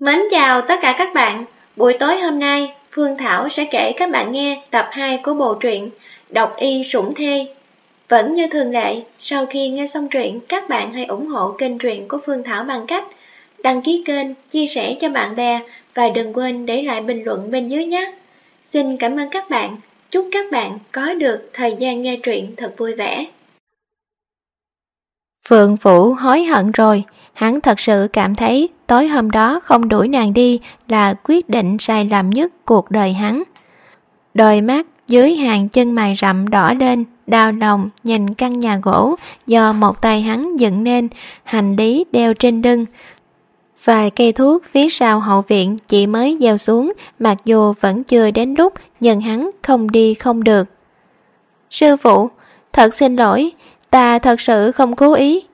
Mến chào tất cả các bạn. Buổi tối hôm nay, Phương Thảo sẽ kể các bạn nghe tập 2 của bộ truyện Độc y sủng thê. Vẫn như thường lệ, sau khi nghe xong truyện, các bạn hãy ủng hộ kênh truyện của Phương Thảo bằng cách đăng ký kênh, chia sẻ cho bạn bè và đừng quên để lại bình luận bên dưới nhé. Xin cảm ơn các bạn. Chúc các bạn có được thời gian nghe truyện thật vui vẻ. Phượng Vũ hối hận rồi, hắn thật sự cảm thấy tối hôm đó không đuổi nàng đi là quyết định sai lầm nhất cuộc đời hắn. Đôi mắt dưới hàng chân mày rậm đỏ lên, đau lòng nhìn căn nhà gỗ do một tay hắn dựng nên, hành lý đeo trên lưng. Vài cây thuốc phía sau hậu viện chỉ mới gieo xuống, mặc dù vẫn chưa đến lúc, nhưng hắn không đi không được. Sư phụ, thật xin lỗi, ta thật sự không cố ý.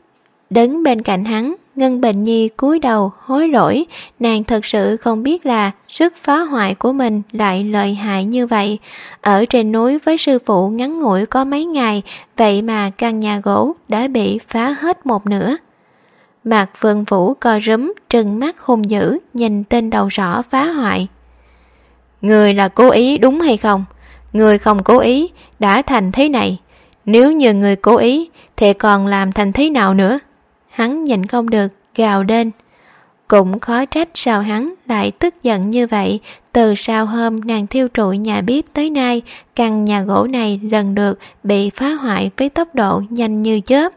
Đứng bên cạnh hắn, Ngân Bệnh Nhi cúi đầu hối lỗi, nàng thật sự không biết là sức phá hoại của mình lại lợi hại như vậy. Ở trên núi với sư phụ ngắn ngủi có mấy ngày, vậy mà căn nhà gỗ đã bị phá hết một nửa. Mạc Phương Vũ co rúm, trừng mắt hung dữ, nhìn tên đầu rõ phá hoại. Người là cố ý đúng hay không? Người không cố ý, đã thành thế này. Nếu như người cố ý, thì còn làm thành thế nào nữa? Hắn nhịn không được, gào lên. Cũng khó trách sao hắn lại tức giận như vậy, từ sau hôm nàng thiêu trụi nhà bếp tới nay, căn nhà gỗ này lần được bị phá hoại với tốc độ nhanh như chớp.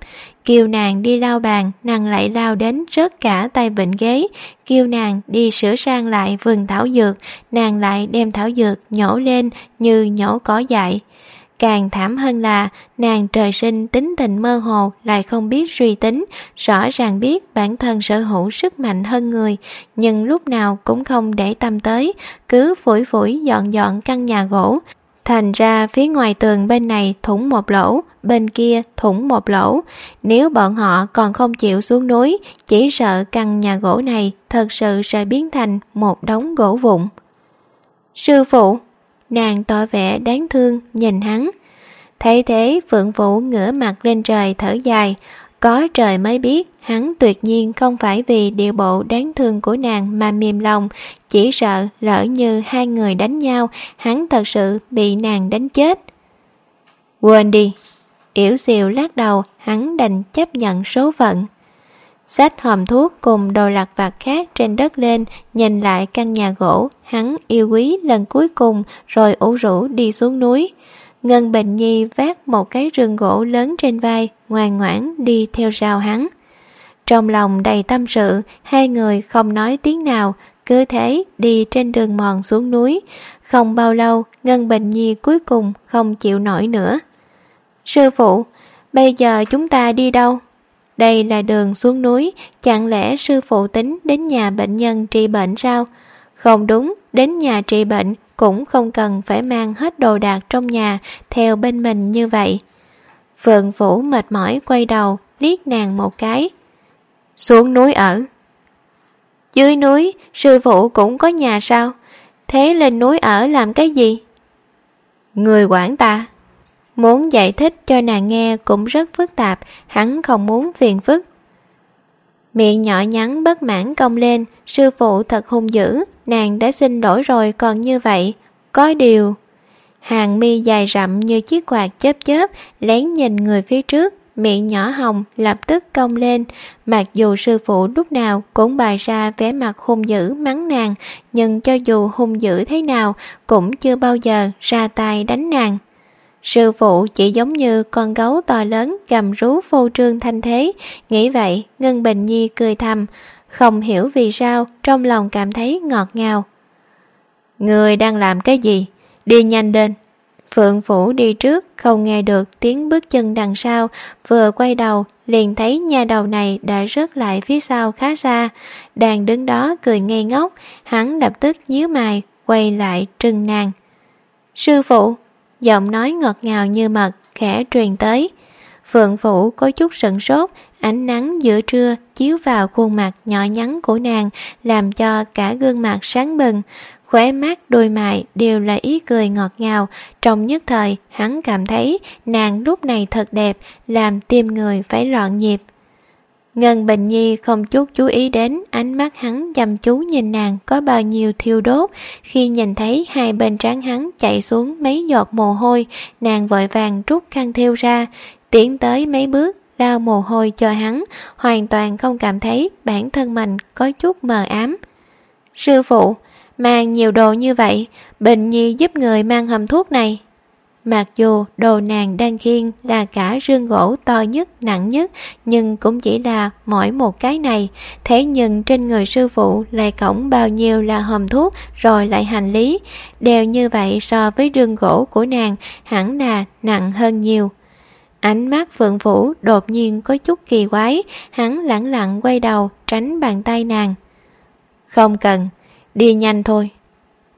Kêu nàng đi lau bàn, nàng lại lao đến rớt cả tay vịnh ghế. Kêu nàng đi sửa sang lại vườn thảo dược, nàng lại đem thảo dược nhổ lên như nhổ cỏ dại. Càng thảm hơn là nàng trời sinh tính tình mơ hồ lại không biết suy tính, rõ ràng biết bản thân sở hữu sức mạnh hơn người, nhưng lúc nào cũng không để tâm tới, cứ phủi phủi dọn dọn căn nhà gỗ. Thành ra phía ngoài tường bên này thủng một lỗ, bên kia thủng một lỗ. Nếu bọn họ còn không chịu xuống núi, chỉ sợ căn nhà gỗ này thật sự sẽ biến thành một đống gỗ vụn. Sư phụ, nàng tỏ vẻ đáng thương nhìn hắn thấy thế, phượng vũ ngửa mặt lên trời thở dài. Có trời mới biết, hắn tuyệt nhiên không phải vì điều bộ đáng thương của nàng mà mềm lòng. Chỉ sợ lỡ như hai người đánh nhau, hắn thật sự bị nàng đánh chết. Quên đi. Yểu xìu lắc đầu, hắn đành chấp nhận số phận. Xách hòm thuốc cùng đồ lặt vặt khác trên đất lên, nhìn lại căn nhà gỗ, hắn yêu quý lần cuối cùng, rồi ủ rũ đi xuống núi ngân bình nhi vác một cái rừng gỗ lớn trên vai ngoan ngoãn đi theo rào hắn. Trong lòng đầy tâm sự hai người không nói tiếng nào cứ thế đi trên đường mòn xuống núi. Không bao lâu ngân bình nhi cuối cùng không chịu nổi nữa. Sư phụ bây giờ chúng ta đi đâu? Đây là đường xuống núi, chẳng lẽ sư phụ tính đến nhà bệnh nhân trị bệnh sao? Không đúng, đến nhà trị bệnh cũng không cần phải mang hết đồ đạc trong nhà theo bên mình như vậy. Phượng Vũ mệt mỏi quay đầu, liếc nàng một cái. Xuống núi ở. Dưới núi, sư phụ cũng có nhà sao? Thế lên núi ở làm cái gì? Người quản ta. Muốn giải thích cho nàng nghe cũng rất phức tạp, hắn không muốn phiền phức. Miệng nhỏ nhắn bất mãn cong lên, sư phụ thật hung dữ, nàng đã xin lỗi rồi còn như vậy. Có điều... Hàng mi dài rậm như chiếc quạt chớp chớp, lén nhìn người phía trước, miệng nhỏ hồng lập tức cong lên. Mặc dù sư phụ lúc nào cũng bày ra vẻ mặt hung dữ mắng nàng, nhưng cho dù hung dữ thế nào cũng chưa bao giờ ra tay đánh nàng. Sư phụ chỉ giống như con gấu to lớn gầm rú phô trương thanh thế, nghĩ vậy Ngân Bình Nhi cười thầm, không hiểu vì sao trong lòng cảm thấy ngọt ngào. Người đang làm cái gì? Đi nhanh lên. Phượng Phủ đi trước, không nghe được tiếng bước chân đằng sau, vừa quay đầu, liền thấy nhà đầu này đã rớt lại phía sau khá xa. Đang đứng đó cười ngây ngốc, hắn lập tức nhíu mày, quay lại trừng nàng. Sư phụ, giọng nói ngọt ngào như mật, khẽ truyền tới. Phượng Phủ có chút sận sốt, ánh nắng giữa trưa chiếu vào khuôn mặt nhỏ nhắn của nàng, làm cho cả gương mặt sáng bừng. Khóe mắt đôi mày đều là ý cười ngọt ngào, trong nhất thời hắn cảm thấy nàng lúc này thật đẹp, làm tim người phải loạn nhịp. Ngân Bình Nhi không chút chú ý đến ánh mắt hắn chăm chú nhìn nàng có bao nhiêu thiêu đốt. Khi nhìn thấy hai bên trán hắn chạy xuống mấy giọt mồ hôi, nàng vội vàng rút khăn thiêu ra, tiến tới mấy bước, lau mồ hôi cho hắn, hoàn toàn không cảm thấy bản thân mình có chút mờ ám. Sư phụ, mang nhiều đồ như vậy, Bình Nhi giúp người mang hầm thuốc này. Mặc dù đồ nàng đang khiêng là cả rương gỗ to nhất, nặng nhất, nhưng cũng chỉ là mỗi một cái này. Thế nhưng trên người sư phụ lại cổng bao nhiêu là hòm thuốc rồi lại hành lý. Đều như vậy so với rương gỗ của nàng hẳn là nặng hơn nhiều. Ánh mắt phượng vũ đột nhiên có chút kỳ quái, hắn lẳng lặng quay đầu tránh bàn tay nàng. Không cần, đi nhanh thôi.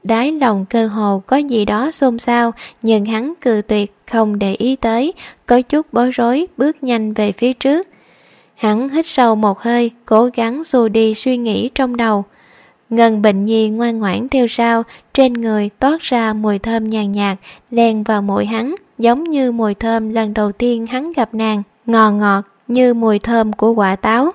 Đáy lòng cơ hồ có gì đó xôn xao nhưng hắn cừ tuyệt không để ý tới có chút bối rối bước nhanh về phía trước. Hắn hít sâu một hơi cố gắng xua đi suy nghĩ trong đầu. Ngân bệnh nhi ngoan ngoãn theo sau trên người toát ra mùi thơm nhàn nhạt len vào mũi hắn giống như mùi thơm lần đầu tiên hắn gặp nàng ngọt ngọt như mùi thơm của quả táo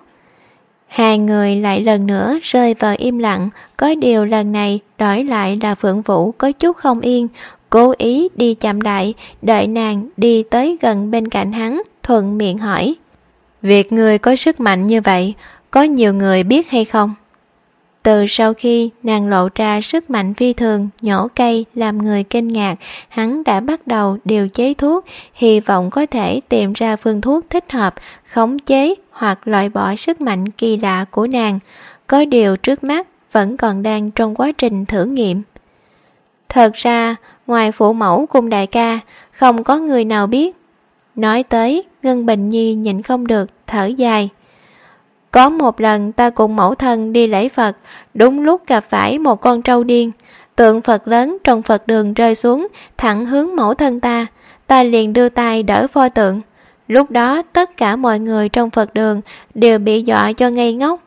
Hai người lại lần nữa rơi vào im lặng, có điều lần này đổi lại là Phượng Vũ có chút không yên, cố ý đi chậm lại, đợi nàng đi tới gần bên cạnh hắn, thuận miệng hỏi. Việc người có sức mạnh như vậy, có nhiều người biết hay không? Từ sau khi nàng lộ ra sức mạnh phi thường, nhổ cây làm người kinh ngạc, hắn đã bắt đầu điều chế thuốc, hy vọng có thể tìm ra phương thuốc thích hợp, khống chế hoặc loại bỏ sức mạnh kỳ lạ của nàng. Có điều trước mắt vẫn còn đang trong quá trình thử nghiệm. Thật ra, ngoài phụ mẫu cùng đại ca, không có người nào biết. Nói tới, Ngân Bình Nhi nhịn không được, thở dài. Có một lần ta cùng mẫu thân đi lễ Phật, đúng lúc gặp phải một con trâu điên. Tượng Phật lớn trong Phật đường rơi xuống, thẳng hướng mẫu thân ta. Ta liền đưa tay đỡ pho tượng. Lúc đó tất cả mọi người trong Phật đường đều bị dọa cho ngây ngốc.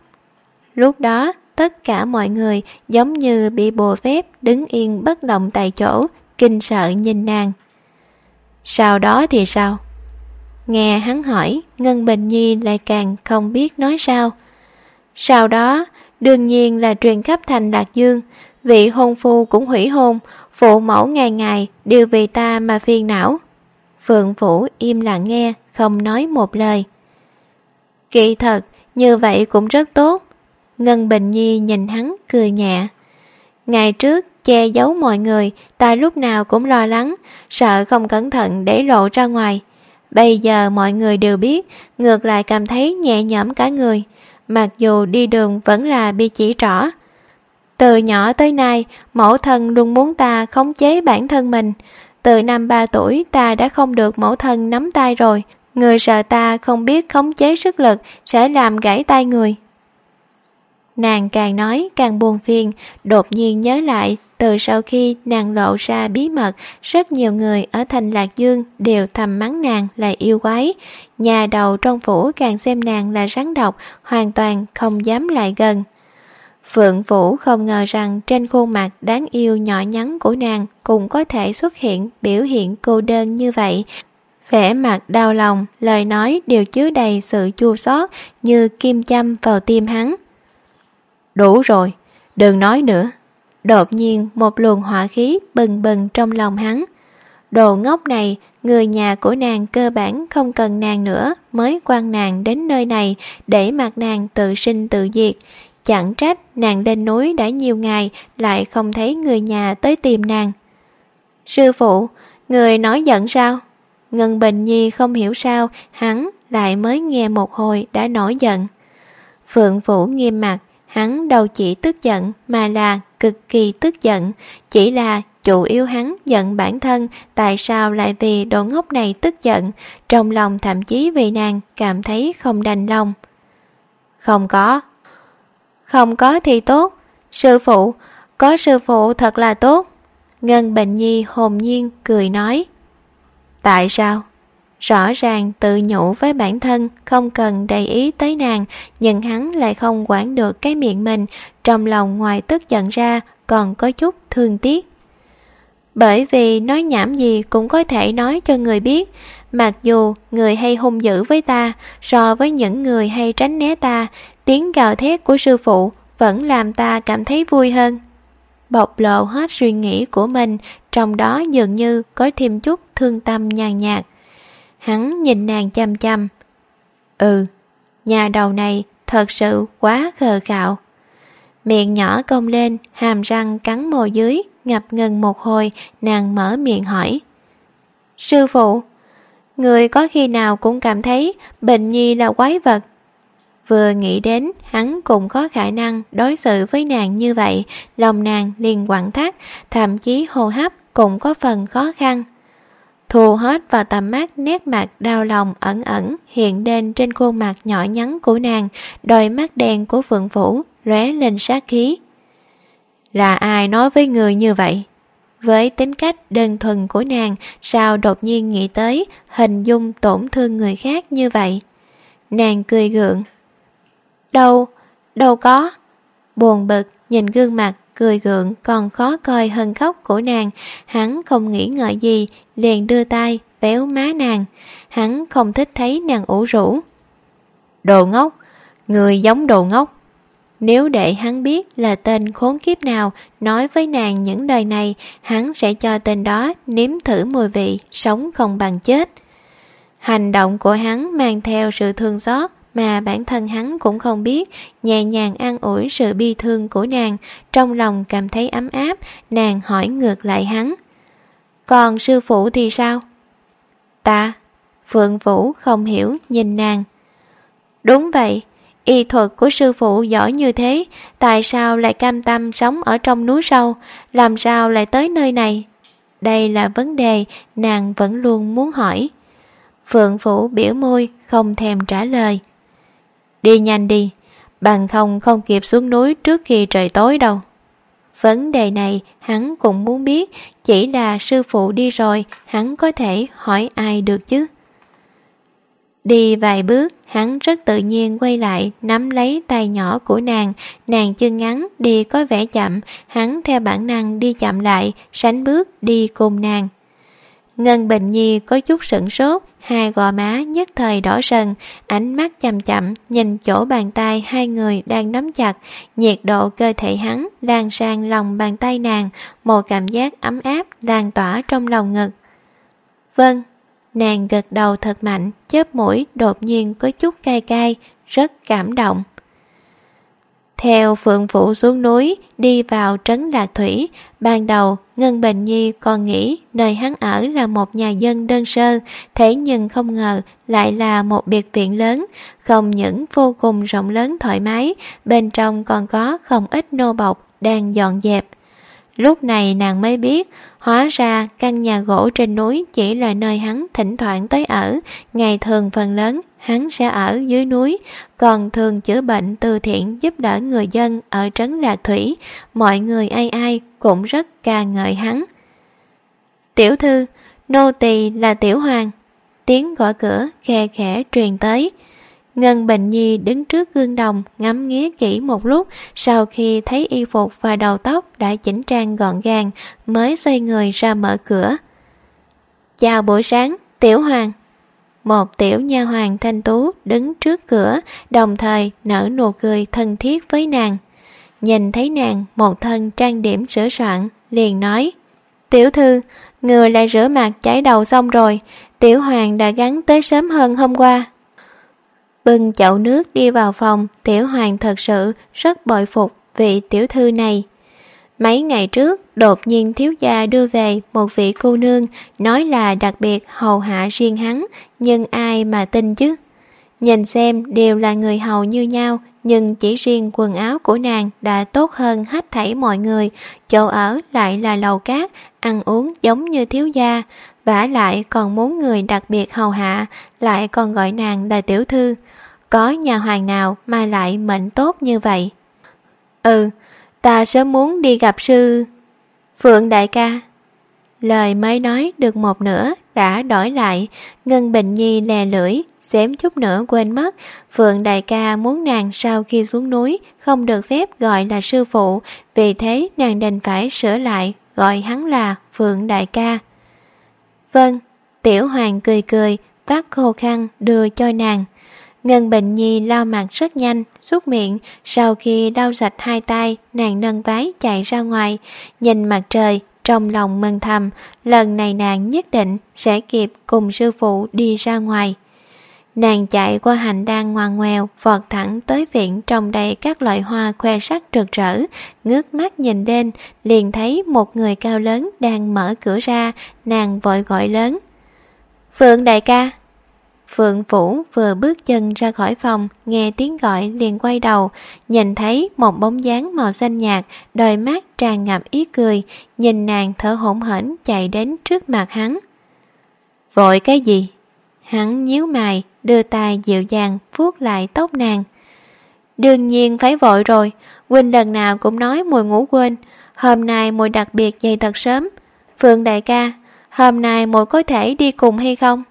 Lúc đó tất cả mọi người giống như bị bùa phép đứng yên bất động tại chỗ, kinh sợ nhìn nàng. Sau đó thì sao? Nghe hắn hỏi, Ngân Bình Nhi lại càng không biết nói sao. Sau đó, đương nhiên là truyền khắp thành Lạc Dương, vị hôn phu cũng hủy hôn, phụ mẫu ngày ngày đều vì ta mà phiền não. Phượng Phủ im lặng nghe, không nói một lời. Kỳ thật, như vậy cũng rất tốt. Ngân Bình Nhi nhìn hắn cười nhẹ. Ngày trước, che giấu mọi người, ta lúc nào cũng lo lắng, sợ không cẩn thận để lộ ra ngoài. Bây giờ mọi người đều biết, ngược lại cảm thấy nhẹ nhõm cả người. Mặc dù đi đường vẫn là bị chỉ trỏ. Từ nhỏ tới nay, mẫu thân luôn muốn ta khống chế bản thân mình. Từ năm ba tuổi ta đã không được mẫu thân nắm tay rồi. Người sợ ta không biết khống chế sức lực sẽ làm gãy tay người. Nàng càng nói càng buồn phiền, đột nhiên nhớ lại từ sau khi nàng lộ ra bí mật, rất nhiều người ở thành Lạc Dương đều thầm mắng nàng là yêu quái. Nhà đầu trong phủ càng xem nàng là rắn độc, hoàn toàn không dám lại gần. Phượng Vũ không ngờ rằng trên khuôn mặt đáng yêu nhỏ nhắn của nàng cũng có thể xuất hiện biểu hiện cô đơn như vậy. Vẻ mặt đau lòng, lời nói đều chứa đầy sự chua xót như kim châm vào tim hắn. Đủ rồi, đừng nói nữa. Đột nhiên một luồng hỏa khí bừng bừng trong lòng hắn. Đồ ngốc này, người nhà của nàng cơ bản không cần nàng nữa mới quan nàng đến nơi này để mặc nàng tự sinh tự diệt. Chẳng trách nàng lên núi đã nhiều ngày lại không thấy người nhà tới tìm nàng. Sư phụ, người nói giận sao? Ngân Bình Nhi không hiểu sao hắn lại mới nghe một hồi đã nổi giận. Phượng Vũ nghiêm mặt, hắn đâu chỉ tức giận mà là cực kỳ tức giận, chỉ là chủ yếu hắn giận bản thân tại sao lại vì đồ ngốc này tức giận, trong lòng thậm chí vì nàng cảm thấy không đành lòng. Không có. Không có thì tốt. Sư phụ, có sư phụ thật là tốt. Ngân Bệnh Nhi hồn nhiên cười nói. Tại sao? Rõ ràng tự nhủ với bản thân không cần để ý tới nàng, nhưng hắn lại không quản được cái miệng mình, trong lòng ngoài tức giận ra còn có chút thương tiếc. Bởi vì nói nhảm gì cũng có thể nói cho người biết, mặc dù người hay hung dữ với ta so với những người hay tránh né ta, tiếng gào thét của sư phụ vẫn làm ta cảm thấy vui hơn. Bộc lộ hết suy nghĩ của mình, trong đó dường như có thêm chút thương tâm nhàn nhạt. Hắn nhìn nàng chăm chăm. Ừ, nhà đầu này thật sự quá khờ khạo. Miệng nhỏ cong lên, hàm răng cắn môi dưới, ngập ngừng một hồi, nàng mở miệng hỏi. Sư phụ, người có khi nào cũng cảm thấy bệnh nhi là quái vật. Vừa nghĩ đến hắn cũng có khả năng đối xử với nàng như vậy, lòng nàng liền quặn thắt, thậm chí hô hấp cũng có phần khó khăn thù hết vào tầm mắt nét mặt đau lòng ẩn ẩn hiện lên trên khuôn mặt nhỏ nhắn của nàng, đôi mắt đen của Phượng Vũ lóe lên sát khí. Là ai nói với người như vậy? Với tính cách đơn thuần của nàng, sao đột nhiên nghĩ tới hình dung tổn thương người khác như vậy? Nàng cười gượng. Đâu, đâu có. Buồn bực nhìn gương mặt cười gượng còn khó coi hơn khóc của nàng, hắn không nghĩ ngợi gì, liền đưa tay véo má nàng. Hắn không thích thấy nàng ủ rũ. Đồ ngốc, người giống đồ ngốc. Nếu để hắn biết là tên khốn kiếp nào nói với nàng những lời này, hắn sẽ cho tên đó nếm thử mùi vị sống không bằng chết. Hành động của hắn mang theo sự thương xót mà bản thân hắn cũng không biết, nhẹ nhàng an ủi sự bi thương của nàng, trong lòng cảm thấy ấm áp, nàng hỏi ngược lại hắn. Còn sư phụ thì sao? Ta, Phượng Vũ không hiểu nhìn nàng. Đúng vậy, y thuật của sư phụ giỏi như thế, tại sao lại cam tâm sống ở trong núi sâu, làm sao lại tới nơi này? Đây là vấn đề nàng vẫn luôn muốn hỏi. Phượng Vũ biểu môi, không thèm trả lời. Đi nhanh đi, bằng không không kịp xuống núi trước khi trời tối đâu. Vấn đề này hắn cũng muốn biết, chỉ là sư phụ đi rồi, hắn có thể hỏi ai được chứ. Đi vài bước, hắn rất tự nhiên quay lại, nắm lấy tay nhỏ của nàng, nàng chân ngắn, đi có vẻ chậm, hắn theo bản năng đi chậm lại, sánh bước đi cùng nàng. Ngân Bình Nhi có chút sửng sốt, hai gò má nhất thời đỏ sần, ánh mắt chậm chậm nhìn chỗ bàn tay hai người đang nắm chặt, nhiệt độ cơ thể hắn lan sang lòng bàn tay nàng, một cảm giác ấm áp lan tỏa trong lòng ngực. Vâng, nàng gật đầu thật mạnh, chớp mũi đột nhiên có chút cay cay, rất cảm động. Theo Phượng Phụ xuống núi, đi vào trấn Lạc Thủy, ban đầu Ngân Bình Nhi còn nghĩ nơi hắn ở là một nhà dân đơn sơ, thế nhưng không ngờ lại là một biệt viện lớn, không những vô cùng rộng lớn thoải mái, bên trong còn có không ít nô bọc đang dọn dẹp. Lúc này nàng mới biết, hóa ra căn nhà gỗ trên núi chỉ là nơi hắn thỉnh thoảng tới ở, ngày thường phần lớn hắn sẽ ở dưới núi, còn thường chữa bệnh từ thiện giúp đỡ người dân ở trấn Rà Thủy, mọi người ai ai cũng rất ca ngợi hắn. Tiểu thư, nô tỳ là Tiểu Hoàng. Tiếng gõ cửa khe khẽ truyền tới. Ngân Bình Nhi đứng trước gương đồng ngắm nghía kỹ một lúc sau khi thấy y phục và đầu tóc đã chỉnh trang gọn gàng mới xoay người ra mở cửa. Chào buổi sáng, Tiểu Hoàng. Một tiểu nha hoàng thanh tú đứng trước cửa đồng thời nở nụ cười thân thiết với nàng. Nhìn thấy nàng một thân trang điểm sửa soạn liền nói Tiểu thư, người lại rửa mặt chảy đầu xong rồi, tiểu hoàng đã gắn tới sớm hơn hôm qua. Bưng chậu nước đi vào phòng, tiểu hoàng thật sự rất bội phục vị tiểu thư này. Mấy ngày trước, đột nhiên thiếu gia đưa về một vị cô nương, nói là đặc biệt hầu hạ riêng hắn, nhưng ai mà tin chứ? Nhìn xem đều là người hầu như nhau, nhưng chỉ riêng quần áo của nàng đã tốt hơn hết thảy mọi người, chỗ ở lại là lầu cát, ăn uống giống như thiếu gia, vả lại còn muốn người đặc biệt hầu hạ, lại còn gọi nàng là tiểu thư. Có nhà hoàng nào mà lại mệnh tốt như vậy? Ừ, ta sớm muốn đi gặp sư... Phượng đại ca. Lời mới nói được một nửa đã đổi lại, Ngân Bình Nhi lè lưỡi, xém chút nữa quên mất. Phượng đại ca muốn nàng sau khi xuống núi Không được phép gọi là sư phụ. Vì thế nàng đành phải sửa lại Gọi hắn là Phượng đại ca. Vâng Tiểu hoàng cười cười Vác khô khăn đưa cho nàng. Ngân Bình Nhi lau mặt rất nhanh, xúc miệng, sau khi lau sạch hai tay, nàng nâng váy chạy ra ngoài, nhìn mặt trời, trong lòng mừng thầm, lần này nàng nhất định sẽ kịp cùng sư phụ đi ra ngoài. Nàng chạy qua hành đang ngoan ngoèo, vọt thẳng tới viện trồng đầy các loại hoa khoe sắc rực rỡ, ngước mắt nhìn lên, liền thấy một người cao lớn đang mở cửa ra, nàng vội gọi lớn. Phượng đại ca! Phượng Vũ vừa bước chân ra khỏi phòng, nghe tiếng gọi liền quay đầu, nhìn thấy một bóng dáng màu xanh nhạt, đôi mắt tràn ngập ý cười, nhìn nàng thở hổn hển chạy đến trước mặt hắn. Vội cái gì? Hắn nhíu mày, đưa tay dịu dàng vuốt lại tóc nàng. Đương nhiên phải vội rồi, huynh lần nào cũng nói mùi ngủ quên, hôm nay mùi đặc biệt dậy thật sớm. Phượng đại ca, hôm nay mùi có thể đi cùng hay không?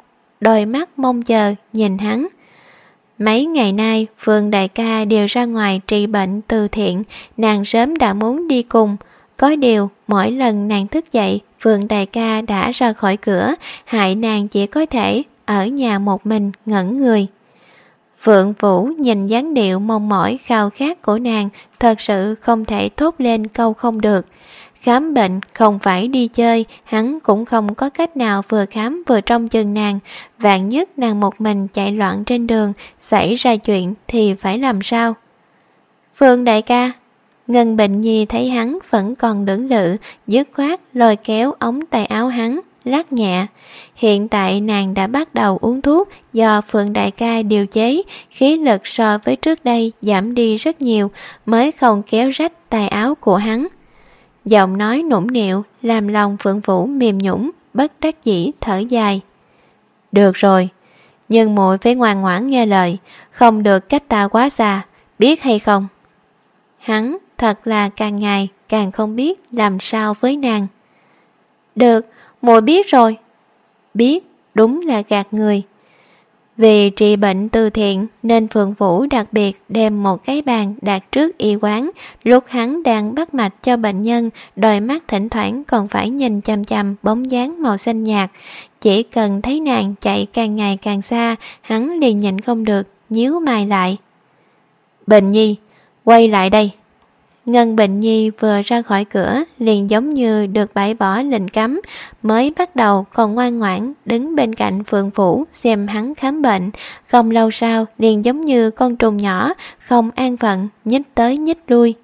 Đôi mắt mong chờ nhìn hắn. Mấy ngày nay, Phương Đại ca đều ra ngoài trị bệnh từ thiện, nàng sớm đã muốn đi cùng. Có điều, mỗi lần nàng thức dậy, Phương Đại ca đã ra khỏi cửa, hại nàng chỉ có thể ở nhà một mình ngẩn người. Phượng Vũ nhìn dáng điệu mong mỏi khao khát của nàng, thật sự không thể thốt lên câu không được. Khám bệnh không phải đi chơi, hắn cũng không có cách nào vừa khám vừa trông chừng nàng. Vạn nhất nàng một mình chạy loạn trên đường, xảy ra chuyện thì phải làm sao? Phương đại ca, Ngân Bệnh Nhi thấy hắn vẫn còn đứng lự, dứt khoát lôi kéo ống tay áo hắn, lắc nhẹ. Hiện tại nàng đã bắt đầu uống thuốc do Phượng Đại ca điều chế, khí lực so với trước đây giảm đi rất nhiều mới không kéo rách tay áo của hắn. Giọng nói nũng nịu làm lòng Phượng Vũ mềm nhũng, bất đắc dĩ thở dài. Được rồi, nhưng muội phải ngoan ngoãn nghe lời, không được cách ta quá xa, biết hay không? Hắn thật là càng ngày càng không biết làm sao với nàng. Được, muội biết rồi. Biết, đúng là gạt người. Vì trị bệnh từ thiện, nên Phượng Vũ đặc biệt đem một cái bàn đặt trước y quán. Lúc hắn đang bắt mạch cho bệnh nhân, đôi mắt thỉnh thoảng còn phải nhìn chăm chăm bóng dáng màu xanh nhạt. Chỉ cần thấy nàng chạy càng ngày càng xa, hắn liền nhìn không được, nhíu mày lại. Bệnh nhi, quay lại đây. Ngân Bệnh Nhi vừa ra khỏi cửa liền giống như được bãi bỏ lệnh cấm, mới bắt đầu còn ngoan ngoãn đứng bên cạnh Phượng Phủ xem hắn khám bệnh, không lâu sau liền giống như con trùng nhỏ, không an phận, nhích tới nhích lui.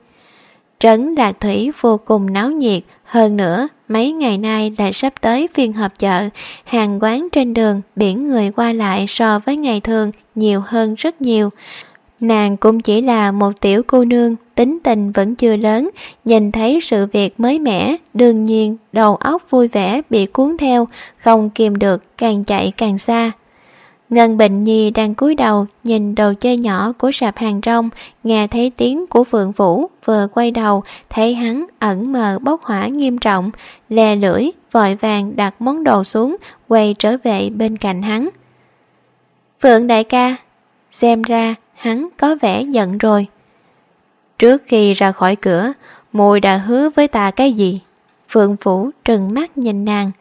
Trấn Đạt Thủy vô cùng náo nhiệt, hơn nữa mấy ngày nay đã sắp tới phiên họp chợ, hàng quán trên đường biển người qua lại so với ngày thường nhiều hơn rất nhiều. Nàng cũng chỉ là một tiểu cô nương, tính tình vẫn chưa lớn, nhìn thấy sự việc mới mẻ, đương nhiên đầu óc vui vẻ bị cuốn theo, không kìm được, càng chạy càng xa. Ngân Bình Nhi đang cúi đầu nhìn đồ chơi nhỏ của sạp hàng rong, nghe thấy tiếng của Phượng Vũ, vừa quay đầu, thấy hắn ẩn mờ bốc hỏa nghiêm trọng, lè lưỡi, vội vàng đặt món đồ xuống, quay trở về bên cạnh hắn. Phượng đại ca, xem ra hắn có vẻ giận rồi. Trước khi ra khỏi cửa, mùi đã hứa với ta cái gì? Phượng Phủ trừng mắt nhìn nàng.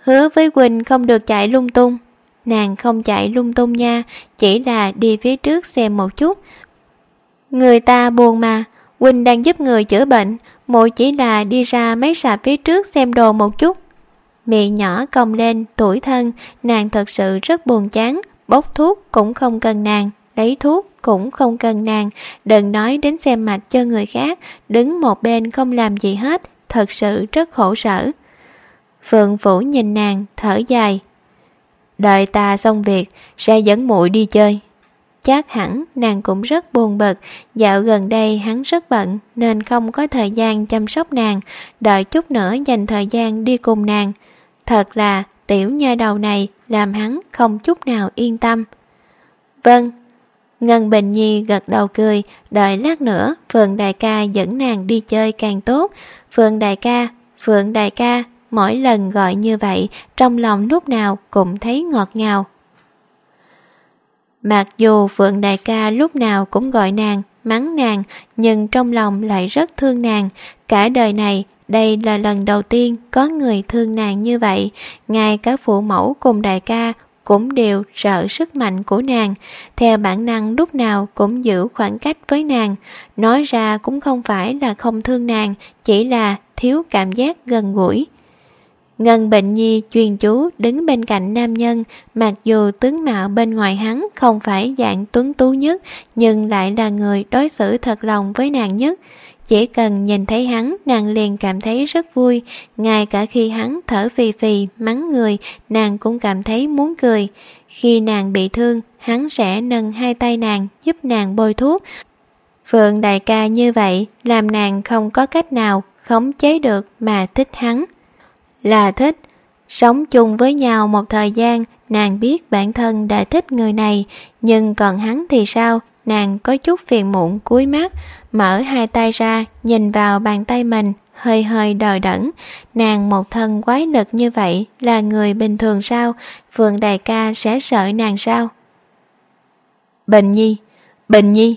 Hứa với Quỳnh không được chạy lung tung. Nàng không chạy lung tung nha, chỉ là đi phía trước xem một chút. Người ta buồn mà, Quỳnh đang giúp người chữa bệnh, mùi chỉ là đi ra mấy sạp phía trước xem đồ một chút. Miệng nhỏ cong lên, tuổi thân, nàng thật sự rất buồn chán, bốc thuốc cũng không cần nàng, đáy thuốc cũng không cần nàng, đừng nói đến xem mạch cho người khác, đứng một bên không làm gì hết, thật sự rất khổ sở. Phượng Vũ nhìn nàng, thở dài. Đợi ta xong việc, sẽ dẫn muội đi chơi. Chắc hẳn nàng cũng rất buồn bực, dạo gần đây hắn rất bận nên không có thời gian chăm sóc nàng, đợi chút nữa dành thời gian đi cùng nàng. Thật là tiểu nha đầu này làm hắn không chút nào yên tâm. Vâng, Ngân Bình Nhi gật đầu cười, đợi lát nữa Phượng Đại ca dẫn nàng đi chơi càng tốt. Phượng Đại ca, Phượng Đại ca, mỗi lần gọi như vậy, trong lòng lúc nào cũng thấy ngọt ngào. Mặc dù Phượng đại ca lúc nào cũng gọi nàng, mắng nàng, nhưng trong lòng lại rất thương nàng. Cả đời này, đây là lần đầu tiên có người thương nàng như vậy. Ngay cả phụ mẫu cùng đại ca cũng đều sợ sức mạnh của nàng, theo bản năng lúc nào cũng giữ khoảng cách với nàng. Nói ra cũng không phải là không thương nàng, chỉ là thiếu cảm giác gần gũi. Ngân Bệnh Nhi chuyên chú đứng bên cạnh nam nhân, mặc dù tướng mạo bên ngoài hắn không phải dạng tuấn tú nhất, nhưng lại là người đối xử thật lòng với nàng nhất. Chỉ cần nhìn thấy hắn, nàng liền cảm thấy rất vui, ngay cả khi hắn thở phì phì, mắng người, nàng cũng cảm thấy muốn cười. Khi nàng bị thương, hắn sẽ nâng hai tay nàng, giúp nàng bôi thuốc. Phượng đại ca như vậy, làm nàng không có cách nào khống chế được mà thích hắn là thích. Sống chung với nhau một thời gian, nàng biết bản thân đã thích người này, nhưng còn hắn thì sao? Nàng có chút phiền muộn cúi mắt, mở hai tay ra, nhìn vào bàn tay mình, hơi hơi đờ đẫn. Nàng một thân quái lực như vậy là người bình thường sao? Phượng đại ca sẽ sợ nàng sao? Bình nhi, bình nhi.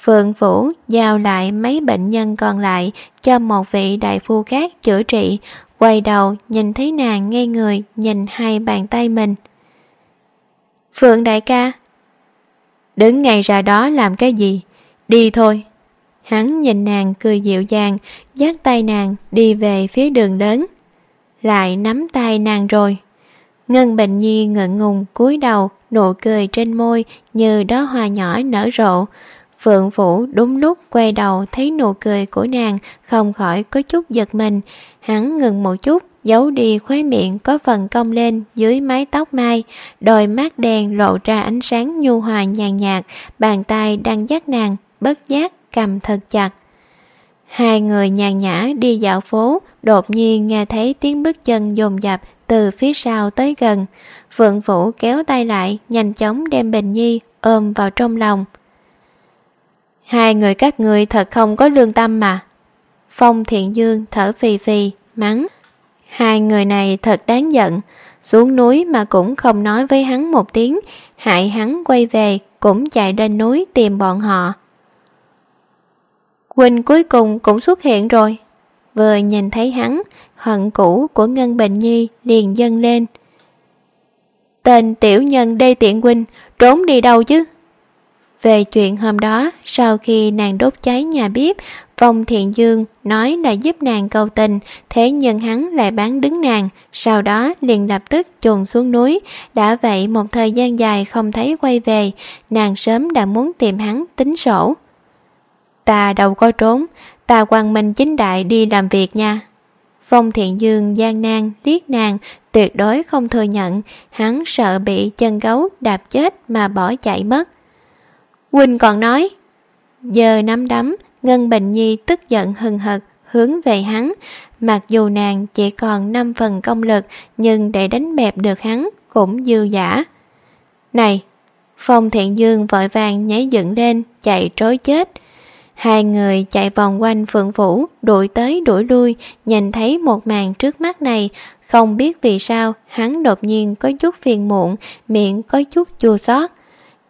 Phượng vũ giao lại mấy bệnh nhân còn lại cho một vị đại phu khác chữa trị, quay đầu nhìn thấy nàng ngay người nhìn hai bàn tay mình phượng đại ca đứng ngay ra đó làm cái gì? Đi thôi. Hắn nhìn nàng cười dịu dàng dắt tay nàng đi về phía đường đến. Lại nắm tay nàng rồi. Ngân bình nhi ngượng ngùng cúi đầu nụ cười trên môi như đó hoa nhỏ nở rộ. Phượng Vũ đúng lúc quay đầu thấy nụ cười của nàng không khỏi có chút giật mình. Hắn ngừng một chút, giấu đi khóe miệng có phần cong lên dưới mái tóc mai, đôi mắt đen lộ ra ánh sáng nhu hòa nhàn nhạt, bàn tay đang dắt nàng, bất giác cầm thật chặt. Hai người nhàn nhã đi dạo phố, đột nhiên nghe thấy tiếng bước chân dồn dập từ phía sau tới gần. Phượng Vũ kéo tay lại, nhanh chóng đem Bình Nhi ôm vào trong lòng. Hai người các người thật không có lương tâm mà. Phong Thiện Dương thở phì phì, mắng. Hai người này thật đáng giận, xuống núi mà cũng không nói với hắn một tiếng, hại hắn quay về cũng chạy lên núi tìm bọn họ. Quỳnh cuối cùng cũng xuất hiện rồi. Vừa nhìn thấy hắn, hận cũ của Ngân Bình Nhi liền dâng lên. Tên tiểu nhân đây tiện Quỳnh trốn đi đâu chứ? Về chuyện hôm đó, sau khi nàng đốt cháy nhà bếp, Phong Thiện Dương nói là giúp nàng cầu tình, thế nhưng hắn lại bán đứng nàng, sau đó liền lập tức chuồn xuống núi, đã vậy một thời gian dài không thấy quay về, nàng sớm đã muốn tìm hắn tính sổ. Ta đâu có trốn, ta quang minh chính đại đi làm việc nha. Phong Thiện Dương gian nan liếc nàng, tuyệt đối không thừa nhận, hắn sợ bị chân gấu đạp chết mà bỏ chạy mất. Quỳnh còn nói Giờ nắm đấm Ngân Bình Nhi tức giận hừng hực hướng về hắn. Mặc dù nàng chỉ còn 5 phần công lực Nhưng để đánh bẹp được hắn cũng dư giả. Này Phong Thiện Dương vội vàng nhảy dựng lên Chạy trối chết. Hai người chạy vòng quanh phượng vũ Đuổi tới đuổi lui Nhìn thấy một màn trước mắt này Không biết vì sao Hắn đột nhiên có chút phiền muộn Miệng có chút chua xót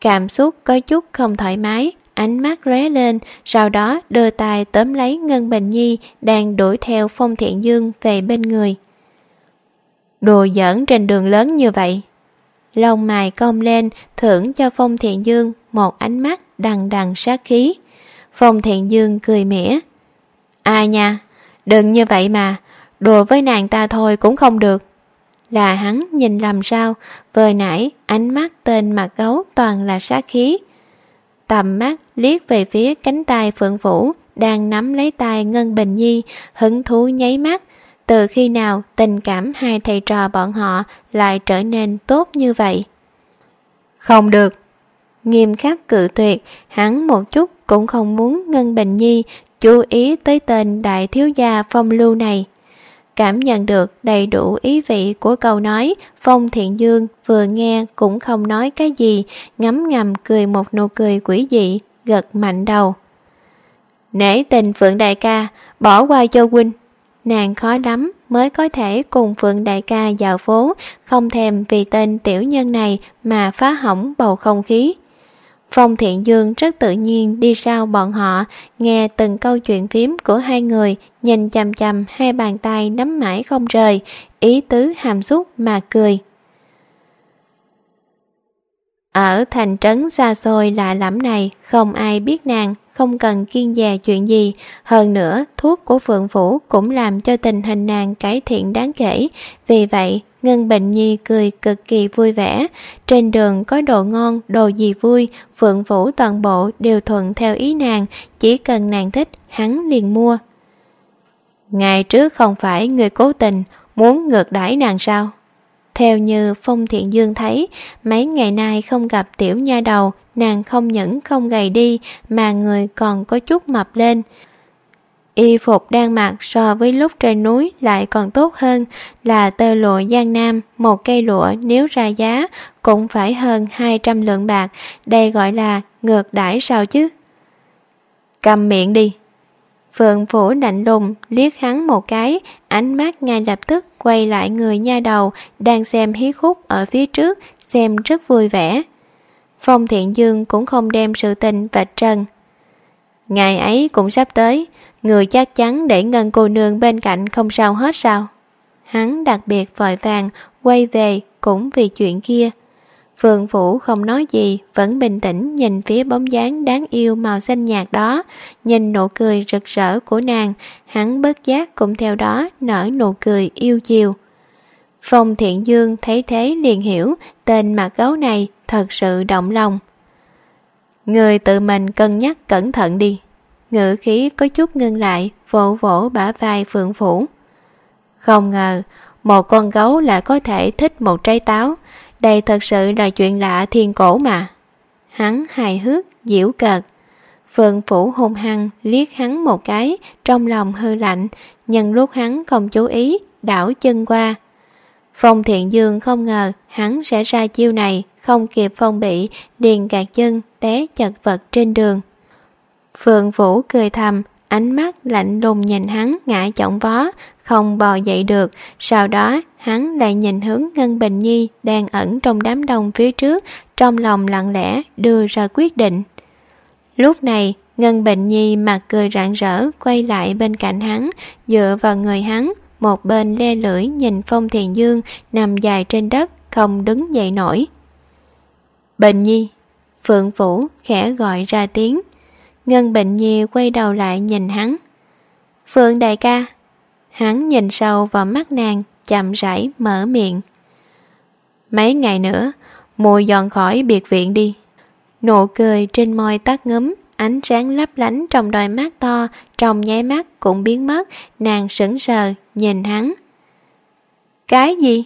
Cảm xúc có chút không thoải mái, ánh mắt lóe lên, sau đó đưa tay tóm lấy Ngân Bình Nhi đang đuổi theo Phong Thiện Dương về bên người. Đồ giỡn trên đường lớn như vậy. Lông mài cong lên, thưởng cho Phong Thiện Dương một ánh mắt đằng đằng sát khí. Phong Thiện Dương cười mỉa. À nha, đừng như vậy mà, đùa với nàng ta thôi cũng không được là hắn nhìn làm sao, vừa nãy ánh mắt tên mặt gấu toàn là sát khí. Tầm mắt liếc về phía cánh tay Phượng Vũ đang nắm lấy tay Ngân Bình Nhi, hứng thú nháy mắt. Từ khi nào tình cảm hai thầy trò bọn họ lại trở nên tốt như vậy? Không được. Nghiêm khắc cự tuyệt, hắn một chút cũng không muốn Ngân Bình Nhi chú ý tới tên đại thiếu gia phong lưu này. Cảm nhận được đầy đủ ý vị của câu nói, Phong Thiện Dương vừa nghe cũng không nói cái gì, ngấm ngầm cười một nụ cười quỷ dị, gật mạnh đầu. Nể tình Phượng Đại ca, bỏ qua cho huynh. nàng khó lắm mới có thể cùng Phượng đại ca dạo phố, không thèm vì tên tiểu nhân này mà phá hỏng bầu không khí. Phong Thiện Dương rất tự nhiên đi sau bọn họ, nghe từng câu chuyện phím của hai người, nhìn chằm chằm hai bàn tay nắm mãi không rời, ý tứ hàm xúc mà cười. Ở thành trấn xa xôi lạ lẫm này, không ai biết nàng, không cần kiên dè chuyện gì. Hơn nữa, thuốc của Phượng Phủ cũng làm cho tình hình nàng cải thiện đáng kể. Vì vậy, Ngân Bệnh Nhi cười cực kỳ vui vẻ. Trên đường có đồ ngon, đồ gì vui, Phượng Phủ toàn bộ đều thuận theo ý nàng, chỉ cần nàng thích, hắn liền mua. Ngày trước không phải người cố tình, muốn ngược đãi nàng sao? Theo như Phong Thiện Dương thấy, mấy ngày nay không gặp tiểu nha đầu, nàng không những không gầy đi mà người còn có chút mập lên. Y phục đang mặc so với lúc trên núi lại còn tốt hơn là tơ lụa Giang Nam, một cây lụa nếu ra giá cũng phải hơn 200 lượng bạc, đây gọi là ngược đãi sao chứ. Cầm miệng đi. Phượng Phủ lạnh lùng liếc hắn một cái, ánh mắt ngay lập tức quay lại người nha đầu đang xem hí khúc ở phía trước, xem rất vui vẻ. Phong Thiện Dương cũng không đem sự tình vạch trần. Ngày ấy cũng sắp tới, người chắc chắn để ngân cô nương bên cạnh không sao hết sao. Hắn đặc biệt vội vàng quay về cũng vì chuyện kia. Phượng Vũ không nói gì, vẫn bình tĩnh nhìn phía bóng dáng đáng yêu màu xanh nhạt đó, nhìn nụ cười rực rỡ của nàng, hắn bất giác cũng theo đó nở nụ cười yêu chiều. Phong Thiện Dương thấy thế liền hiểu tên mặt gấu này thật sự động lòng. Người tự mình cân nhắc cẩn thận đi. Ngữ khí có chút ngưng lại, vỗ vỗ bả vai Phượng Phủ. Không ngờ, một con gấu lại có thể thích một trái táo, đây thật sự là chuyện lạ thiên cổ mà. Hắn hài hước, diễu cợt. Phượng Phủ hung hăng liếc hắn một cái, trong lòng hư lạnh, nhân lúc hắn không chú ý, đảo chân qua. Phong Thiện Dương không ngờ hắn sẽ ra chiêu này, không kịp phong bị, liền gạt chân, té chật vật trên đường. Phượng Vũ cười thầm, ánh mắt lạnh lùng nhìn hắn ngã chỏng vó, không bò dậy được, sau đó hắn lại nhìn hướng Ngân Bình Nhi đang ẩn trong đám đông phía trước, trong lòng lặng lẽ đưa ra quyết định. Lúc này, Ngân Bình Nhi mặt cười rạng rỡ quay lại bên cạnh hắn, dựa vào người hắn, một bên le lưỡi nhìn Phong Thiền Dương nằm dài trên đất, không đứng dậy nổi. Bình Nhi, Phượng Vũ khẽ gọi ra tiếng. Ngân Bình Nhi quay đầu lại nhìn hắn. Phượng đại ca. Hắn nhìn sâu vào mắt nàng, chậm rãi mở miệng. Mấy ngày nữa, mùi dọn khỏi biệt viện đi. Nụ cười trên môi tắt ngấm, ánh sáng lấp lánh trong đôi mắt to, trong nháy mắt cũng biến mất, nàng sững sờ, nhìn hắn. Cái gì?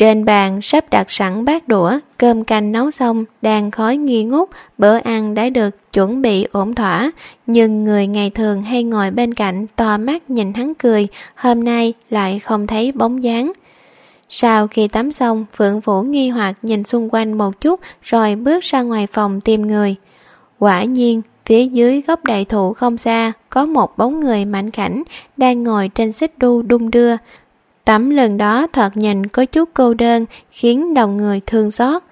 Trên bàn sắp đặt sẵn bát đũa, cơm canh nấu xong, đang khói nghi ngút, bữa ăn đã được chuẩn bị ổn thỏa. Nhưng người ngày thường hay ngồi bên cạnh to mắt nhìn hắn cười, hôm nay lại không thấy bóng dáng. Sau khi tắm xong, Phượng Vũ nghi hoặc nhìn xung quanh một chút rồi bước ra ngoài phòng tìm người. Quả nhiên, phía dưới gốc đại thụ không xa có một bóng người mạnh khảnh đang ngồi trên xích đu đung đưa. Tấm lần đó thoạt nhìn có chút cô đơn khiến đồng người thương xót.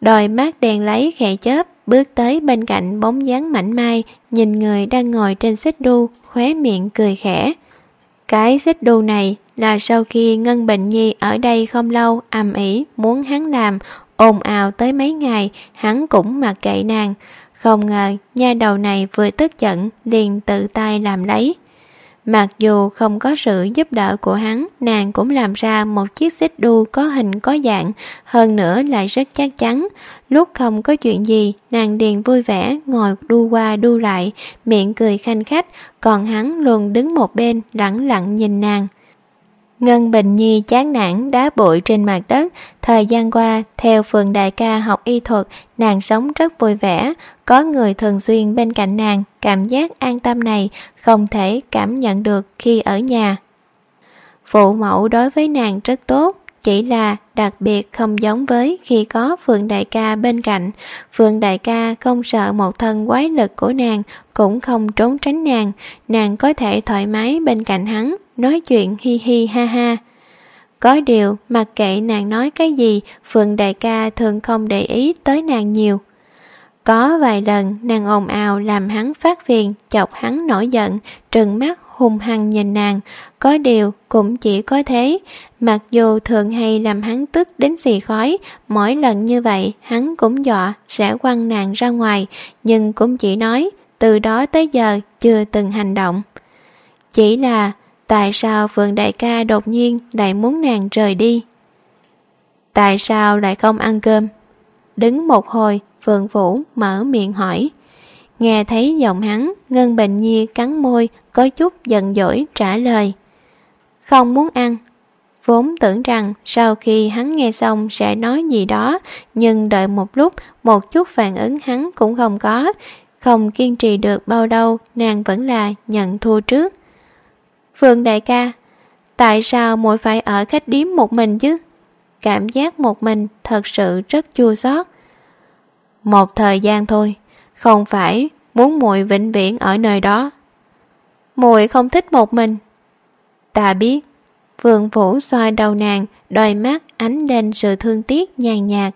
Đòi mát đèn lấy khẽ chớp bước tới bên cạnh bóng dáng mảnh mai nhìn người đang ngồi trên xích đu khóe miệng cười khẽ. Cái xích đu này là sau khi Ngân Bệnh Nhi ở đây không lâu ầm ĩ muốn hắn làm, ồn ào tới mấy ngày, hắn cũng mặc kệ nàng. Không ngờ, nha đầu này vừa tức giận, liền tự tay làm lấy. Mặc dù không có sự giúp đỡ của hắn, nàng cũng làm ra một chiếc xích đu có hình có dạng, hơn nữa lại rất chắc chắn. Lúc không có chuyện gì, nàng điền vui vẻ, ngồi đu qua đu lại, miệng cười khanh khách, còn hắn luôn đứng một bên, lặng lặng nhìn nàng. Ngân Bình Nhi chán nản đá bụi trên mặt đất. Thời gian qua, theo phường đại ca học y thuật, nàng sống rất vui vẻ. Có người thường xuyên bên cạnh nàng, cảm giác an tâm này không thể cảm nhận được khi ở nhà. Phụ mẫu đối với nàng rất tốt, chỉ là đặc biệt không giống với khi có Phượng Đại ca bên cạnh. Phượng Đại ca không sợ một thân quái lực của nàng, cũng không trốn tránh nàng, nàng có thể thoải mái bên cạnh hắn, nói chuyện hi hi ha ha. Có điều, mặc kệ nàng nói cái gì, Phượng đại ca thường không để ý tới nàng nhiều. Có vài lần nàng ồn ào làm hắn phát phiền, chọc hắn nổi giận, trừng mắt hung hăng nhìn nàng, có điều cũng chỉ có thế, mặc dù thường hay làm hắn tức đến xì khói, mỗi lần như vậy hắn cũng dọa sẽ quăng nàng ra ngoài, nhưng cũng chỉ nói, từ đó tới giờ chưa từng hành động. Chỉ là tại sao Phượng Đại ca đột nhiên lại muốn nàng rời đi? Tại sao lại không ăn cơm? Đứng một hồi, Phượng Vũ mở miệng hỏi. Nghe thấy giọng hắn, Ngân Bình Nhi cắn môi, có chút giận dỗi trả lời. Không muốn ăn. Vốn tưởng rằng sau khi hắn nghe xong sẽ nói gì đó, nhưng đợi một lúc, một chút phản ứng hắn cũng không có. Không kiên trì được bao đâu, nàng vẫn là nhận thua trước. Phương đại ca, tại sao muội phải ở khách điếm một mình chứ? Cảm giác một mình thật sự rất chua xót. Một thời gian thôi, không phải muốn muội vĩnh viễn ở nơi đó. Muội không thích một mình. Ta biết. Vương Vũ xoay đầu nàng, đôi mắt ánh lên sự thương tiếc nhàn nhạt.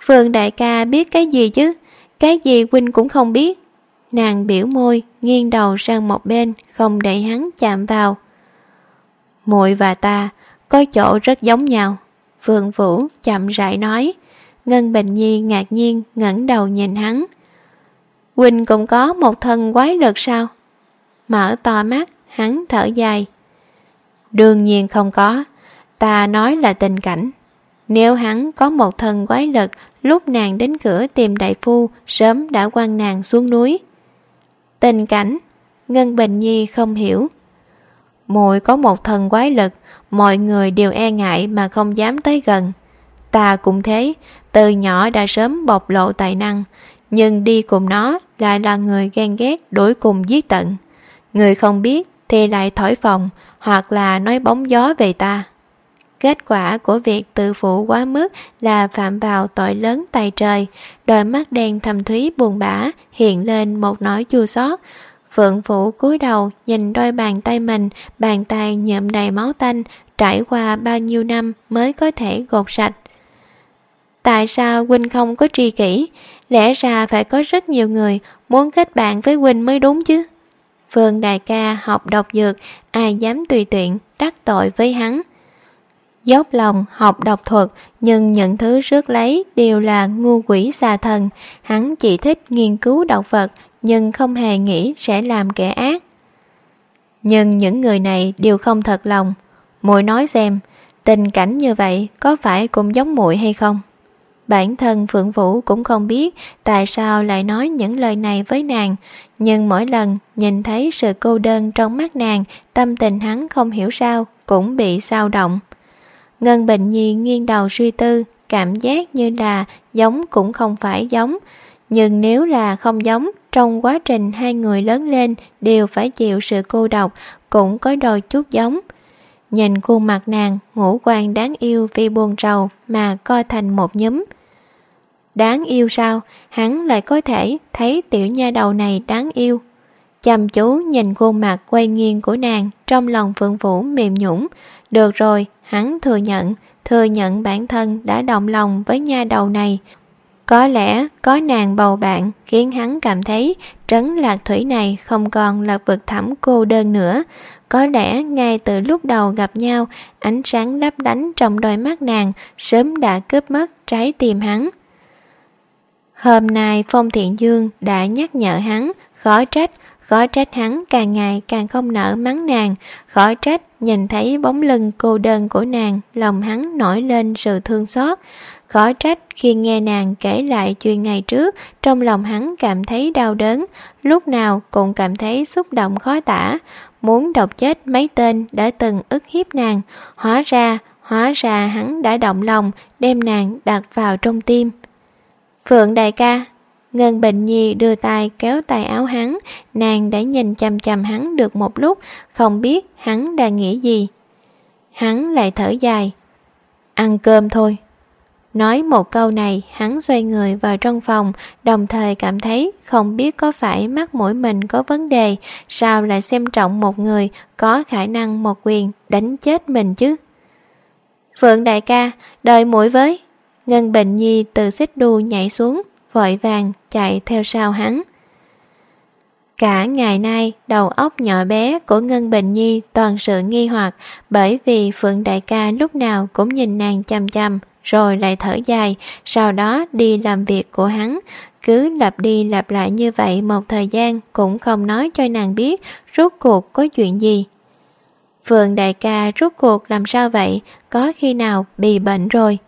Phương đại ca biết cái gì chứ? Cái gì huynh cũng không biết. Nàng biểu môi, nghiêng đầu sang một bên, không để hắn chạm vào. muội và ta có chỗ rất giống nhau. Phương Vũ chậm rãi nói. Ngân Bình Nhi ngạc nhiên ngẩng đầu nhìn hắn. Quỳnh cũng có một thân quái lực sao? Mở to mắt, hắn thở dài. Đương nhiên không có, ta nói là tình cảnh. Nếu hắn có một thân quái lực, lúc nàng đến cửa tìm đại phu, sớm đã quăng nàng xuống núi. Tình cảnh, Ngân Bình Nhi không hiểu. Muội có một thân quái lực, mọi người đều e ngại mà không dám tới gần. Ta cũng thế, từ nhỏ đã sớm bộc lộ tài năng, nhưng đi cùng nó lại là người ghen ghét đuổi cùng giết tận. Người không biết thì lại thổi phòng hoặc là nói bóng gió về ta. Kết quả của việc tự phụ quá mức là phạm vào tội lớn tay trời, đôi mắt đen thầm thúy buồn bã hiện lên một nỗi chua xót. Phượng Phụ cúi đầu nhìn đôi bàn tay mình, bàn tay nhuộm đầy máu tanh, trải qua bao nhiêu năm mới có thể gột sạch. Tại sao Huynh không có tri kỷ? Lẽ ra phải có rất nhiều người muốn kết bạn với Huynh mới đúng chứ. Phương đại ca học độc dược, ai dám tùy tiện, đắc tội với hắn. Dốc lòng học độc thuật, nhưng những thứ rước lấy đều là ngu quỷ xà thần. Hắn chỉ thích nghiên cứu độc vật, nhưng không hề nghĩ sẽ làm kẻ ác. Nhưng những người này đều không thật lòng. muội nói xem, tình cảnh như vậy có phải cũng giống muội hay không? Bản thân Phượng Vũ cũng không biết tại sao lại nói những lời này với nàng, nhưng mỗi lần nhìn thấy sự cô đơn trong mắt nàng, tâm tình hắn không hiểu sao, cũng bị sao động. Ngân Bình Nhi nghiêng đầu suy tư, cảm giác như là giống cũng không phải giống, nhưng nếu là không giống, trong quá trình hai người lớn lên đều phải chịu sự cô độc, cũng có đôi chút giống. Nhìn khuôn mặt nàng, ngũ quan đáng yêu vì buồn rầu mà coi thành một nhúm. Đáng yêu sao, hắn lại có thể thấy tiểu nha đầu này đáng yêu. Chăm chú nhìn khuôn mặt quay nghiêng của nàng trong lòng Phượng Vũ mềm nhũng. Được rồi, hắn thừa nhận, thừa nhận bản thân đã động lòng với nha đầu này. Có lẽ có nàng bầu bạn khiến hắn cảm thấy trấn lạc thủy này không còn là vực thẳm cô đơn nữa. Có lẽ ngay từ lúc đầu gặp nhau, ánh sáng lấp đánh trong đôi mắt nàng sớm đã cướp mất trái tim hắn. Hôm nay Phong Thiện Dương đã nhắc nhở hắn, khó trách, khó trách hắn càng ngày càng không nở mắng nàng, khó trách nhìn thấy bóng lưng cô đơn của nàng, lòng hắn nổi lên sự thương xót. Khó trách khi nghe nàng kể lại chuyện ngày trước, trong lòng hắn cảm thấy đau đớn, lúc nào cũng cảm thấy xúc động khó tả, muốn độc chết mấy tên đã từng ức hiếp nàng. Hóa ra, hóa ra hắn đã động lòng, đem nàng đặt vào trong tim. Phượng đại ca Ngân Bình Nhi đưa tay kéo tay áo hắn Nàng đã nhìn chăm chăm hắn được một lúc Không biết hắn đang nghĩ gì Hắn lại thở dài Ăn cơm thôi Nói một câu này, hắn xoay người vào trong phòng, đồng thời cảm thấy không biết có phải mắt mũi mình có vấn đề, sao lại xem trọng một người có khả năng một quyền đánh chết mình chứ. Phượng đại ca, đợi mũi với. Ngân Bình Nhi từ xích đu nhảy xuống, vội vàng chạy theo sau hắn. Cả ngày nay, đầu óc nhỏ bé của Ngân Bình Nhi toàn sự nghi hoặc bởi vì Phượng Đại ca lúc nào cũng nhìn nàng chăm chăm, rồi lại thở dài, sau đó đi làm việc của hắn. Cứ lặp đi lặp lại như vậy một thời gian cũng không nói cho nàng biết rốt cuộc có chuyện gì. Phượng đại ca rốt cuộc làm sao vậy, có khi nào bị bệnh rồi.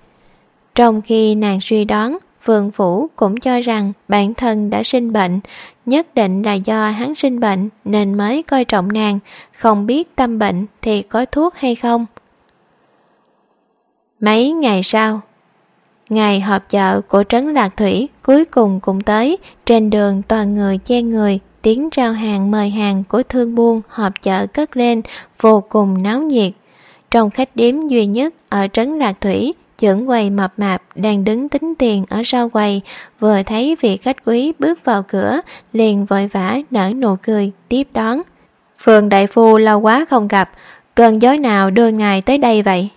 Trong khi nàng suy đoán, Phượng Phủ cũng cho rằng bản thân đã sinh bệnh, nhất định là do hắn sinh bệnh nên mới coi trọng nàng, không biết tâm bệnh thì có thuốc hay không. Mấy ngày sau, ngày họp chợ của Trấn Lạc Thủy cuối cùng cũng tới, trên đường toàn người che người, tiếng rao hàng mời hàng của thương buôn họp chợ cất lên, vô cùng náo nhiệt. Trong khách điếm duy nhất ở Trấn Lạc Thủy, trưởng quầy mập mạp đang đứng tính tiền ở sau quầy, vừa thấy vị khách quý bước vào cửa, liền vội vã nở nụ cười, tiếp đón. Phường Đại Phu lâu quá không gặp, cơn gió nào đưa ngài tới đây vậy?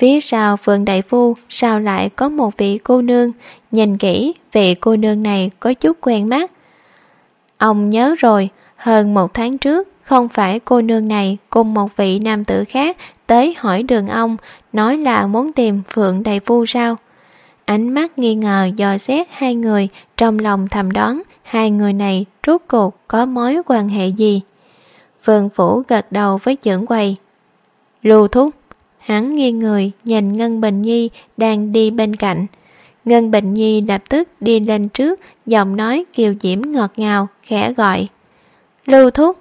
Phía sau phường đại phu sao lại có một vị cô nương, nhìn kỹ vị cô nương này có chút quen mắt. Ông nhớ rồi, hơn một tháng trước không phải cô nương này cùng một vị nam tử khác tới hỏi đường ông, nói là muốn tìm phượng đại phu sao. Ánh mắt nghi ngờ dò xét hai người, trong lòng thầm đoán hai người này rốt cuộc có mối quan hệ gì. Phượng Phủ gật đầu với trưởng quầy. Lưu thúc, Hắn nghiêng người nhìn Ngân Bình Nhi đang đi bên cạnh. Ngân Bình Nhi lập tức đi lên trước, giọng nói kiều diễm ngọt ngào, khẽ gọi. Lưu Thúc!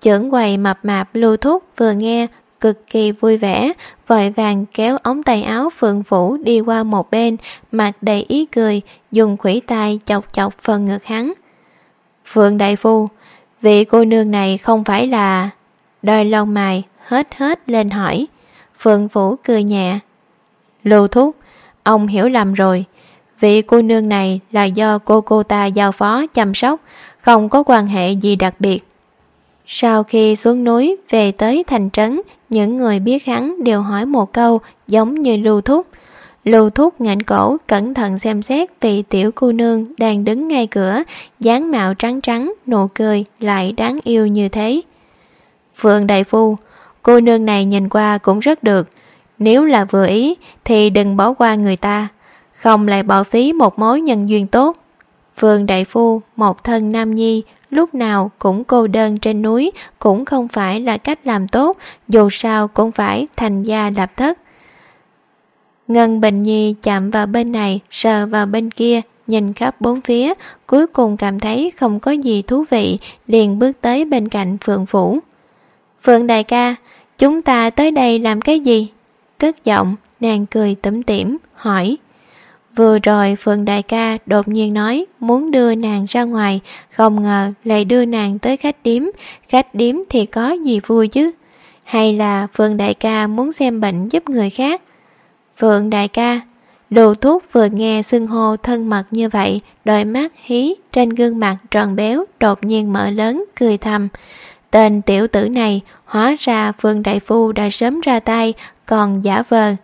Trưởng quầy mập mạp Lưu Thúc vừa nghe, cực kỳ vui vẻ, vội vàng kéo ống tay áo Phượng Vũ đi qua một bên, mặt đầy ý cười, dùng khủy tay chọc chọc phần ngực hắn. Phượng Đại Phu, vị cô nương này không phải là... Đôi lông mày hết hết lên hỏi. Phượng Vũ cười nhẹ. Lưu thúc, ông hiểu lầm rồi. Vị cô nương này là do cô cô ta giao phó chăm sóc, không có quan hệ gì đặc biệt. Sau khi xuống núi về tới thành trấn, những người biết hắn đều hỏi một câu giống như lưu thúc. Lưu thúc ngạnh cổ cẩn thận xem xét vị tiểu cô nương đang đứng ngay cửa, dáng mạo trắng trắng, nụ cười lại đáng yêu như thế. Phượng Đại Phu, Cô nương này nhìn qua cũng rất được. Nếu là vừa ý, Thì đừng bỏ qua người ta. Không lại bỏ phí một mối nhân duyên tốt. Vương Đại Phu, Một thân nam nhi, Lúc nào cũng cô đơn trên núi, Cũng không phải là cách làm tốt, Dù sao cũng phải thành gia lập thất. Ngân Bình Nhi chạm vào bên này, Sờ vào bên kia, Nhìn khắp bốn phía, Cuối cùng cảm thấy không có gì thú vị, Liền bước tới bên cạnh Phượng Phủ. Phượng đại ca Chúng ta tới đây làm cái gì? Cất giọng, nàng cười tủm tỉm, hỏi. Vừa rồi Phượng Đại ca đột nhiên nói muốn đưa nàng ra ngoài, không ngờ lại đưa nàng tới khách điếm. Khách điếm thì có gì vui chứ? Hay là Phượng Đại ca muốn xem bệnh giúp người khác? Phượng Đại ca, Đồ thuốc vừa nghe xưng hô thân mật như vậy, đôi mắt hí trên gương mặt tròn béo đột nhiên mở lớn, cười thầm. Tên tiểu tử này hóa ra Phương Đại Phu đã sớm ra tay, còn giả vờ.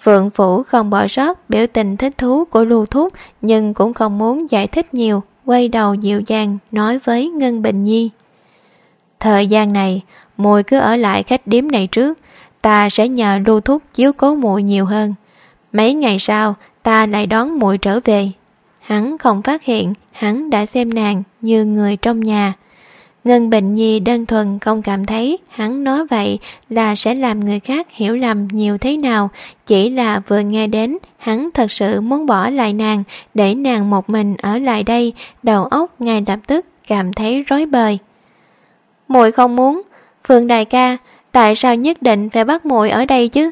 Phượng Phủ không bỏ sót biểu tình thích thú của lưu thúc nhưng cũng không muốn giải thích nhiều, quay đầu dịu dàng nói với Ngân Bình Nhi. Thời gian này, mùi cứ ở lại khách điếm này trước, ta sẽ nhờ lưu thúc chiếu cố muội nhiều hơn. Mấy ngày sau, ta lại đón muội trở về. Hắn không phát hiện, hắn đã xem nàng như người trong nhà. Ngân Bình Nhi đơn thuần không cảm thấy hắn nói vậy là sẽ làm người khác hiểu lầm nhiều thế nào, chỉ là vừa nghe đến hắn thật sự muốn bỏ lại nàng để nàng một mình ở lại đây, đầu óc ngay lập tức cảm thấy rối bời. Muội không muốn, Phương đại ca, tại sao nhất định phải bắt muội ở đây chứ?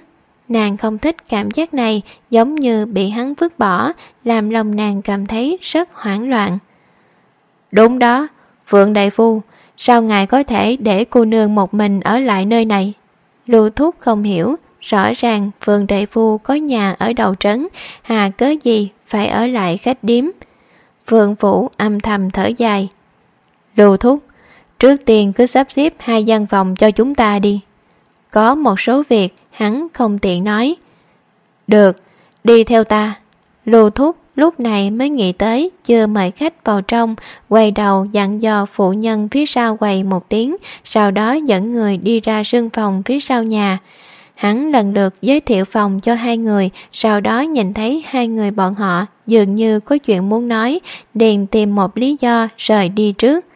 Nàng không thích cảm giác này giống như bị hắn vứt bỏ, làm lòng nàng cảm thấy rất hoảng loạn. Đúng đó, Phượng Đại Phu, Sao ngài có thể để cô nương một mình ở lại nơi này? Lưu Thúc không hiểu, rõ ràng vườn Đại Phu có nhà ở đầu trấn, hà cớ gì phải ở lại khách điếm. Vườn Phủ âm thầm thở dài. Lưu thúc, trước tiên cứ sắp xếp hai gian phòng cho chúng ta đi. Có một số việc hắn không tiện nói. Được, đi theo ta. Lưu thúc lúc này mới nghĩ tới chưa mời khách vào trong, quay đầu dặn dò phụ nhân phía sau quầy một tiếng, sau đó dẫn người đi ra sương phòng phía sau nhà. Hắn lần lượt giới thiệu phòng cho hai người, sau đó nhìn thấy hai người bọn họ dường như có chuyện muốn nói, liền tìm một lý do rời đi trước.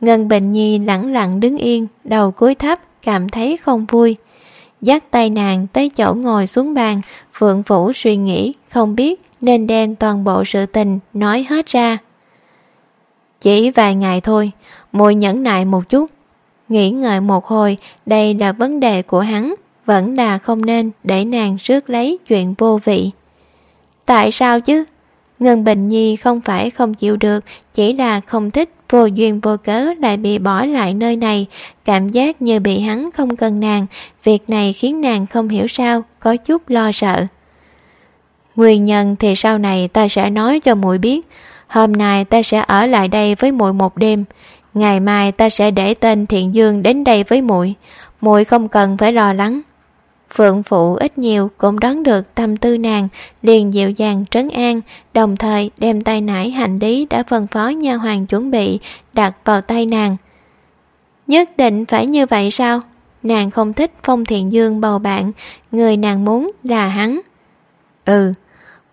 Ngân Bình Nhi lẳng lặng đứng yên, đầu cúi thấp, cảm thấy không vui. Dắt tay nàng tới chỗ ngồi xuống bàn, Phượng Vũ suy nghĩ, không biết nên đem toàn bộ sự tình nói hết ra. Chỉ vài ngày thôi, mùi nhẫn nại một chút. Nghĩ ngợi một hồi, đây là vấn đề của hắn, vẫn là không nên để nàng rước lấy chuyện vô vị. Tại sao chứ? Ngân Bình Nhi không phải không chịu được, chỉ là không thích vô duyên vô cớ lại bị bỏ lại nơi này, cảm giác như bị hắn không cần nàng, việc này khiến nàng không hiểu sao, có chút lo sợ. Nguyên nhân thì sau này ta sẽ nói cho muội biết, hôm nay ta sẽ ở lại đây với muội một đêm, ngày mai ta sẽ để tên Thiện Dương đến đây với muội, muội không cần phải lo lắng. Phượng Phụ ít nhiều cũng đoán được tâm tư nàng, liền dịu dàng trấn an, đồng thời đem tay nải hành lý đã phân phó nha hoàng chuẩn bị, đặt vào tay nàng. Nhất định phải như vậy sao? Nàng không thích Phong Thiện Dương bầu bạn, người nàng muốn là hắn. Ừ,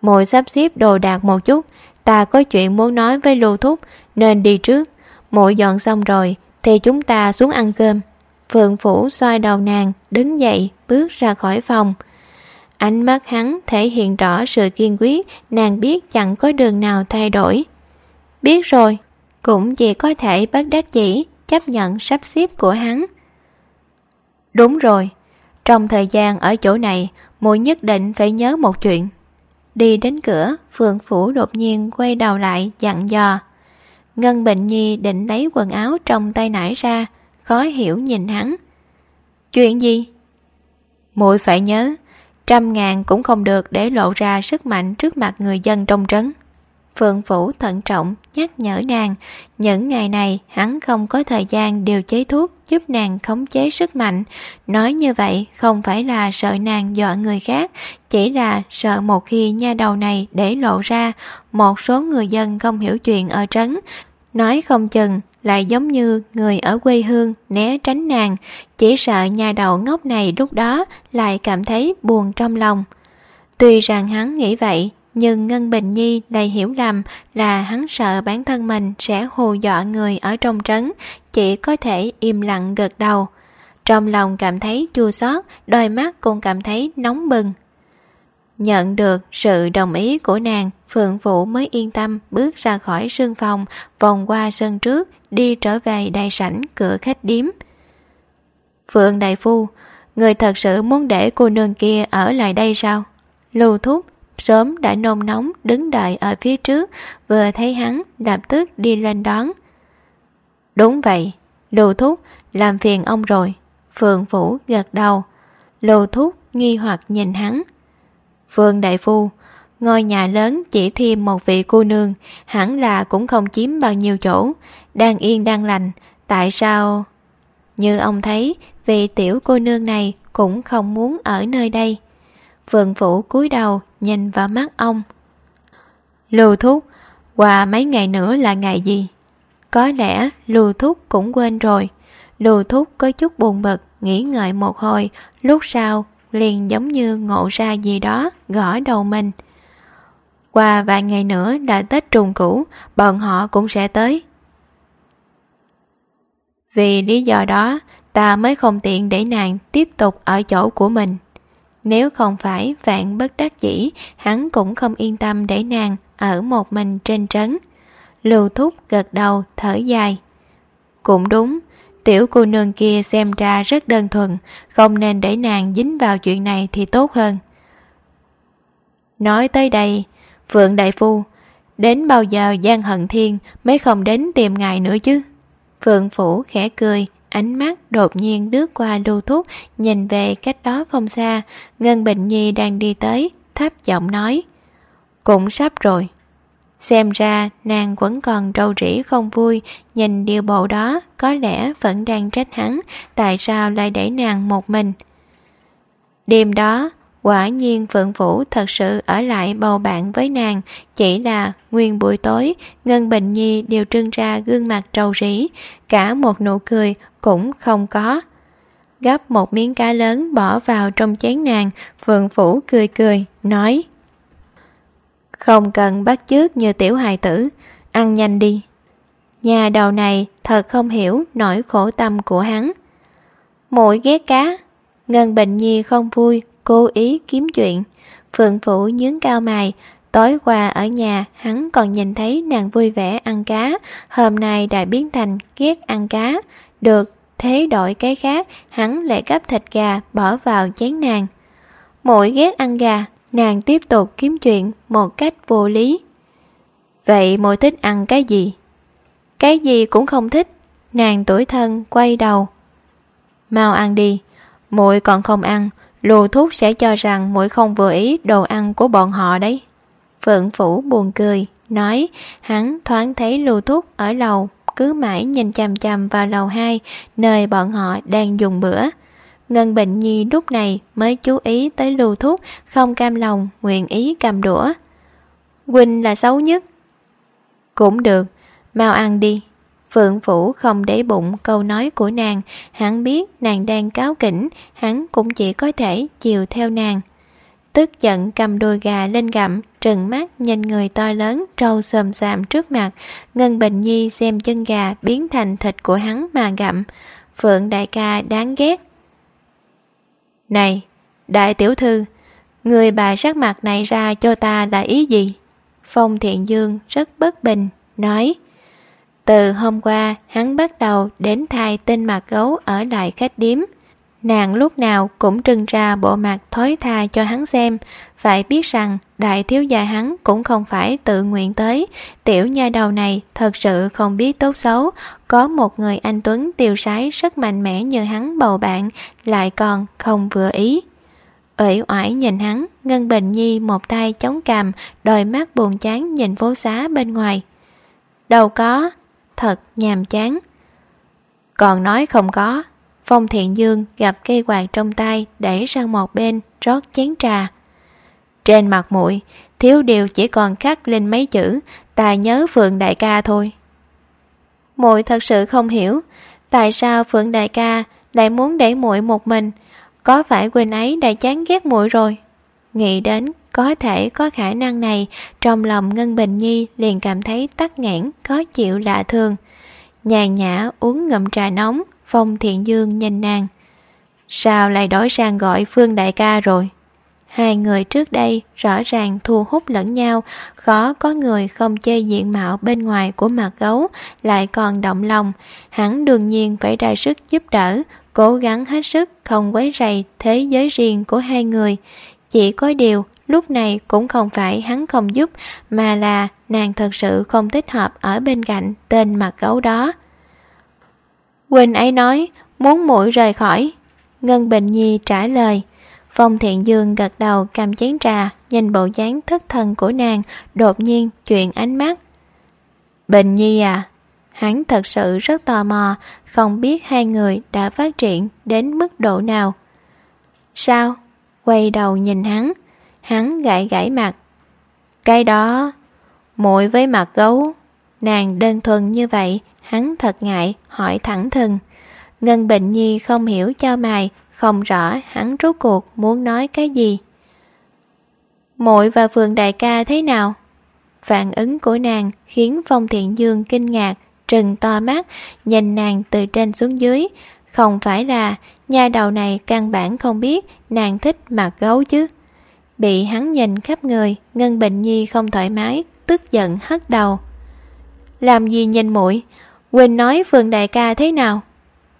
mồi sắp xếp đồ đạc một chút, ta có chuyện muốn nói với Lưu Thúc, nên đi trước. Mỗi dọn xong rồi, thì chúng ta xuống ăn cơm. Phượng Phủ xoay đầu nàng, đứng dậy, bước ra khỏi phòng. Ánh mắt hắn thể hiện rõ sự kiên quyết, nàng biết chẳng có đường nào thay đổi. Biết rồi, cũng chỉ có thể bất đắc chỉ chấp nhận sắp xếp của hắn. Đúng rồi, trong thời gian ở chỗ này, muội nhất định phải nhớ một chuyện. Đi đến cửa, Phượng Phủ đột nhiên quay đầu lại dặn dò. Ngân bình Nhi định lấy quần áo trong tay nải ra, khó hiểu nhìn hắn. Chuyện gì? muội phải nhớ, trăm ngàn cũng không được để lộ ra sức mạnh trước mặt người dân trong trấn. Phượng Phủ thận trọng nhắc nhở nàng, những ngày này hắn không có thời gian điều chế thuốc giúp nàng khống chế sức mạnh. Nói như vậy không phải là sợ nàng dọa người khác, chỉ là sợ một khi nha đầu này để lộ ra, một số người dân không hiểu chuyện ở trấn, nói không chừng lại giống như người ở quê hương né tránh nàng, chỉ sợ nhà đầu ngốc này lúc đó lại cảm thấy buồn trong lòng. Tuy rằng hắn nghĩ vậy, nhưng Ngân Bình Nhi đầy hiểu lầm là hắn sợ bản thân mình sẽ hù dọa người ở trong trấn, chỉ có thể im lặng gật đầu. Trong lòng cảm thấy chua xót, đôi mắt cũng cảm thấy nóng bừng. Nhận được sự đồng ý của nàng, Phượng Vũ mới yên tâm bước ra khỏi sương phòng, vòng qua sân trước, đi trở về đại sảnh cửa khách điếm. Phượng Đại Phu, người thật sự muốn để cô nương kia ở lại đây sao? Lưu Thúc sớm đã nôn nóng đứng đợi ở phía trước, vừa thấy hắn lập tức đi lên đón. Đúng vậy, Lưu Thúc làm phiền ông rồi. Phượng Vũ gật đầu. Lưu Thúc nghi hoặc nhìn hắn. Phương Đại Phu, ngôi nhà lớn chỉ thêm một vị cô nương, hẳn là cũng không chiếm bao nhiêu chỗ, đang yên đang lành, tại sao... Như ông thấy, vị tiểu cô nương này cũng không muốn ở nơi đây vườn Phủ cúi đầu nhìn vào mắt ông. Lưu Thúc, qua mấy ngày nữa là ngày gì? Có lẽ Lưu Thúc cũng quên rồi. Lưu Thúc có chút buồn bực, nghĩ ngợi một hồi, lúc sau liền giống như ngộ ra gì đó gõ đầu mình. Qua vài ngày nữa là Tết trùng cũ, bọn họ cũng sẽ tới. Vì lý do đó, ta mới không tiện để nàng tiếp tục ở chỗ của mình. Nếu không phải vạn bất đắc dĩ, hắn cũng không yên tâm để nàng ở một mình trên trấn. Lưu Thúc gật đầu thở dài. Cũng đúng, tiểu cô nương kia xem ra rất đơn thuần, không nên để nàng dính vào chuyện này thì tốt hơn. Nói tới đây, Phượng Đại Phu, đến bao giờ Giang Hận Thiên mới không đến tìm ngài nữa chứ? Phượng Phủ khẽ cười, ánh mắt đột nhiên đứt qua lưu thúc, nhìn về cách đó không xa, Ngân Bình Nhi đang đi tới, thấp giọng nói. Cũng sắp rồi. Xem ra nàng vẫn còn trâu rỉ không vui, nhìn điều bộ đó có lẽ vẫn đang trách hắn, tại sao lại để nàng một mình. Đêm đó, quả nhiên Phượng Vũ thật sự ở lại bầu bạn với nàng, chỉ là nguyên buổi tối, Ngân Bình Nhi đều trưng ra gương mặt trầu rỉ, cả một nụ cười cũng không có. Gấp một miếng cá lớn bỏ vào trong chén nàng, Phượng Vũ cười cười, nói không cần bắt chước như tiểu hài tử Ăn nhanh đi. Nhà đầu này thật không hiểu nỗi khổ tâm của hắn. Mũi ghét cá. Ngân Bình Nhi không vui Cố ý kiếm chuyện Phượng phủ nhướng cao mày Tối qua ở nhà hắn còn nhìn thấy nàng vui vẻ ăn cá Hôm nay đã biến thành ghét ăn cá Được, thế đổi cái khác Hắn lại gấp thịt gà bỏ vào chén nàng Mỗi ghét ăn gà Nàng tiếp tục kiếm chuyện một cách vô lý. Vậy mỗi thích ăn cái gì? Cái gì cũng không thích. Nàng tuổi thân quay đầu. Mau ăn đi, muội còn không ăn, lù thúc sẽ cho rằng muội không vừa ý đồ ăn của bọn họ đấy. Phượng Phủ buồn cười, nói hắn thoáng thấy lưu thúc ở lầu, cứ mãi nhìn chằm chằm vào lầu hai nơi bọn họ đang dùng bữa. Ngân Bệnh Nhi lúc này mới chú ý tới lưu thúc không cam lòng nguyện ý cầm đũa. Quỳnh là xấu nhất. Cũng được, mau ăn đi. Phượng Phủ không để bụng câu nói của nàng, hắn biết nàng đang cáo kỉnh, hắn cũng chỉ có thể chiều theo nàng. Tức giận cầm đôi gà lên gặm, trừng mắt nhìn người to lớn trâu xồm xàm trước mặt, Ngân Bình Nhi xem chân gà biến thành thịt của hắn mà gặm. Phượng đại ca đáng ghét, này, đại tiểu thư, người bà sắc mặt này ra cho ta là ý gì? Phong Thiện Dương rất bất bình, nói từ hôm qua, hắn bắt đầu đến thay tên mặt gấu ở lại khách điếm. Nàng lúc nào cũng trưng ra bộ mặt thói tha cho hắn xem, phải biết rằng đại thiếu gia hắn cũng không phải tự nguyện tới, tiểu nha đầu này thật sự không biết tốt xấu, có một người anh Tuấn tiêu sái rất mạnh mẽ như hắn bầu bạn, lại còn không vừa ý. Uể oải nhìn hắn, Ngân Bình Nhi một tay chống cằm, đôi mắt buồn chán nhìn phố xá bên ngoài. Đâu có, thật nhàm chán. Còn nói không có, Phong Thiện Dương gặp cây quạt trong tay đẩy sang một bên, rót chén trà. Trên mặt muội thiếu điều chỉ còn khắc lên mấy chữ, tài nhớ Phượng Đại ca thôi. Muội thật sự không hiểu, tại sao Phượng Đại ca lại muốn để muội một mình, có phải Quỳnh ấy đã chán ghét muội rồi? Nghĩ đến có thể có khả năng này, trong lòng Ngân Bình Nhi liền cảm thấy tắc nghẽn, khó chịu lạ thường. Nhàn nhã uống ngậm trà nóng, Phong Thiện Dương nhìn nàng. Sao lại đổi sang gọi Phương Đại ca rồi? Hai người trước đây rõ ràng thu hút lẫn nhau, khó có người không chê diện mạo bên ngoài của mặt gấu, lại còn động lòng. Hắn đương nhiên phải ra sức giúp đỡ, cố gắng hết sức không quấy rầy thế giới riêng của hai người. Chỉ có điều, lúc này cũng không phải hắn không giúp, mà là nàng thật sự không thích hợp ở bên cạnh tên mặt gấu đó. Quỳnh ấy nói, muốn mũi rời khỏi. Ngân Bình Nhi trả lời. Phong Thiện Dương gật đầu cầm chén trà, nhìn bộ dáng thất thần của nàng, đột nhiên chuyện ánh mắt. Bình Nhi à, hắn thật sự rất tò mò, không biết hai người đã phát triển đến mức độ nào. Sao? Quay đầu nhìn hắn, hắn gãi gãi mặt. Cái đó, muội với mặt gấu, nàng đơn thuần như vậy, hắn thật ngại, hỏi thẳng thừng. Ngân Bình Nhi không hiểu cho mày, không rõ hắn rốt cuộc muốn nói cái gì. Muội và vườn đại ca thế nào? Phản ứng của nàng khiến Phong Thiện Dương kinh ngạc, trừng to mắt, nhìn nàng từ trên xuống dưới. Không phải là nha đầu này căn bản không biết nàng thích mặt gấu chứ. Bị hắn nhìn khắp người, Ngân Bình Nhi không thoải mái, tức giận hất đầu. Làm gì nhìn muội Quỳnh nói phường đại ca thế nào?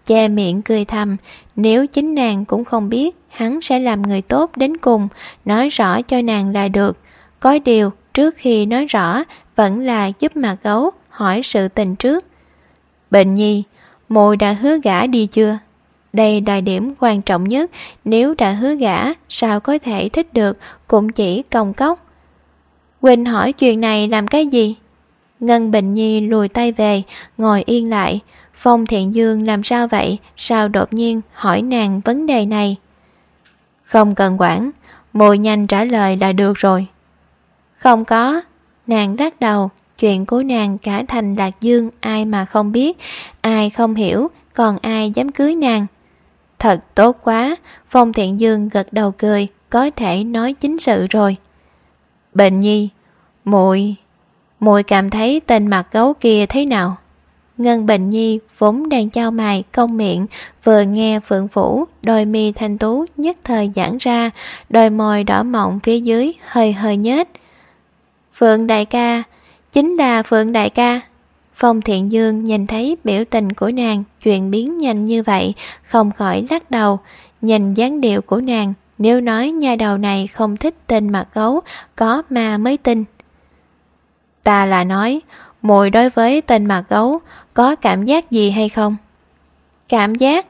Che miệng cười thầm, nếu chính nàng cũng không biết, hắn sẽ làm người tốt đến cùng, nói rõ cho nàng là được. Có điều, trước khi nói rõ, vẫn là giúp mặt gấu hỏi sự tình trước. Bệnh nhi, Mùi đã hứa gả đi chưa? Đây là điểm quan trọng nhất, nếu đã hứa gả, sao có thể thích được, cũng chỉ công cốc. Quỳnh hỏi chuyện này làm cái gì? Ngân Bình Nhi lùi tay về, ngồi yên lại. Phong Thiện Dương làm sao vậy? Sao đột nhiên hỏi nàng vấn đề này? Không cần quản, mùi nhanh trả lời là được rồi. Không có, nàng đắc đầu, chuyện của nàng cả thành Lạc Dương ai mà không biết, ai không hiểu, còn ai dám cưới nàng. Thật tốt quá, Phong Thiện Dương gật đầu cười, có thể nói chính sự rồi. Bệnh nhi, muội muội cảm thấy tên mặt gấu kia thế nào? Ngân Bình Nhi vốn đang trao mài công miệng, vừa nghe Phượng Phủ, đôi mi thanh tú nhất thời giãn ra, đôi môi đỏ mọng phía dưới hơi hơi nhếch. Phượng đại ca, chính là Phượng đại ca. Phong Thiện Dương nhìn thấy biểu tình của nàng chuyển biến nhanh như vậy, không khỏi lắc đầu, nhìn dáng điệu của nàng, nếu nói nhà đầu này không thích tên mặt gấu, có ma mới tin. Ta là nói, mùi đối với tên mặt gấu có cảm giác gì hay không? Cảm giác?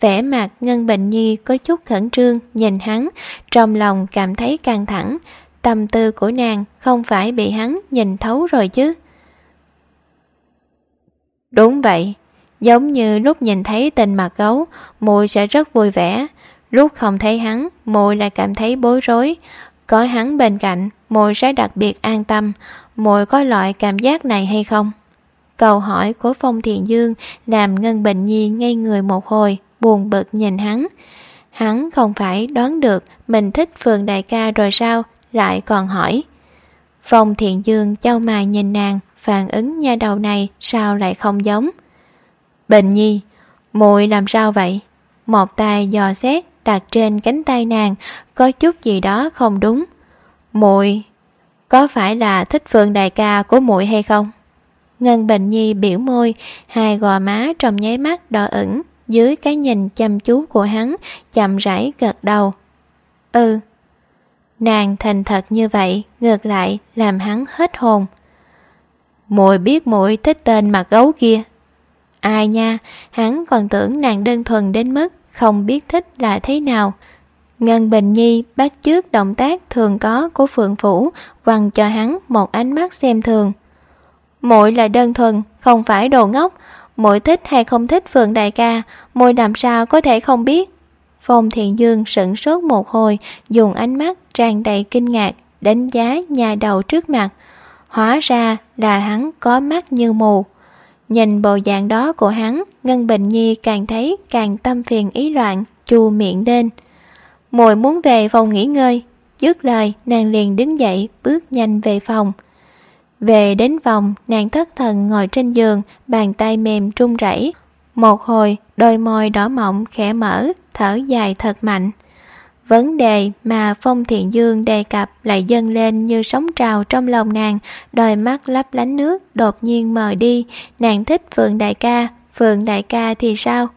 Vẻ mặt Ngân Bình Nhi có chút khẩn trương nhìn hắn, trong lòng cảm thấy căng thẳng, tâm tư của nàng không phải bị hắn nhìn thấu rồi chứ. Đúng vậy, giống như lúc nhìn thấy tên mặt gấu, mùi sẽ rất vui vẻ. Lúc không thấy hắn, mùi lại cảm thấy bối rối. Có hắn bên cạnh, mùi sẽ đặc biệt an tâm. Mùi có loại cảm giác này hay không? Câu hỏi của Phong Thiền Dương làm Ngân Bình Nhi ngây người một hồi, buồn bực nhìn hắn. Hắn không phải đoán được mình thích Phường Đại ca rồi sao, lại còn hỏi. Phong Thiện Dương châu mài nhìn nàng, phản ứng nha đầu này sao lại không giống. Bình Nhi, muội làm sao vậy? Một tay dò xét đặt trên cánh tay nàng, có chút gì đó không đúng. Muội, có phải là thích phương đại ca của muội hay không? Ngân Bình Nhi biểu môi, hai gò má trong nháy mắt đỏ ửng, dưới cái nhìn chăm chú của hắn, chậm rãi gật đầu. Ừ. Nàng thành thật như vậy, ngược lại làm hắn hết hồn. Muội biết muội thích tên mặt gấu kia. Ai nha, hắn còn tưởng nàng đơn thuần đến mức không biết thích là thế nào. Ngân Bình Nhi bắt chước động tác thường có của Phượng Phủ, quăng cho hắn một ánh mắt xem thường muội là đơn thuần không phải đồ ngốc muội thích hay không thích phượng đại ca muội làm sao có thể không biết phong thiện dương sửng sốt một hồi dùng ánh mắt tràn đầy kinh ngạc đánh giá nhà đầu trước mặt hóa ra là hắn có mắt như mù nhìn bộ dạng đó của hắn ngân bình nhi càng thấy càng tâm phiền ý loạn chu miệng lên Mùi muốn về phòng nghỉ ngơi dứt lời nàng liền đứng dậy bước nhanh về phòng về đến phòng, nàng thất thần ngồi trên giường, bàn tay mềm trung rẩy. Một hồi, đôi môi đỏ mọng khẽ mở, thở dài thật mạnh. Vấn đề mà Phong Thiện Dương đề cập lại dâng lên như sóng trào trong lòng nàng, đôi mắt lấp lánh nước đột nhiên mờ đi, nàng thích Phượng Đại ca, Phượng Đại ca thì sao?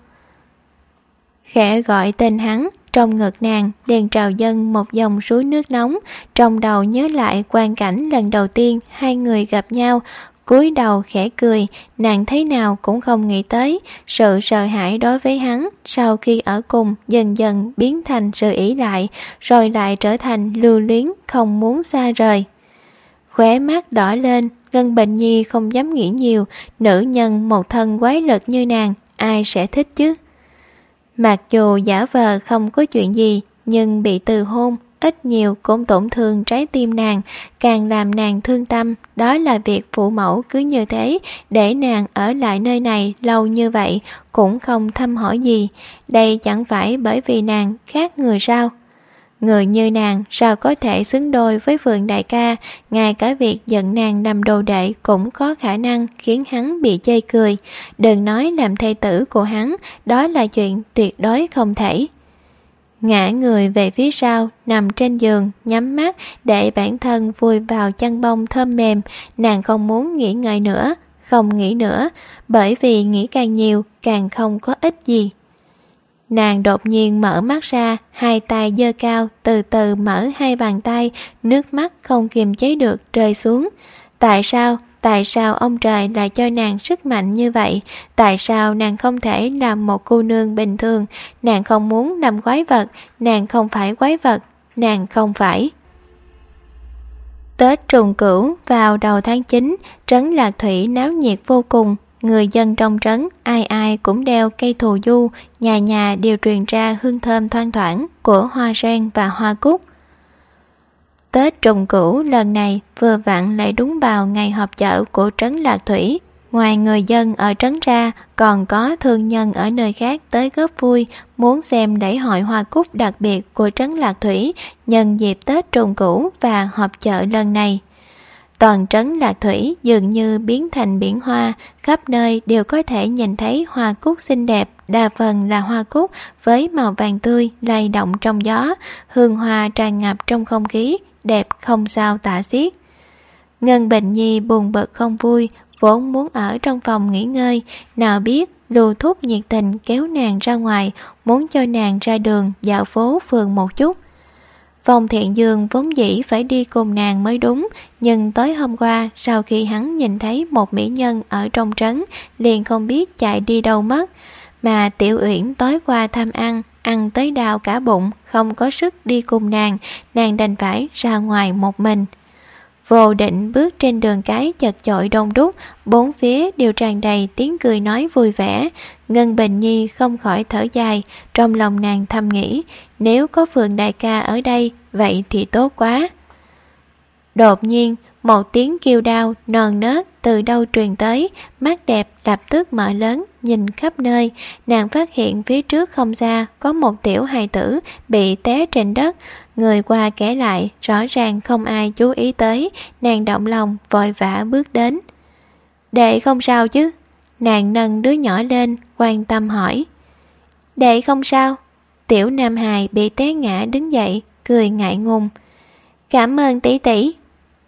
Khẽ gọi tên hắn, trong ngực nàng liền trào dâng một dòng suối nước nóng, trong đầu nhớ lại quan cảnh lần đầu tiên hai người gặp nhau, cúi đầu khẽ cười, nàng thấy nào cũng không nghĩ tới, sự sợ hãi đối với hắn sau khi ở cùng dần dần biến thành sự ỷ lại, rồi lại trở thành lưu luyến không muốn xa rời. Khóe mắt đỏ lên, Ngân Bệnh Nhi không dám nghĩ nhiều, nữ nhân một thân quái lực như nàng, ai sẽ thích chứ? Mặc dù giả vờ không có chuyện gì, nhưng bị từ hôn, ít nhiều cũng tổn thương trái tim nàng, càng làm nàng thương tâm, đó là việc phụ mẫu cứ như thế, để nàng ở lại nơi này lâu như vậy, cũng không thăm hỏi gì, đây chẳng phải bởi vì nàng khác người sao. Người như nàng sao có thể xứng đôi với vườn Đại ca, ngay cả việc giận nàng nằm đồ đệ cũng có khả năng khiến hắn bị chê cười. Đừng nói làm thê tử của hắn, đó là chuyện tuyệt đối không thể. Ngã người về phía sau, nằm trên giường, nhắm mắt để bản thân vùi vào chăn bông thơm mềm, nàng không muốn nghỉ ngơi nữa, không nghĩ nữa, bởi vì nghĩ càng nhiều càng không có ích gì. Nàng đột nhiên mở mắt ra, hai tay giơ cao, từ từ mở hai bàn tay, nước mắt không kiềm chế được rơi xuống. Tại sao? Tại sao ông trời lại cho nàng sức mạnh như vậy, tại sao nàng không thể làm một cô nương bình thường, nàng không muốn làm quái vật, nàng không phải quái vật, nàng không phải. Tết trùng cửu vào đầu tháng 9, trấn Lạc Thủy náo nhiệt vô cùng, người dân trong trấn ai ai cũng đeo cây thù du, nhà nhà đều truyền ra hương thơm thoang thoảng của hoa sen và hoa cúc. Tết trùng cửu lần này vừa vặn lại đúng vào ngày họp chợ của trấn Lạc Thủy. Ngoài người dân ở trấn ra, còn có thương nhân ở nơi khác tới góp vui, muốn xem đẩy hội hoa cúc đặc biệt của trấn Lạc Thủy nhân dịp Tết trùng cửu và họp chợ lần này. Toàn trấn Lạc Thủy dường như biến thành biển hoa, khắp nơi đều có thể nhìn thấy hoa cúc xinh đẹp, đa phần là hoa cúc với màu vàng tươi lay động trong gió, hương hoa tràn ngập trong không khí, đẹp không sao tả xiết. Ngân Bình Nhi buồn bực không vui, vốn muốn ở trong phòng nghỉ ngơi, nào biết lưu thúc nhiệt tình kéo nàng ra ngoài, muốn cho nàng ra đường dạo phố phường một chút. Vòng thiện dương vốn dĩ phải đi cùng nàng mới đúng, nhưng tối hôm qua sau khi hắn nhìn thấy một mỹ nhân ở trong trấn, liền không biết chạy đi đâu mất. Mà tiểu uyển tối qua tham ăn, ăn tới đau cả bụng, không có sức đi cùng nàng, nàng đành phải ra ngoài một mình. Vô định bước trên đường cái chật chội đông đúc, bốn phía đều tràn đầy tiếng cười nói vui vẻ. Ngân Bình Nhi không khỏi thở dài, trong lòng nàng thầm nghĩ, nếu có Phượng Đại ca ở đây, vậy thì tốt quá. Đột nhiên, một tiếng kêu đau non nớt từ đâu truyền tới, mắt đẹp lập tức mở lớn, nhìn khắp nơi, nàng phát hiện phía trước không xa có một tiểu hài tử bị té trên đất, người qua kể lại, rõ ràng không ai chú ý tới, nàng động lòng vội vã bước đến. Đệ không sao chứ? Nàng nâng đứa nhỏ lên, quan tâm hỏi. Đệ không sao? Tiểu Nam Hài bị té ngã đứng dậy, cười ngại ngùng. Cảm ơn tỷ tỷ.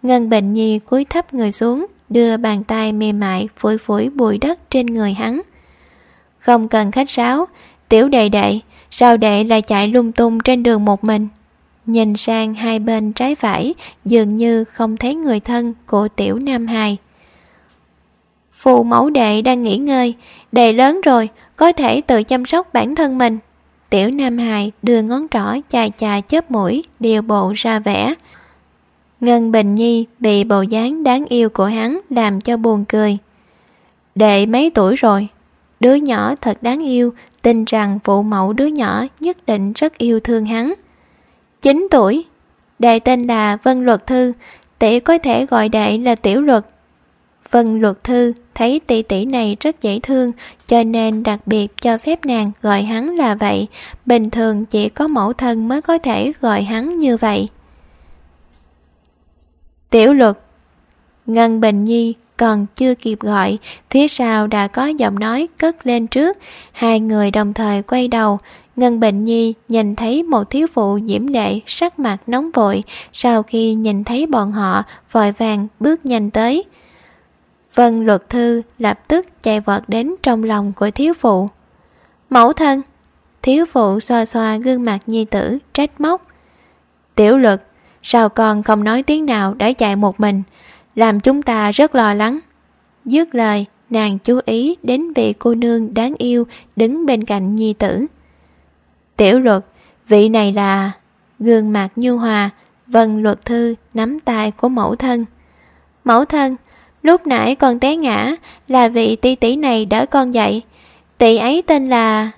Ngân bệnh Nhi cúi thấp người xuống, đưa bàn tay mềm mại phổi phổi bụi đất trên người hắn. Không cần khách sáo, tiểu đệ đệ, sao đệ lại chạy lung tung trên đường một mình? Nhìn sang hai bên trái phải, dường như không thấy người thân của tiểu Nam Hài. Phụ mẫu đệ đang nghỉ ngơi, đệ lớn rồi, có thể tự chăm sóc bản thân mình. Tiểu Nam Hài đưa ngón trỏ chà chà chớp mũi, điều bộ ra vẻ. Ngân Bình Nhi bị bộ dáng đáng yêu của hắn làm cho buồn cười. Đệ mấy tuổi rồi? Đứa nhỏ thật đáng yêu, tin rằng phụ mẫu đứa nhỏ nhất định rất yêu thương hắn. 9 tuổi. Đệ tên là Vân Luật Thư, tỷ có thể gọi đệ là Tiểu Luật. Vân Luật Thư thấy tỷ tỷ này rất dễ thương, cho nên đặc biệt cho phép nàng gọi hắn là vậy. Bình thường chỉ có mẫu thân mới có thể gọi hắn như vậy. Tiểu Luật Ngân Bình Nhi còn chưa kịp gọi, phía sau đã có giọng nói cất lên trước, hai người đồng thời quay đầu, Ngân bình Nhi nhìn thấy một thiếu phụ diễm lệ sắc mặt nóng vội sau khi nhìn thấy bọn họ vội vàng bước nhanh tới. Vân luật thư lập tức chạy vọt đến trong lòng của thiếu phụ. Mẫu thân! Thiếu phụ xoa xoa gương mặt nhi tử trách móc. Tiểu luật, sao con không nói tiếng nào để chạy một mình, làm chúng ta rất lo lắng. Dứt lời, nàng chú ý đến vị cô nương đáng yêu đứng bên cạnh nhi tử. Tiểu luật, vị này là... Gương mặt nhu hòa, vân luật thư nắm tay của mẫu thân. Mẫu thân, lúc nãy con té ngã là vị tỷ tỷ này đỡ con dậy. Tỷ ấy tên là...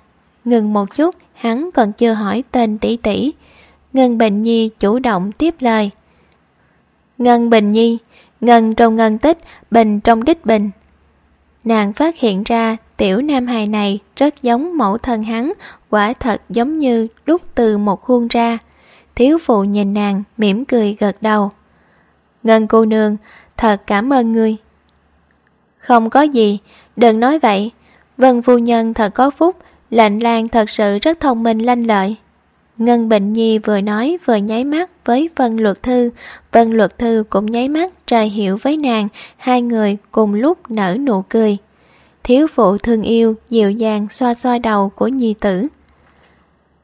Ngừng một chút, hắn còn chưa hỏi tên tỷ tỷ. Ngân Bình Nhi chủ động tiếp lời. Ngân Bình Nhi, Ngân trong ngân tích, Bình trong đích Bình. Nàng phát hiện ra tiểu nam hài này rất giống mẫu thân hắn, quả thật giống như đúc từ một khuôn ra. Thiếu phụ nhìn nàng, mỉm cười gật đầu. Ngân cô nương, thật cảm ơn ngươi. Không có gì, đừng nói vậy. Vân phu nhân thật có phúc, lạnh lan thật sự rất thông minh lanh lợi. Ngân Bệnh Nhi vừa nói vừa nháy mắt với Vân Luật Thư, Vân Luật Thư cũng nháy mắt trời hiểu với nàng, hai người cùng lúc nở nụ cười. Thiếu phụ thương yêu, dịu dàng xoa xoa đầu của nhi tử.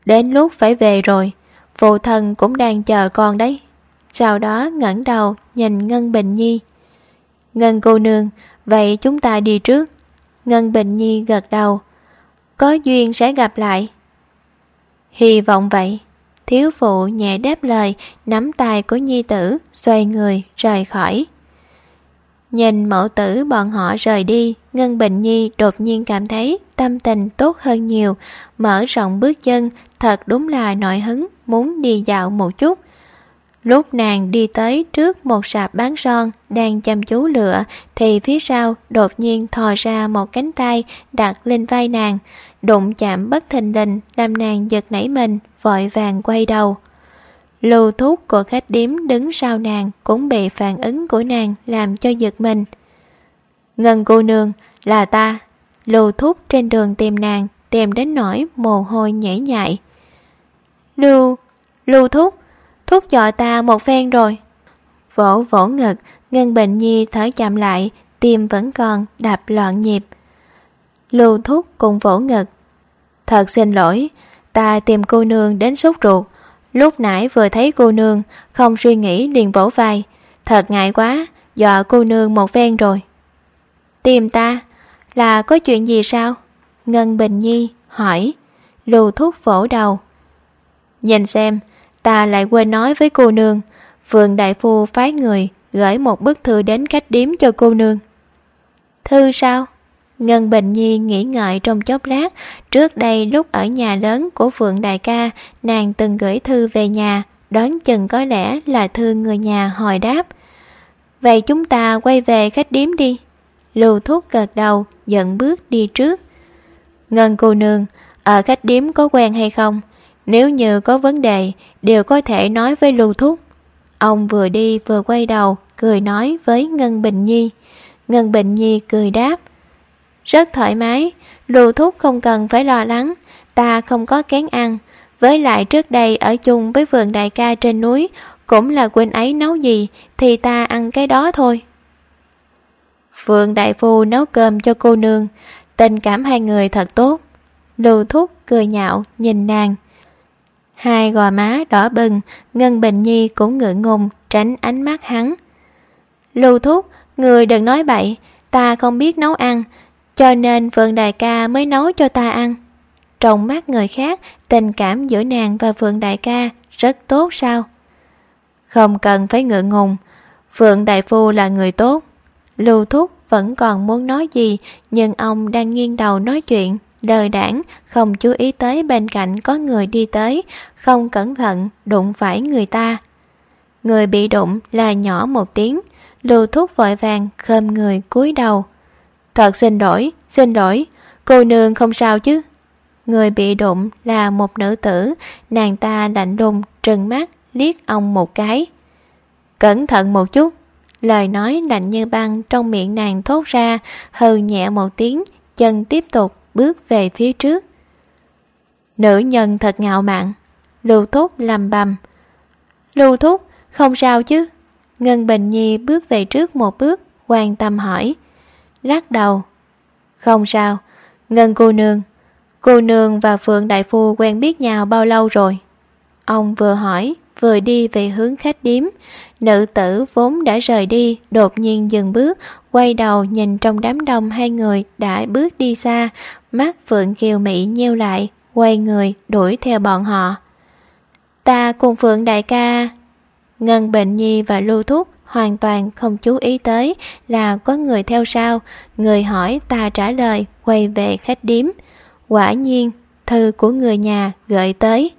Đến lúc phải về rồi, phụ thần cũng đang chờ con đấy. Sau đó ngẩng đầu nhìn Ngân Bình Nhi. Ngân cô nương, vậy chúng ta đi trước. Ngân Bình Nhi gật đầu. Có duyên sẽ gặp lại. Hy vọng vậy. Thiếu phụ nhẹ đáp lời, nắm tay của nhi tử, xoay người, rời khỏi. Nhìn mẫu tử bọn họ rời đi, Ngân Bình Nhi đột nhiên cảm thấy tâm tình tốt hơn nhiều, mở rộng bước chân, thật đúng là nội hứng, muốn đi dạo một chút. Lúc nàng đi tới trước một sạp bán son đang chăm chú lựa thì phía sau đột nhiên thò ra một cánh tay đặt lên vai nàng, đụng chạm bất thình lình làm nàng giật nảy mình, vội vàng quay đầu. Lưu thúc của khách điếm đứng sau nàng cũng bị phản ứng của nàng làm cho giật mình. Ngân cô nương, là ta. Lưu thúc trên đường tìm nàng, tìm đến nỗi mồ hôi nhảy nhại. Lưu, lưu thúc thúc dọa ta một phen rồi. Vỗ vỗ ngực, Ngân Bệnh Nhi thở chậm lại, tim vẫn còn đập loạn nhịp. Lưu thuốc cùng vỗ ngực. Thật xin lỗi, ta tìm cô nương đến sốt ruột, Lúc nãy vừa thấy cô nương, không suy nghĩ liền vỗ vai. Thật ngại quá, dọa cô nương một phen rồi. Tìm ta, là có chuyện gì sao? Ngân Bình Nhi hỏi, lưu thuốc vỗ đầu. Nhìn xem, ta lại quên nói với cô nương, vườn Đại Phu phái người gửi một bức thư đến khách điếm cho cô nương. Thư sao? Ngân Bình Nhi nghĩ ngợi trong chốc lát, trước đây lúc ở nhà lớn của vượng Đại ca, nàng từng gửi thư về nhà, đoán chừng có lẽ là thư người nhà hồi đáp. Vậy chúng ta quay về khách điếm đi. Lưu Thúc gật đầu, dẫn bước đi trước. Ngân cô nương, ở khách điếm có quen hay không? Nếu như có vấn đề, đều có thể nói với Lưu Thúc. Ông vừa đi vừa quay đầu, cười nói với Ngân Bình Nhi. Ngân Bình Nhi cười đáp. Rất thoải mái, lưu thúc không cần phải lo lắng, ta không có kén ăn. Với lại trước đây ở chung với vườn đại ca trên núi, cũng là quên ấy nấu gì thì ta ăn cái đó thôi. Phượng Đại Phu nấu cơm cho cô nương, tình cảm hai người thật tốt. Lưu Thúc cười nhạo nhìn nàng. Hai gò má đỏ bừng, Ngân Bình Nhi cũng ngượng ngùng tránh ánh mắt hắn. Lưu Thúc, người đừng nói bậy, ta không biết nấu ăn, cho nên Phượng Đại ca mới nấu cho ta ăn. Trong mắt người khác, tình cảm giữa nàng và Phượng Đại ca rất tốt sao? Không cần phải ngượng ngùng, Phượng Đại Phu là người tốt. Lưu Thúc vẫn còn muốn nói gì, nhưng ông đang nghiêng đầu nói chuyện, đời đảng, không chú ý tới bên cạnh có người đi tới, không cẩn thận đụng phải người ta. Người bị đụng là nhỏ một tiếng, Lưu Thúc vội vàng khom người cúi đầu. Thật xin lỗi, xin lỗi, cô nương không sao chứ. Người bị đụng là một nữ tử, nàng ta lạnh lùng, trừng mắt, liếc ông một cái. Cẩn thận một chút, lời nói lạnh như băng trong miệng nàng thốt ra, hừ nhẹ một tiếng, chân tiếp tục bước về phía trước. Nữ nhân thật ngạo mạn, lưu thúc làm bầm. Lưu thúc, không sao chứ? Ngân Bình Nhi bước về trước một bước, quan tâm hỏi lắc đầu. Không sao, Ngân cô nương, cô nương và Phượng Đại Phu quen biết nhau bao lâu rồi? Ông vừa hỏi, vừa đi về hướng khách điếm. Nữ tử vốn đã rời đi, đột nhiên dừng bước, quay đầu nhìn trong đám đông hai người đã bước đi xa, mắt Phượng Kiều Mỹ nheo lại, quay người đuổi theo bọn họ. Ta cùng Phượng đại ca. Ngân Bệnh Nhi và Lưu Thúc hoàn toàn không chú ý tới là có người theo sau, người hỏi ta trả lời, quay về khách điếm. Quả nhiên, thư của người nhà gửi tới.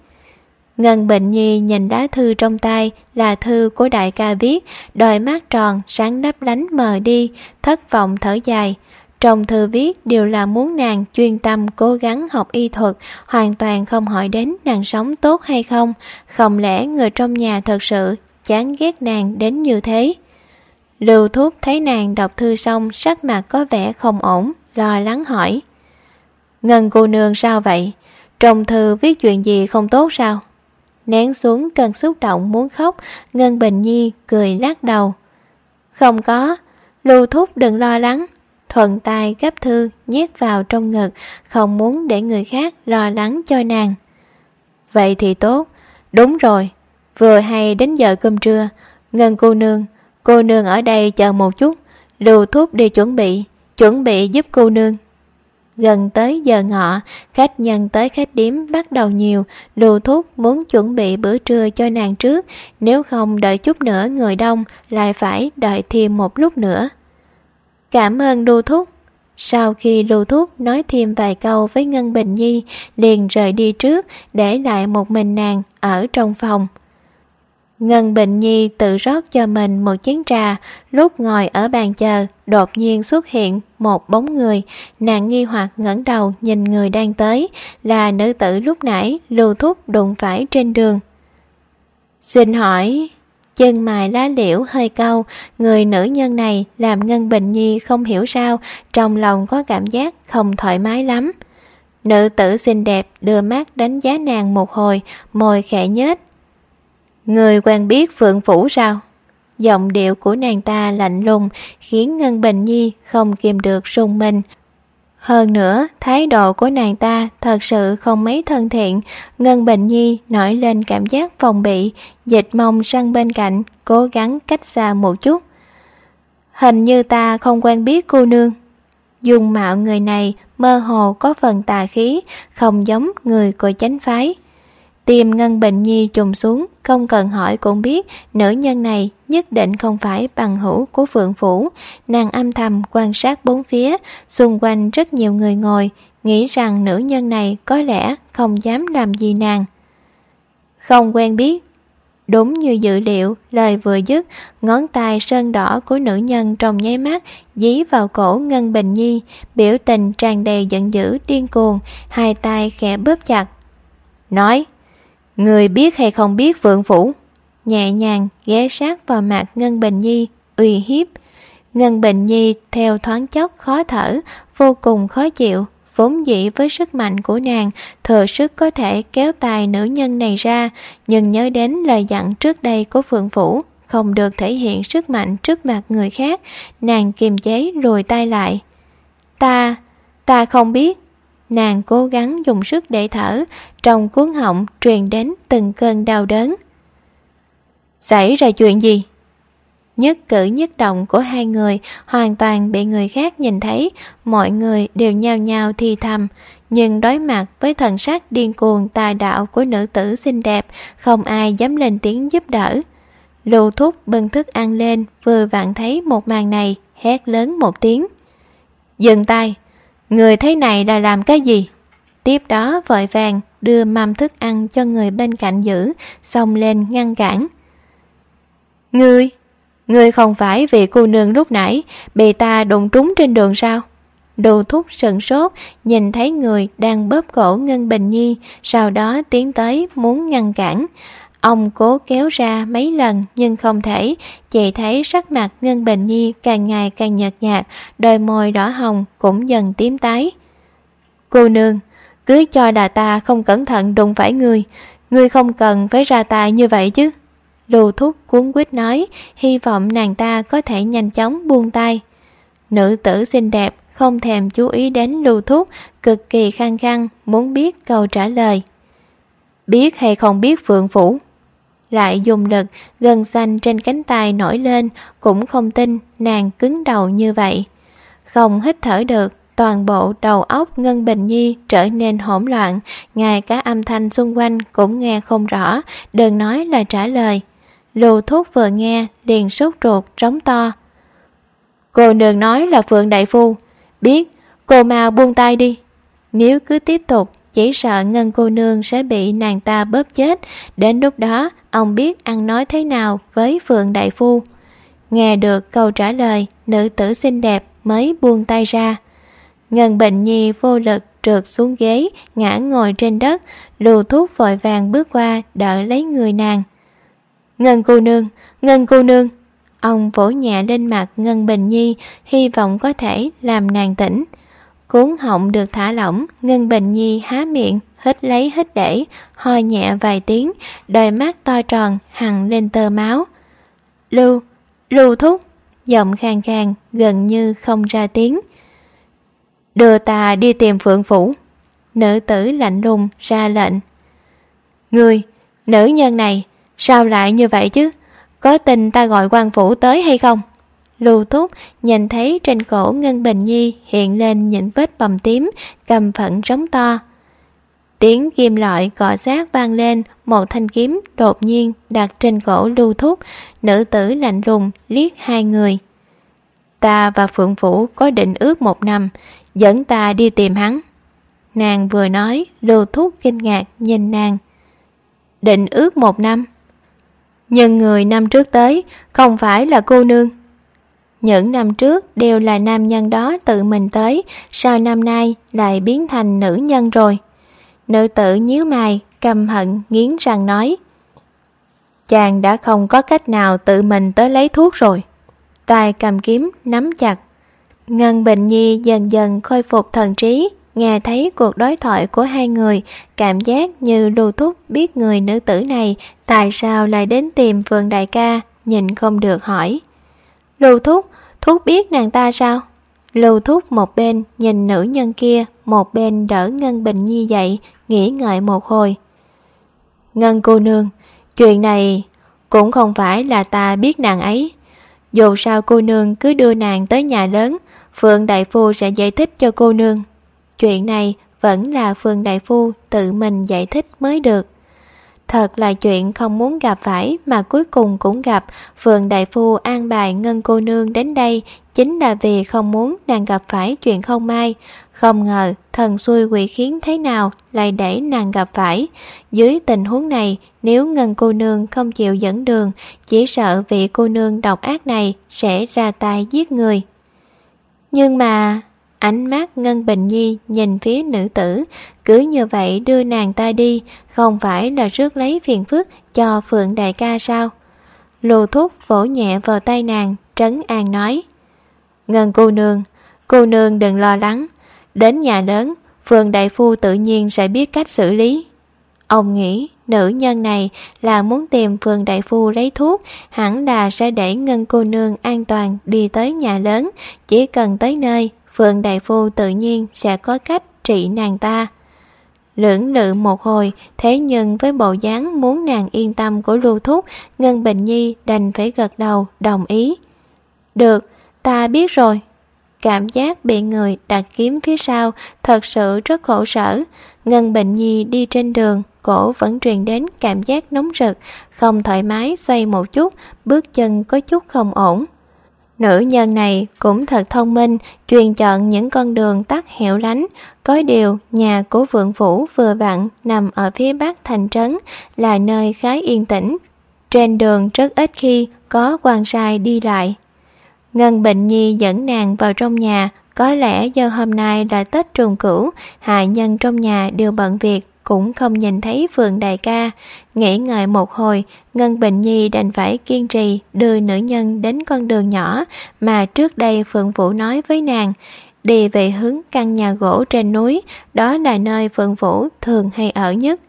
Ngân Bệnh Nhi nhìn lá thư trong tay là thư của đại ca viết, đôi mắt tròn, sáng lấp lánh mờ đi, thất vọng thở dài. Trong thư viết đều là muốn nàng chuyên tâm cố gắng học y thuật, hoàn toàn không hỏi đến nàng sống tốt hay không, không lẽ người trong nhà thật sự chán ghét nàng đến như thế. Lưu Thúc thấy nàng đọc thư xong sắc mặt có vẻ không ổn, lo lắng hỏi. Ngân cô nương sao vậy? Trong thư viết chuyện gì không tốt sao? Nén xuống cơn xúc động muốn khóc, Ngân Bình Nhi cười lắc đầu. Không có, Lưu Thúc đừng lo lắng. Thuận tay gấp thư nhét vào trong ngực, không muốn để người khác lo lắng cho nàng. Vậy thì tốt, đúng rồi, Vừa hay đến giờ cơm trưa Ngân cô nương Cô nương ở đây chờ một chút Lưu thúc đi chuẩn bị Chuẩn bị giúp cô nương Gần tới giờ ngọ, khách nhân tới khách điếm bắt đầu nhiều, lưu thúc muốn chuẩn bị bữa trưa cho nàng trước, nếu không đợi chút nữa người đông lại phải đợi thêm một lúc nữa. Cảm ơn lưu thúc. Sau khi lưu thúc nói thêm vài câu với Ngân Bình Nhi, liền rời đi trước, để lại một mình nàng ở trong phòng. Ngân Bình Nhi tự rót cho mình một chén trà, lúc ngồi ở bàn chờ, đột nhiên xuất hiện một bóng người, nàng nghi hoặc ngẩng đầu nhìn người đang tới, là nữ tử lúc nãy lưu thúc đụng phải trên đường. Xin hỏi, chân mài lá liễu hơi câu, người nữ nhân này làm Ngân Bình Nhi không hiểu sao, trong lòng có cảm giác không thoải mái lắm. Nữ tử xinh đẹp đưa mắt đánh giá nàng một hồi, môi khẽ nhếch, Người quen biết Phượng Phủ sao? Giọng điệu của nàng ta lạnh lùng khiến Ngân Bình Nhi không kìm được sung mình. Hơn nữa, thái độ của nàng ta thật sự không mấy thân thiện. Ngân Bình Nhi nổi lên cảm giác phòng bị, dịch mông sang bên cạnh, cố gắng cách xa một chút. Hình như ta không quen biết cô nương. Dùng mạo người này mơ hồ có phần tà khí, không giống người của chánh phái. Tim Ngân Bình Nhi trùng xuống, không cần hỏi cũng biết nữ nhân này nhất định không phải bằng hữu của Phượng Phủ. Nàng âm thầm quan sát bốn phía, xung quanh rất nhiều người ngồi, nghĩ rằng nữ nhân này có lẽ không dám làm gì nàng. Không quen biết. Đúng như dự liệu, lời vừa dứt, ngón tay sơn đỏ của nữ nhân trong nháy mắt dí vào cổ Ngân Bình Nhi, biểu tình tràn đầy giận dữ điên cuồng, hai tay khẽ bóp chặt. Nói, Người biết hay không biết vượng phủ Nhẹ nhàng ghé sát vào mặt Ngân Bình Nhi Uy hiếp. Ngân Bình Nhi theo thoáng chốc khó thở Vô cùng khó chịu Vốn dĩ với sức mạnh của nàng Thừa sức có thể kéo tài nữ nhân này ra Nhưng nhớ đến lời dặn trước đây của Phượng Phủ Không được thể hiện sức mạnh trước mặt người khác Nàng kiềm chế lùi tay lại. Ta, ta không biết. Nàng cố gắng dùng sức để thở, trong cuốn họng truyền đến từng cơn đau đớn. Xảy ra chuyện gì? Nhất cử nhất động của hai người hoàn toàn bị người khác nhìn thấy, mọi người đều nhao nhao thì thầm, nhưng đối mặt với thần sắc điên cuồng tà đạo của nữ tử xinh đẹp, không ai dám lên tiếng giúp đỡ. Lưu thúc bưng thức ăn lên, vừa vặn thấy một màn này, hét lớn một tiếng. Dừng tay, Người thấy này là làm cái gì? Tiếp đó vội vàng đưa mâm thức ăn cho người bên cạnh giữ, xông lên ngăn cản. Ngươi, ngươi không phải vì cô nương lúc nãy bị ta đụng trúng trên đường sao? Đồ thúc sừng sốt, nhìn thấy người đang bóp cổ Ngân Bình Nhi, sau đó tiến tới muốn ngăn cản. Ông cố kéo ra mấy lần nhưng không thể, chỉ thấy sắc mặt Ngân Bình Nhi càng ngày càng nhợt nhạt, đôi môi đỏ hồng cũng dần tím tái. Cô nương, cứ cho đà ta không cẩn thận đụng phải người, người không cần phải ra tay như vậy chứ. Lưu thúc cuốn quýt nói, hy vọng nàng ta có thể nhanh chóng buông tay. Nữ tử xinh đẹp không thèm chú ý đến lưu thúc, cực kỳ khăng khăng muốn biết câu trả lời. Biết hay không biết Phượng Phủ? lại dùng lực, gần xanh trên cánh tay nổi lên, cũng không tin nàng cứng đầu như vậy. Không hít thở được, toàn bộ đầu óc Ngân Bình Nhi trở nên hỗn loạn, ngay cả âm thanh xung quanh cũng nghe không rõ, đừng nói là trả lời. Lưu thúc vừa nghe, liền sốt ruột, trống to. Cô nương nói là Phượng Đại Phu, biết, cô mau buông tay đi. Nếu cứ tiếp tục, chỉ sợ Ngân cô nương sẽ bị nàng ta bóp chết, đến lúc đó ông biết ăn nói thế nào với Phượng Đại Phu. Nghe được câu trả lời, nữ tử xinh đẹp mới buông tay ra. Ngân Bệnh Nhi vô lực trượt xuống ghế, ngã ngồi trên đất, lù thuốc vội vàng bước qua đỡ lấy người nàng. Ngân cô nương, Ngân cô nương. Ông vỗ nhẹ lên mặt Ngân Bình Nhi, hy vọng có thể làm nàng tỉnh. Cuốn họng được thả lỏng, Ngân Bình Nhi há miệng, hít lấy hít để, ho nhẹ vài tiếng, đôi mắt to tròn hằng lên tơ máu. Lưu, lưu thúc, giọng khang khang, gần như không ra tiếng. Đưa ta đi tìm phượng phủ. Nữ tử lạnh lùng ra lệnh. người nữ nhân này, sao lại như vậy chứ? Có tin ta gọi quan phủ tới hay không? lưu thúc nhìn thấy trên cổ Ngân Bình Nhi hiện lên những vết bầm tím, cầm phận rống to. Tiếng kim loại cọ sát vang lên, một thanh kiếm đột nhiên đặt trên cổ lưu thúc, nữ tử lạnh lùng liếc hai người. Ta và Phượng Phủ có định ước một năm, dẫn ta đi tìm hắn. Nàng vừa nói, lưu thúc kinh ngạc nhìn nàng. Định ước một năm? Nhưng người năm trước tới không phải là cô nương. Những năm trước đều là nam nhân đó tự mình tới, sao năm nay lại biến thành nữ nhân rồi? Nữ tử nhíu mày, căm hận, nghiến răng nói. Chàng đã không có cách nào tự mình tới lấy thuốc rồi. Tài cầm kiếm, nắm chặt. Ngân Bình Nhi dần dần khôi phục thần trí, nghe thấy cuộc đối thoại của hai người, cảm giác như lưu thúc biết người nữ tử này tại sao lại đến tìm Vương Đại ca, nhìn không được hỏi. Lưu thúc, thúc biết nàng ta sao? Lưu thúc một bên nhìn nữ nhân kia, một bên đỡ Ngân Bình Nhi dậy, nghĩ ngợi một hồi. Ngân cô nương, chuyện này cũng không phải là ta biết nàng ấy. Dù sao cô nương cứ đưa nàng tới nhà lớn, Phượng Đại Phu sẽ giải thích cho cô nương. Chuyện này vẫn là Phượng Đại Phu tự mình giải thích mới được. Thật là chuyện không muốn gặp phải mà cuối cùng cũng gặp Phượng Đại Phu an bài Ngân cô nương đến đây chính là vì không muốn nàng gặp phải chuyện không may. Không ngờ thần xui quỷ khiến thế nào lại để nàng gặp phải. Dưới tình huống này, nếu Ngân cô nương không chịu dẫn đường, chỉ sợ vị cô nương độc ác này sẽ ra tay giết người. Nhưng mà... Ánh mắt Ngân Bình Nhi nhìn phía nữ tử, cứ như vậy đưa nàng ta đi, không phải là rước lấy phiền phức cho Phượng Đại ca sao? Lù thúc vỗ nhẹ vào tay nàng, trấn an nói. Ngân cô nương, cô nương đừng lo lắng, đến nhà lớn, Phượng Đại Phu tự nhiên sẽ biết cách xử lý. Ông nghĩ nữ nhân này là muốn tìm Phượng Đại Phu lấy thuốc, hẳn là sẽ để Ngân cô nương an toàn đi tới nhà lớn, chỉ cần tới nơi Phượng Đại Phu tự nhiên sẽ có cách trị nàng ta. Lưỡng lự một hồi, thế nhưng với bộ dáng muốn nàng yên tâm của lưu thúc, Ngân Bình Nhi đành phải gật đầu, đồng ý. Được, ta biết rồi. Cảm giác bị người đặt kiếm phía sau thật sự rất khổ sở. Ngân Bình Nhi đi trên đường, cổ vẫn truyền đến cảm giác nóng rực, không thoải mái xoay một chút, bước chân có chút không ổn. Nữ nhân này cũng thật thông minh, truyền chọn những con đường tắt hẻo lánh. Có điều, nhà của vượng phủ vừa vặn nằm ở phía bắc thành trấn, là nơi khá yên tĩnh. Trên đường rất ít khi có quan sai đi lại. Ngân Bình Nhi dẫn nàng vào trong nhà, có lẽ do hôm nay là Tết trùng cửu, hạ nhân trong nhà đều bận việc, cũng không nhìn thấy Phượng đại ca. Nghĩ ngợi một hồi, Ngân Bình Nhi đành phải kiên trì đưa nữ nhân đến con đường nhỏ mà trước đây Phượng Vũ nói với nàng. Đi về hướng căn nhà gỗ trên núi, đó là nơi Phượng Vũ thường hay ở nhất.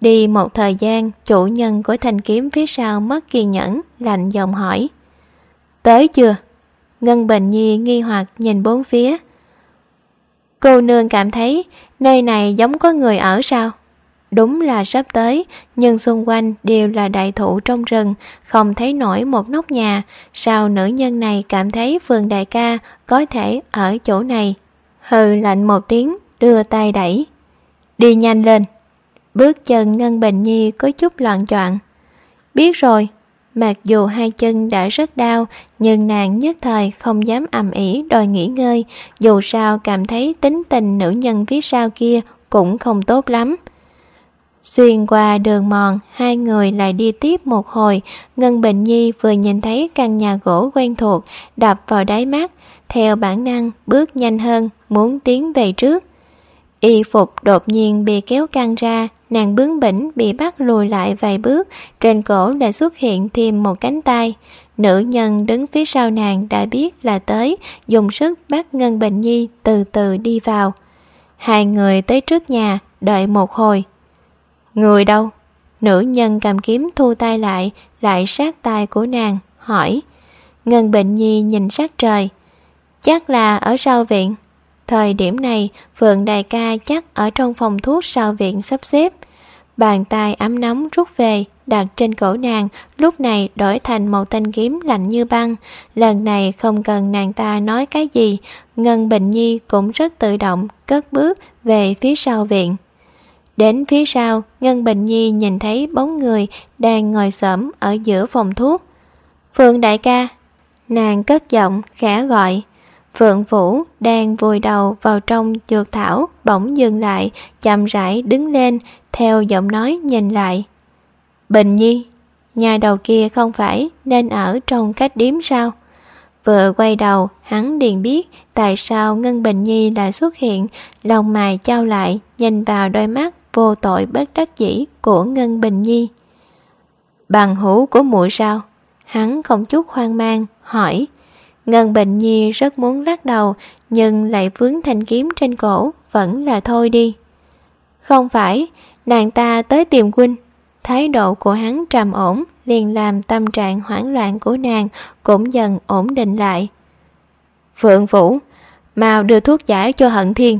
Đi một thời gian, chủ nhân của thanh kiếm phía sau mất kiên nhẫn, lạnh giọng hỏi. Tới chưa? Ngân Bình Nhi nghi hoặc nhìn bốn phía. Cô nương cảm thấy nơi này giống có người ở sao? Đúng là sắp tới, nhưng xung quanh đều là đại thụ trong rừng, không thấy nổi một nóc nhà. Sao nữ nhân này cảm thấy vườn Đại ca có thể ở chỗ này? Hừ lạnh một tiếng, đưa tay đẩy. Đi nhanh lên. Bước chân Ngân Bình Nhi có chút loạn choạng. Biết rồi, Mặc dù hai chân đã rất đau, nhưng nàng nhất thời không dám ầm ĩ đòi nghỉ ngơi, dù sao cảm thấy tính tình nữ nhân phía sau kia cũng không tốt lắm. Xuyên qua đường mòn, hai người lại đi tiếp một hồi, Ngân Bình Nhi vừa nhìn thấy căn nhà gỗ quen thuộc, đập vào đáy mắt, theo bản năng bước nhanh hơn, muốn tiến về trước. Y phục đột nhiên bị kéo căng ra, nàng bướng bỉnh bị bắt lùi lại vài bước, trên cổ đã xuất hiện thêm một cánh tay. Nữ nhân đứng phía sau nàng đã biết là tới, dùng sức bắt Ngân Bình Nhi từ từ đi vào. Hai người tới trước nhà, đợi một hồi. Người đâu? Nữ nhân cầm kiếm thu tay lại, lại sát tay của nàng, hỏi. Ngân Bình Nhi nhìn sát trời. Chắc là ở sau viện. Thời điểm này, Phượng Đại ca chắc ở trong phòng thuốc sau viện sắp xếp. Bàn tay ấm nóng rút về, đặt trên cổ nàng, lúc này đổi thành một thanh kiếm lạnh như băng. Lần này không cần nàng ta nói cái gì, Ngân Bình Nhi cũng rất tự động, cất bước về phía sau viện. Đến phía sau, Ngân Bình Nhi nhìn thấy bóng người đang ngồi xổm ở giữa phòng thuốc. Phương đại ca, nàng cất giọng khẽ gọi. Phượng Vũ đang vùi đầu vào trong dược thảo, bỗng dừng lại, chậm rãi đứng lên, theo giọng nói nhìn lại. Bình Nhi, nhà đầu kia không phải nên ở trong cách điếm sao? Vừa quay đầu, hắn liền biết tại sao Ngân Bình Nhi lại xuất hiện, lòng mày trao lại, nhìn vào đôi mắt vô tội bất đắc dĩ của Ngân Bình Nhi. Bằng hữu của muội sao? Hắn không chút hoang mang, hỏi. Ngân Bình Nhi rất muốn lắc đầu, nhưng lại vướng thanh kiếm trên cổ, vẫn là thôi đi. Không phải, nàng ta tới tìm huynh. Thái độ của hắn trầm ổn, liền làm tâm trạng hoảng loạn của nàng cũng dần ổn định lại. Phượng Vũ, mau đưa thuốc giải cho Hận Thiên.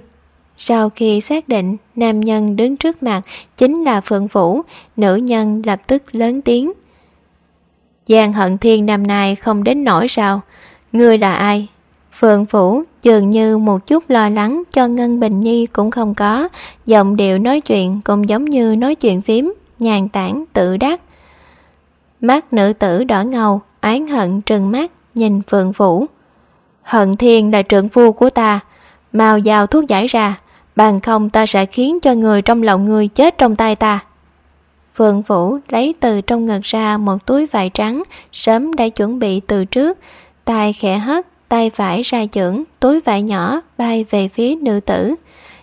Sau khi xác định nam nhân đứng trước mặt chính là Phượng Vũ, nữ nhân lập tức lớn tiếng. Giang Hận Thiên năm nay không đến nổi sao? Ngươi là ai? Phượng Vũ dường như một chút lo lắng cho Ngân Bình Nhi cũng không có, giọng điệu nói chuyện cũng giống như nói chuyện phím, nhàn tản tự đắc. Mắt nữ tử đỏ ngầu, oán hận trừng mắt, nhìn Phượng Vũ. Hận Thiên là trưởng phu của ta, mau giao thuốc giải ra, bằng không ta sẽ khiến cho người trong lòng người chết trong tay ta. Phượng Vũ lấy từ trong ngực ra một túi vải trắng, sớm đã chuẩn bị từ trước, tay khẽ hất, tay phải ra chưởng, túi vải nhỏ bay về phía nữ tử.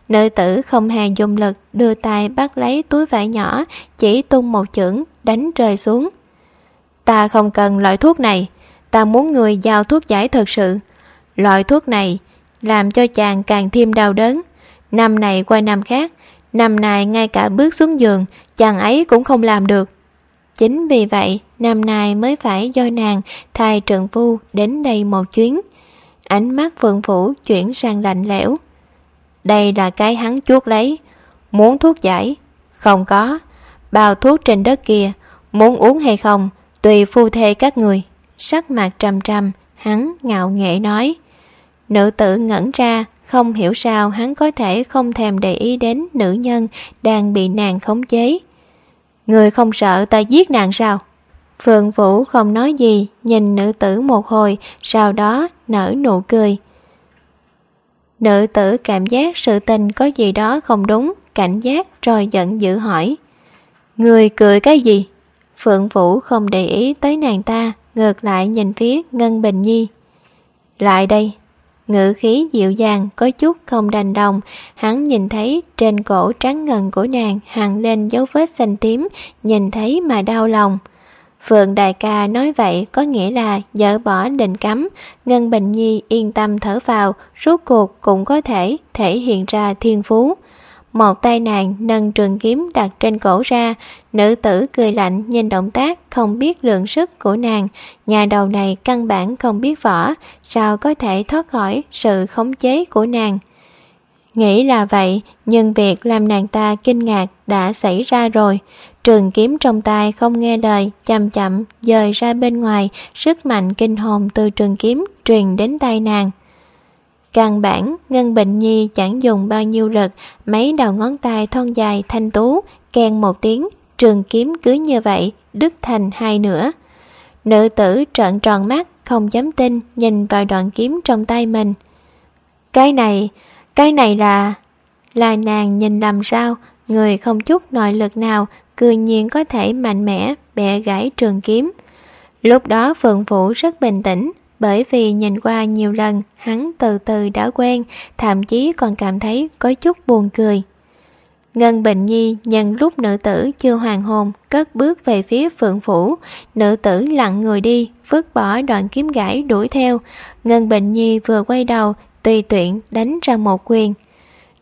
Nữ tử không hề dùng lực, đưa tay bắt lấy túi vải nhỏ, chỉ tung một chưởng, đánh rơi xuống. Ta không cần loại thuốc này, ta muốn người giao thuốc giải thật sự. Loại thuốc này làm cho chàng càng thêm đau đớn. Năm này qua năm khác, năm này ngay cả bước xuống giường, chàng ấy cũng không làm được. Chính vì vậy, năm nay mới phải do nàng thay trượng phu đến đây một chuyến. Ánh mắt phượng phủ chuyển sang lạnh lẽo. Đây là cái hắn chuốt lấy. Muốn thuốc giải? Không có. Bao thuốc trên đất kia, muốn uống hay không, tùy phu thê các người. Sắc mặt trầm trầm, hắn ngạo nghệ nói. Nữ tử ngẩn ra, không hiểu sao hắn có thể không thèm để ý đến nữ nhân đang bị nàng khống chế. Người không sợ ta giết nàng sao? Phượng Vũ không nói gì, nhìn nữ tử một hồi, sau đó nở nụ cười. Nữ tử cảm giác sự tình có gì đó không đúng, cảnh giác rồi giận dữ hỏi. Người cười cái gì? Phượng Vũ không để ý tới nàng ta, ngược lại nhìn phía Ngân Bình Nhi. Lại đây. Ngữ khí dịu dàng, có chút không đành đồng, hắn nhìn thấy trên cổ trắng ngần của nàng hằn lên dấu vết xanh tím, nhìn thấy mà đau lòng. Phượng đại ca nói vậy có nghĩa là dỡ bỏ định cấm, Ngân Bình Nhi yên tâm thở vào, rốt cuộc cũng có thể thể hiện ra thiên phú. Một tay nàng nâng trường kiếm đặt trên cổ ra, nữ tử cười lạnh nhìn động tác không biết lượng sức của nàng, nhà đầu này căn bản không biết võ, sao có thể thoát khỏi sự khống chế của nàng. Nghĩ là vậy, nhưng việc làm nàng ta kinh ngạc đã xảy ra rồi. Trường kiếm trong tay không nghe lời, chậm chậm, dời ra bên ngoài, sức mạnh kinh hồn từ trường kiếm truyền đến tay nàng. Căn bản, Ngân bình Nhi chẳng dùng bao nhiêu lực, mấy đầu ngón tay thon dài thanh tú, kèn một tiếng, trường kiếm cứ như vậy, đứt thành hai nửa. Nữ tử trợn tròn mắt, không dám tin, nhìn vào đoạn kiếm trong tay mình. Cái này, cái này là... Là nàng nhìn làm sao, người không chút nội lực nào, cư nhiên có thể mạnh mẽ bẻ gãy trường kiếm. Lúc đó Phượng Vũ rất bình tĩnh, bởi vì nhìn qua nhiều lần hắn từ từ đã quen, thậm chí còn cảm thấy có chút buồn cười. Ngân Bình Nhi nhân lúc nữ tử chưa hoàn hồn, cất bước về phía phượng phủ, nữ tử lặng người đi, vứt bỏ đoạn kiếm gãy đuổi theo. Ngân Bình Nhi vừa quay đầu, tùy tuyện đánh ra một quyền.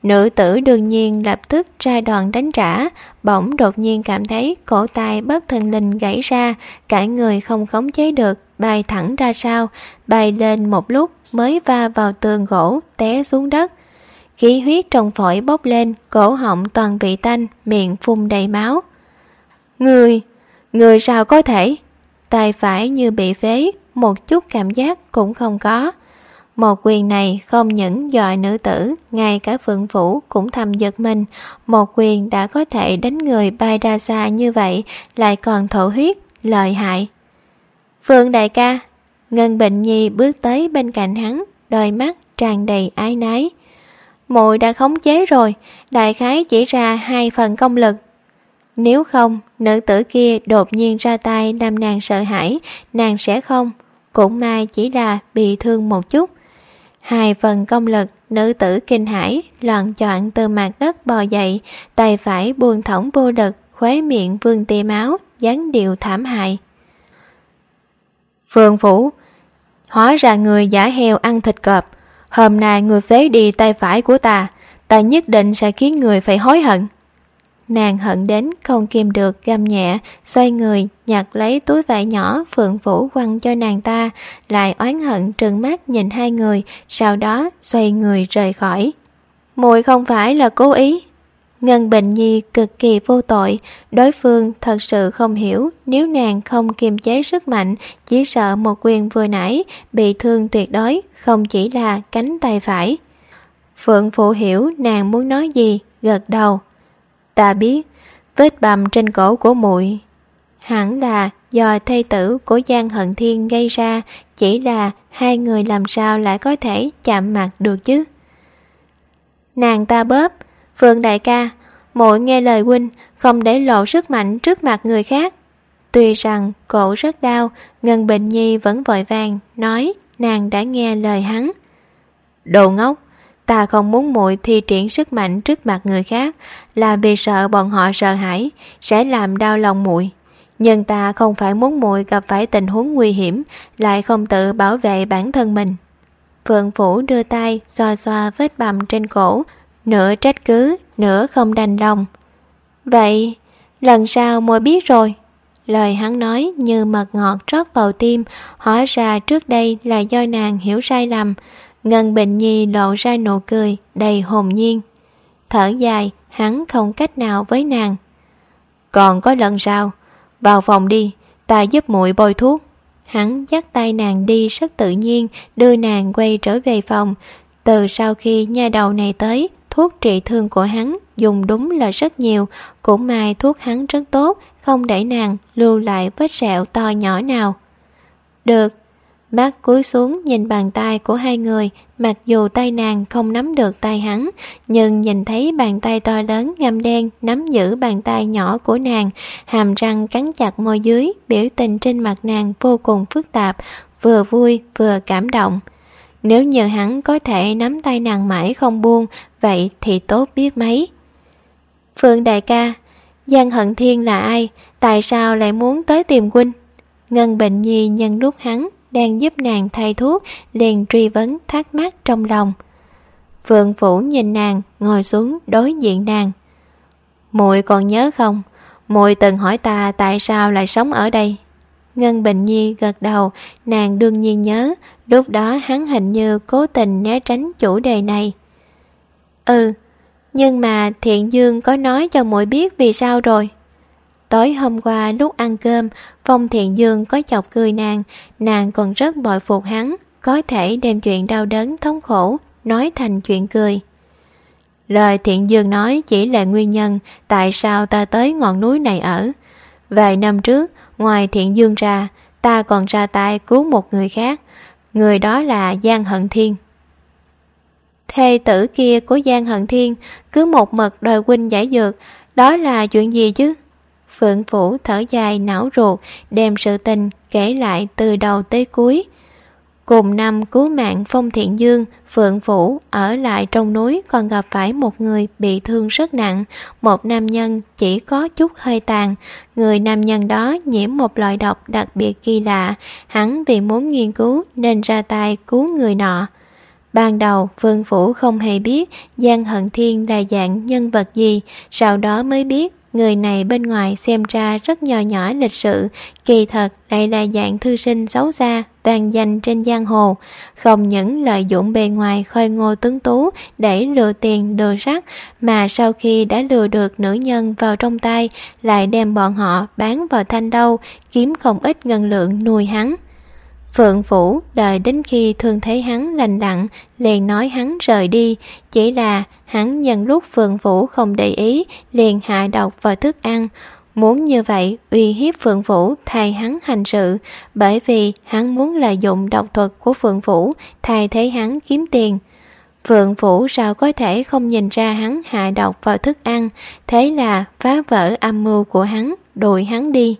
Nữ tử đương nhiên lập tức ra đòn đánh trả, bỗng đột nhiên cảm thấy cổ tay bất thần linh gãy ra, cả người không khống chế được, bay thẳng ra sau, bay lên một lúc mới va vào tường gỗ, té xuống đất. khí huyết trong phổi bốc lên, cổ họng toàn bị tanh, miệng phun đầy máu. Người, người sao có thể? Tay phải như bị phế, một chút cảm giác cũng không có. Một quyền này không những dọa nữ tử, ngay cả phượng phủ cũng thầm giật mình. Một quyền đã có thể đánh người bay ra xa như vậy, lại còn thổ huyết, lợi hại. Phương đại ca, Ngân Bệnh Nhi bước tới bên cạnh hắn, đôi mắt tràn đầy ái nái. Muội đã khống chế rồi, đại khái chỉ ra hai phần công lực. Nếu không, nữ tử kia đột nhiên ra tay làm nàng sợ hãi, nàng sẽ không. Cũng may chỉ là bị thương một chút. Hai phần công lực, nữ tử kinh hãi, loạn choạng từ mặt đất bò dậy, tay phải buông thõng vô lực, khóe miệng vương tia máu, dáng điệu thảm hại. Phương Phủ. Hóa ra người giả heo ăn thịt cọp. Hôm nay người phế đi tay phải của ta Ta nhất định sẽ khiến người phải hối hận. Nàng hận đến không kìm được găm nhẹ, Xoay người, nhặt lấy túi vải nhỏ Phượng Vũ quăng cho nàng ta, Lại oán hận trừng mắt nhìn hai người, Sau đó xoay người rời khỏi. Mùi không phải là cố ý. Ngân Bình Nhi cực kỳ vô tội, đối phương thật sự không hiểu nếu nàng không kiềm chế sức mạnh, chỉ sợ một quyền vừa nãy bị thương tuyệt đối, không chỉ là cánh tay phải. Phượng Phụ hiểu nàng muốn nói gì, gật đầu. Ta biết, vết bầm trên cổ của muội hẳn là do thê tử của Giang Hận Thiên gây ra, chỉ là hai người làm sao lại có thể chạm mặt được chứ. Nàng ta bóp, Phương đại ca, muội nghe lời huynh, không để lộ sức mạnh trước mặt người khác. Tuy rằng cổ rất đau, Ngân Bình Nhi vẫn vội vàng, nói nàng đã nghe lời hắn. Đồ ngốc, ta không muốn muội thi triển sức mạnh trước mặt người khác là vì sợ bọn họ sợ hãi, sẽ làm đau lòng muội. Nhưng ta không phải muốn muội gặp phải tình huống nguy hiểm, lại không tự bảo vệ bản thân mình. Phượng Phủ đưa tay xoa xoa vết bầm trên cổ, nửa trách cứ, nửa không đành lòng. Vậy, lần sau môi biết rồi. Lời hắn nói như mật ngọt trót vào tim, hóa ra trước đây là do nàng hiểu sai lầm. Ngân Bình Nhi lộ ra nụ cười, đầy hồn nhiên. Thở dài, hắn không cách nào với nàng. Còn có lần sau, vào phòng đi, ta giúp muội bôi thuốc. Hắn dắt tay nàng đi rất tự nhiên, đưa nàng quay trở về phòng. Từ sau khi nha đầu này tới, thuốc trị thương của hắn dùng đúng là rất nhiều, cũng may thuốc hắn rất tốt, không để nàng lưu lại vết sẹo to nhỏ nào. Được, mắt cúi xuống nhìn bàn tay của hai người, mặc dù tay nàng không nắm được tay hắn, nhưng nhìn thấy bàn tay to lớn ngăm đen nắm giữ bàn tay nhỏ của nàng, hàm răng cắn chặt môi dưới, biểu tình trên mặt nàng vô cùng phức tạp, vừa vui vừa cảm động. Nếu nhờ hắn có thể nắm tay nàng mãi không buông, vậy thì tốt biết mấy. Phương đại ca, Giang Hận Thiên là ai? Tại sao lại muốn tới tìm huynh? Ngân Bệnh Nhi nhân lúc hắn đang giúp nàng thay thuốc, liền truy vấn thắc mắc trong lòng. Phượng Phủ nhìn nàng, ngồi xuống đối diện nàng. muội còn nhớ không? muội từng hỏi ta tại sao lại sống ở đây. Ngân Bình Nhi gật đầu, nàng đương nhiên nhớ, lúc đó hắn hình như cố tình né tránh chủ đề này. Ừ, nhưng mà Thiện Dương có nói cho muội biết vì sao rồi. Tối hôm qua lúc ăn cơm, Phong Thiện Dương có chọc cười nàng, nàng còn rất bội phục hắn, có thể đem chuyện đau đớn thống khổ, nói thành chuyện cười. Lời Thiện Dương nói chỉ là nguyên nhân tại sao ta tới ngọn núi này ở. Vài năm trước, ngoài Thiện Dương ra, ta còn ra tay cứu một người khác, người đó là Giang Hận Thiên. Thê tử kia của Giang Hận Thiên cứ một mực đòi huynh giải dược, đó là chuyện gì chứ? Phượng Phủ thở dài não ruột, đem sự tình kể lại từ đầu tới cuối. Cùng năm cứu mạng Phong Thiện Dương, Phượng Phủ ở lại trong núi còn gặp phải một người bị thương rất nặng, một nam nhân chỉ có chút hơi tàn. Người nam nhân đó nhiễm một loại độc đặc biệt kỳ lạ, hắn vì muốn nghiên cứu nên ra tay cứu người nọ. Ban đầu Vương Phủ không hề biết Giang Hận Thiên là dạng nhân vật gì, sau đó mới biết người này bên ngoài xem ra rất nhỏ nhỏ lịch sự, kỳ thật đây là dạng thư sinh xấu xa, vang danh trên giang hồ. Không những lợi dụng bề ngoài khôi ngô tướng tú để lừa tiền lừa sắc, mà sau khi đã lừa được nữ nhân vào trong tay, lại đem bọn họ bán vào thanh đâu, kiếm không ít ngân lượng nuôi hắn. Phượng Phủ đợi đến khi thương thấy hắn lành lặn, liền nói hắn rời đi, chỉ là hắn nhân lúc Phượng Phủ không để ý, liền hạ độc vào thức ăn. Muốn như vậy uy hiếp Phượng Phủ thay hắn hành sự, bởi vì hắn muốn lợi dụng độc thuật của Phượng Phủ thay thế hắn kiếm tiền. Phượng Phủ sao có thể không nhìn ra hắn hạ độc vào thức ăn, thế là phá vỡ âm mưu của hắn, đuổi hắn đi.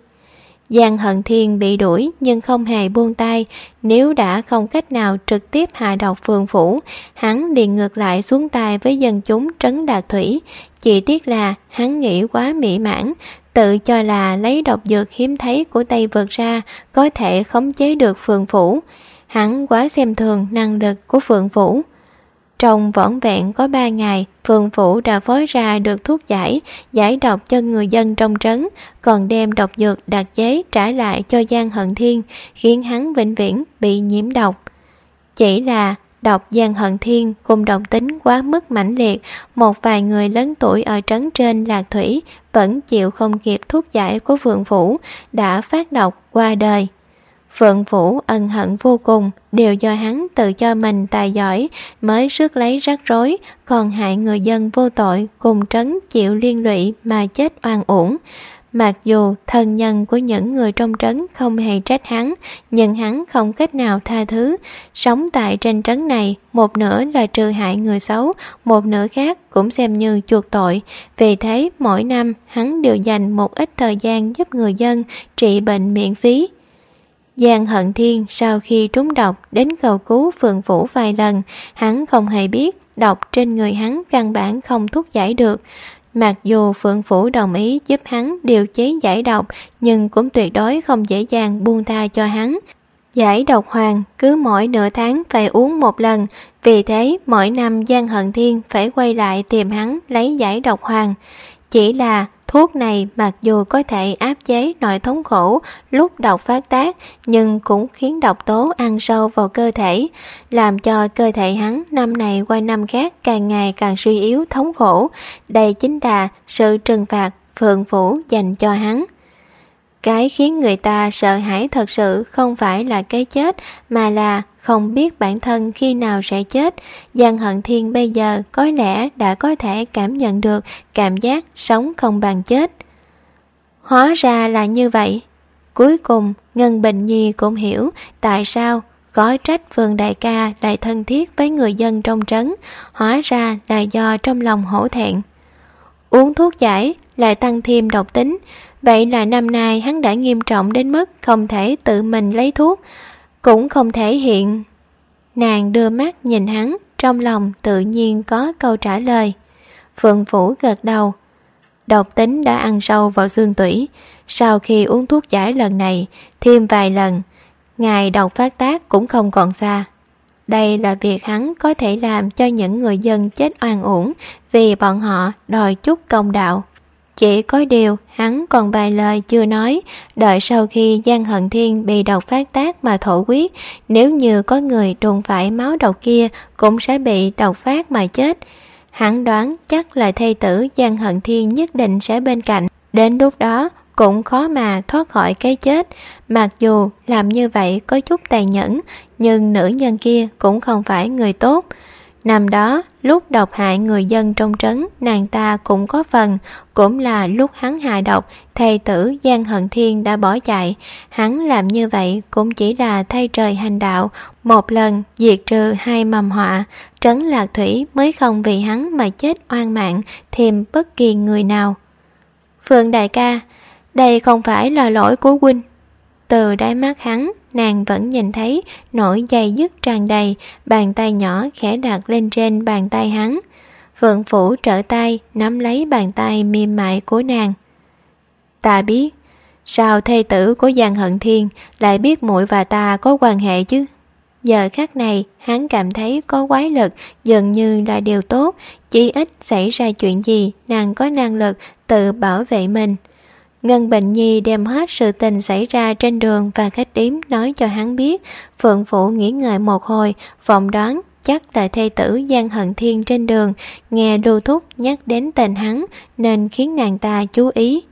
Giang Hận Thiên bị đuổi nhưng không hề buông tay, nếu đã không cách nào trực tiếp hạ độc phường phủ, hắn liền ngược lại xuống tay với dân chúng trấn đạt thủy. Chỉ tiếc là hắn nghĩ quá mỹ mãn, tự cho là lấy độc dược hiếm thấy của Tây vượt ra có thể khống chế được phường phủ. Hắn quá xem thường năng lực của phượng phủ. Trong vỏn vẹn có ba ngày, phường phủ đã phối ra được thuốc giải, giải độc cho người dân trong trấn, còn đem độc dược đặc chế trả lại cho Giang Hận Thiên, khiến hắn vĩnh viễn bị nhiễm độc. Chỉ là độc Giang Hận Thiên cùng độc tính quá mức mãnh liệt, một vài người lớn tuổi ở trấn trên Lạc Thủy vẫn chịu không kịp thuốc giải của phường phủ, đã phát độc qua đời. Phượng Vũ ân hận vô cùng, đều do hắn tự cho mình tài giỏi mới rước lấy rắc rối, còn hại người dân vô tội cùng trấn chịu liên lụy mà chết oan uổng. Mặc dù thân nhân của những người trong trấn không hề trách hắn, nhưng hắn không cách nào tha thứ. Sống tại trên trấn này, một nửa là trừ hại người xấu, một nửa khác cũng xem như chuộc tội. Vì thế, mỗi năm hắn đều dành một ít thời gian giúp người dân trị bệnh miễn phí. Giang Hận Thiên sau khi trúng độc đến cầu cứu Phượng Vũ vài lần, hắn không hề biết độc trên người hắn căn bản không thuốc giải được. Mặc dù Phượng Phủ đồng ý giúp hắn điều chế giải độc, nhưng cũng tuyệt đối không dễ dàng buông tha cho hắn. Giải độc hoàng cứ mỗi nửa tháng phải uống một lần, vì thế mỗi năm Giang Hận Thiên phải quay lại tìm hắn lấy giải độc hoàng. Chỉ là Thuốc này mặc dù có thể áp chế nội thống khổ lúc độc phát tác nhưng cũng khiến độc tố ăn sâu vào cơ thể, làm cho cơ thể hắn năm này qua năm khác càng ngày càng suy yếu thống khổ. Đây chính là sự trừng phạt phượng phủ dành cho hắn. Cái khiến người ta sợ hãi thật sự không phải là cái chết mà là không biết bản thân khi nào sẽ chết. Giang Hận Thiên bây giờ có lẽ đã có thể cảm nhận được cảm giác sống không bằng chết. Hóa ra là như vậy. Cuối cùng, Ngân Bình Nhi cũng hiểu tại sao có trách Vương Đại ca lại thân thiết với người dân trong trấn, hóa ra là do trong lòng hổ thẹn. Uống thuốc giải lại tăng thêm độc tính, vậy là năm nay hắn đã nghiêm trọng đến mức không thể tự mình lấy thuốc, cũng không thể hiện. Nàng đưa mắt nhìn hắn, trong lòng tự nhiên có câu trả lời. Phượng Phủ gật đầu. Độc tính đã ăn sâu vào xương tủy. Sau khi uống thuốc giải lần này, thêm vài lần, ngày độc phát tác cũng không còn xa. Đây là việc hắn có thể làm cho những người dân chết oan uổng vì bọn họ đòi chút công đạo. Chỉ có điều hắn còn vài lời chưa nói, đợi sau khi Giang Hận Thiên bị độc phát tác mà thổ quyết, nếu như có người đụng phải máu độc kia cũng sẽ bị độc phát mà chết. Hắn đoán chắc là thê tử Giang Hận Thiên nhất định sẽ bên cạnh, đến lúc đó cũng khó mà thoát khỏi cái chết. Mặc dù làm như vậy có chút tàn nhẫn, nhưng nữ nhân kia cũng không phải người tốt. Năm đó, lúc độc hại người dân trong trấn, nàng ta cũng có phần, cũng là lúc hắn hại độc, thầy tử Giang Hận Thiên đã bỏ chạy. Hắn làm như vậy cũng chỉ là thay trời hành đạo, một lần diệt trừ hai mầm họa, trấn lạc thủy mới không vì hắn mà chết oan mạng thêm bất kỳ người nào. Phương đại ca, đây không phải là lỗi của huynh. Từ đáy mắt hắn, nàng vẫn nhìn thấy nỗi dày dứt tràn đầy, bàn tay nhỏ khẽ đặt lên trên bàn tay hắn. Phượng Phủ trở tay, nắm lấy bàn tay mềm mại của nàng. Ta biết, sao thê tử của Giang Hận Thiên lại biết muội và ta có quan hệ chứ? Giờ khắc này, hắn cảm thấy có quái lực dường như là điều tốt, chỉ ít xảy ra chuyện gì, nàng có năng lực tự bảo vệ mình. Ngân Bệnh Nhi đem hết sự tình xảy ra trên đường và khách điếm nói cho hắn biết. Phượng Phụ nghỉ ngơi một hồi, vọng đoán chắc là thê tử gian Hận Thiên trên đường, nghe đô thúc nhắc đến tên hắn nên khiến nàng ta chú ý.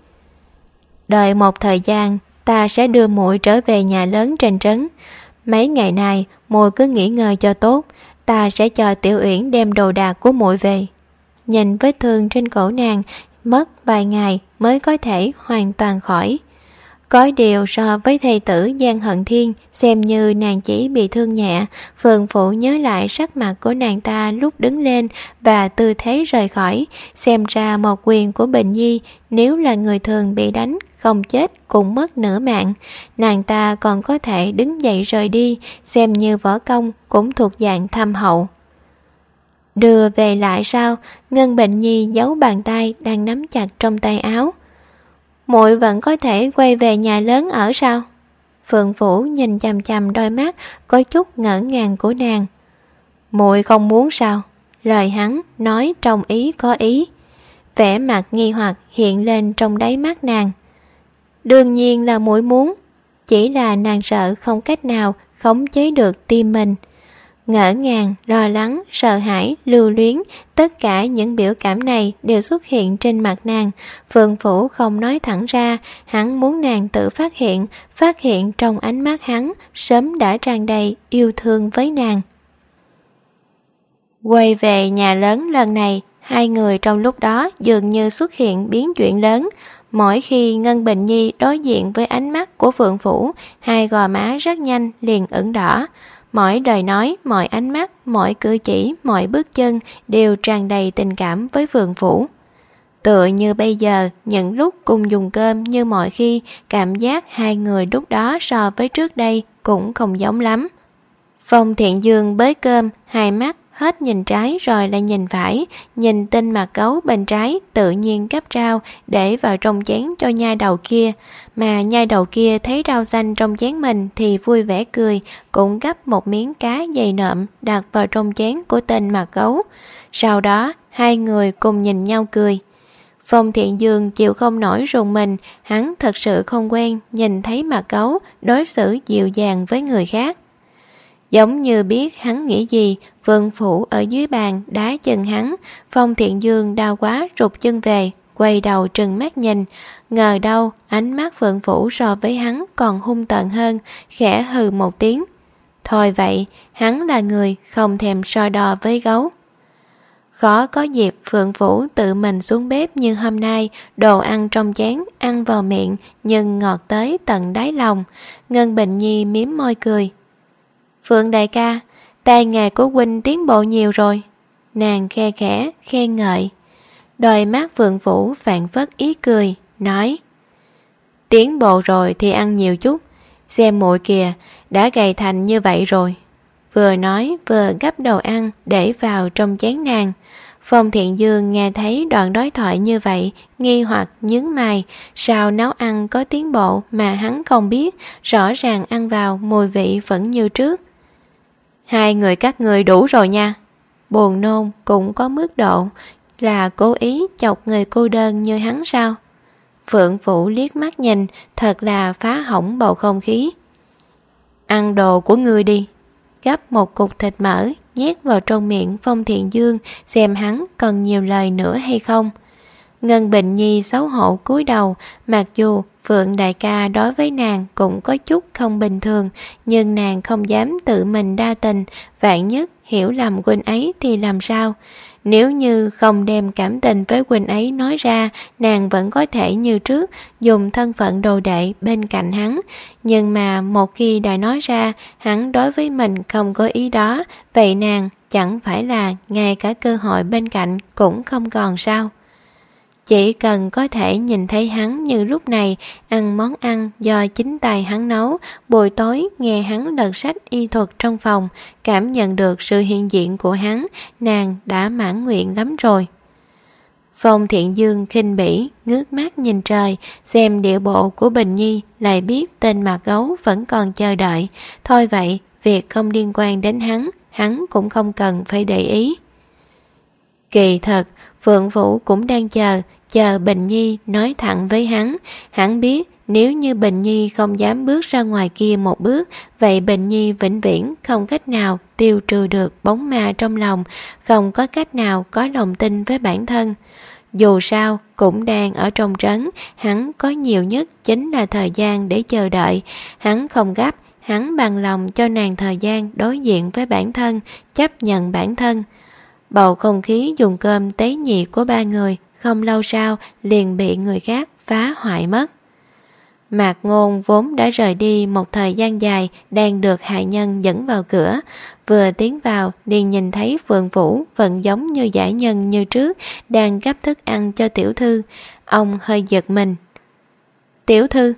Đợi một thời gian, ta sẽ đưa muội trở về nhà lớn trên trấn. Mấy ngày này muội cứ nghỉ ngơi cho tốt, ta sẽ cho Tiểu Uyển đem đồ đạc của muội về. Nhìn vết thương trên cổ nàng, mất vài ngày mới có thể hoàn toàn khỏi. Có điều so với thầy tử Giang Hận Thiên xem như nàng chỉ bị thương nhẹ, Phượng Phụ nhớ lại sắc mặt của nàng ta lúc đứng lên và tư thế rời khỏi, xem ra một quyền của Bình Nhi nếu là người thường bị đánh không chết cũng mất nửa mạng, nàng ta còn có thể đứng dậy rời đi, xem như võ công cũng thuộc dạng thâm hậu. Đưa về lại sao, Ngân Bệnh Nhi giấu bàn tay đang nắm chặt trong tay áo muội vẫn có thể quay về nhà lớn ở sao? Phượng Vũ nhìn chằm chằm đôi mắt có chút ngỡ ngàng của nàng. muội không muốn sao? Lời hắn nói trong ý có ý. Vẻ mặt nghi hoặc hiện lên trong đáy mắt nàng. Đương nhiên là muội muốn, chỉ là nàng sợ không cách nào khống chế được tim mình ngỡ ngàng, lo lắng, sợ hãi, lưu luyến, tất cả những biểu cảm này đều xuất hiện trên mặt nàng. phượng Phủ không nói thẳng ra, hắn muốn nàng tự phát hiện, phát hiện trong ánh mắt hắn sớm đã tràn đầy yêu thương với nàng. Quay về nhà lớn lần này, hai người trong lúc đó dường như xuất hiện biến chuyện lớn. Mỗi khi Ngân Bình Nhi đối diện với ánh mắt của Phượng Phủ, hai gò má rất nhanh liền ửng đỏ. Mọi lời nói, mọi ánh mắt, mọi cử chỉ, mọi bước chân đều tràn đầy tình cảm với vườn phủ. Tựa như bây giờ, những lúc cùng dùng cơm như mọi khi, cảm giác hai người lúc đó so với trước đây cũng không giống lắm. Phong thiện dương bới cơm, hai mắt hết nhìn trái rồi lại nhìn phải, nhìn tinh mặt gấu bên trái tự nhiên cắp rau để vào trong chén cho nhai đầu kia, mà nhai đầu kia thấy rau xanh trong chén mình thì vui vẻ cười, cũng gắp một miếng cá dày nợm đặt vào trong chén của tên mặt gấu. Sau đó, hai người cùng nhìn nhau cười. Phong Thiện Dương chịu không nổi rùng mình, hắn thật sự không quen nhìn thấy mặt gấu đối xử dịu dàng với người khác. Giống như biết hắn nghĩ gì, Vân Phủ ở dưới bàn đá chân hắn, Phong Thiện Dương đau quá rụt chân về, quay đầu trừng mắt nhìn. Ngờ đâu, ánh mắt Vân Phủ so với hắn còn hung tợn hơn, khẽ hừ một tiếng. Thôi vậy, hắn là người không thèm so đo với gấu. Khó có dịp Phượng Vũ tự mình xuống bếp như hôm nay, đồ ăn trong chén, ăn vào miệng, nhưng ngọt tới tận đáy lòng. Ngân Bình Nhi miếm môi cười, Phượng đại ca, tay nghề của huynh tiến bộ nhiều rồi. Nàng khe khẽ, khen ngợi. Đôi mắt Phượng Vũ phản phất ý cười, nói Tiến bộ rồi thì ăn nhiều chút, xem muội kìa, đã gầy thành như vậy rồi. Vừa nói vừa gấp đầu ăn để vào trong chén nàng. Phong Thiện Dương nghe thấy đoạn đối thoại như vậy, nghi hoặc nhướng mày, sao nấu ăn có tiến bộ mà hắn không biết, rõ ràng ăn vào mùi vị vẫn như trước. Hai người các người đủ rồi nha. Buồn nôn cũng có mức độ là cố ý chọc người cô đơn như hắn sao? Phượng Vũ liếc mắt nhìn, thật là phá hỏng bầu không khí. Ăn đồ của ngươi đi. Gắp một cục thịt mỡ, nhét vào trong miệng Phong Thiện Dương xem hắn cần nhiều lời nữa hay không. Ngân Bình Nhi xấu hổ cúi đầu, mặc dù Phượng đại ca đối với nàng cũng có chút không bình thường, nhưng nàng không dám tự mình đa tình, vạn nhất hiểu lầm Quỳnh ấy thì làm sao? Nếu như không đem cảm tình với Quỳnh ấy nói ra, nàng vẫn có thể như trước dùng thân phận đồ đệ bên cạnh hắn. Nhưng mà một khi đã nói ra, hắn đối với mình không có ý đó, vậy nàng chẳng phải là ngay cả cơ hội bên cạnh cũng không còn sao? Chỉ cần có thể nhìn thấy hắn như lúc này ăn món ăn do chính tay hắn nấu, buổi tối nghe hắn lật sách y thuật trong phòng, cảm nhận được sự hiện diện của hắn, nàng đã mãn nguyện lắm rồi. Phong thiện dương khinh bỉ, ngước mắt nhìn trời, xem địa bộ của Bình Nhi, lại biết tên mặt gấu vẫn còn chờ đợi. Thôi vậy, việc không liên quan đến hắn, hắn cũng không cần phải để ý. Kỳ thật, Phượng Vũ cũng đang chờ, chờ Bình Nhi nói thẳng với hắn. Hắn biết nếu như Bình Nhi không dám bước ra ngoài kia một bước, vậy Bình Nhi vĩnh viễn không cách nào tiêu trừ được bóng ma trong lòng, không có cách nào có lòng tin với bản thân. Dù sao, cũng đang ở trong trấn, hắn có nhiều nhất chính là thời gian để chờ đợi. Hắn không gấp, hắn bằng lòng cho nàng thời gian đối diện với bản thân, chấp nhận bản thân. Bầu không khí dùng cơm tế nhị của ba người không lâu sau liền bị người khác phá hoại mất. Mạc Ngôn vốn đã rời đi một thời gian dài đang được hạ nhân dẫn vào cửa. Vừa tiến vào liền nhìn thấy Phượng Vũ vẫn giống như giải nhân như trước đang gấp thức ăn cho tiểu thư. Ông hơi giật mình. Tiểu thư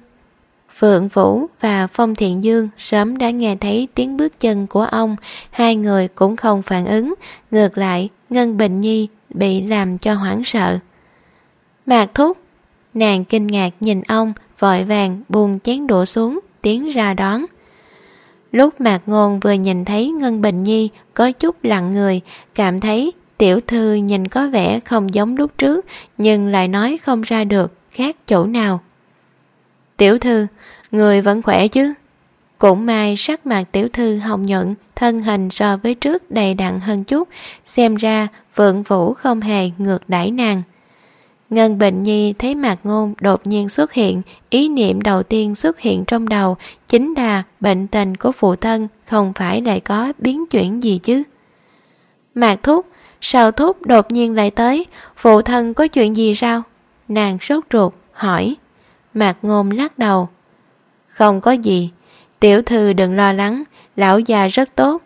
Phượng Vũ và Phong Thiện Dương sớm đã nghe thấy tiếng bước chân của ông, hai người cũng không phản ứng, ngược lại, Ngân Bình Nhi bị làm cho hoảng sợ. Mạc Thúc Nàng kinh ngạc nhìn ông, vội vàng buông chén đổ xuống, tiến ra đón. Lúc Mạc Ngôn vừa nhìn thấy Ngân Bình Nhi có chút lặng người, cảm thấy tiểu thư nhìn có vẻ không giống lúc trước, nhưng lại nói không ra được khác chỗ nào. Tiểu thư, người vẫn khỏe chứ? Cũng may sắc mặt tiểu thư hồng nhuận, thân hình so với trước đầy đặn hơn chút, xem ra vượng vũ không hề ngược đãi nàng. Ngân Bình Nhi thấy Mạc Ngôn đột nhiên xuất hiện, ý niệm đầu tiên xuất hiện trong đầu chính là bệnh tình của phụ thân không phải lại có biến chuyển gì chứ. Mạc Thúc, sao Thúc đột nhiên lại tới, phụ thân có chuyện gì sao? Nàng sốt ruột, hỏi. Mạc Ngôn lắc đầu. Không có gì, tiểu thư đừng lo lắng, lão già rất tốt,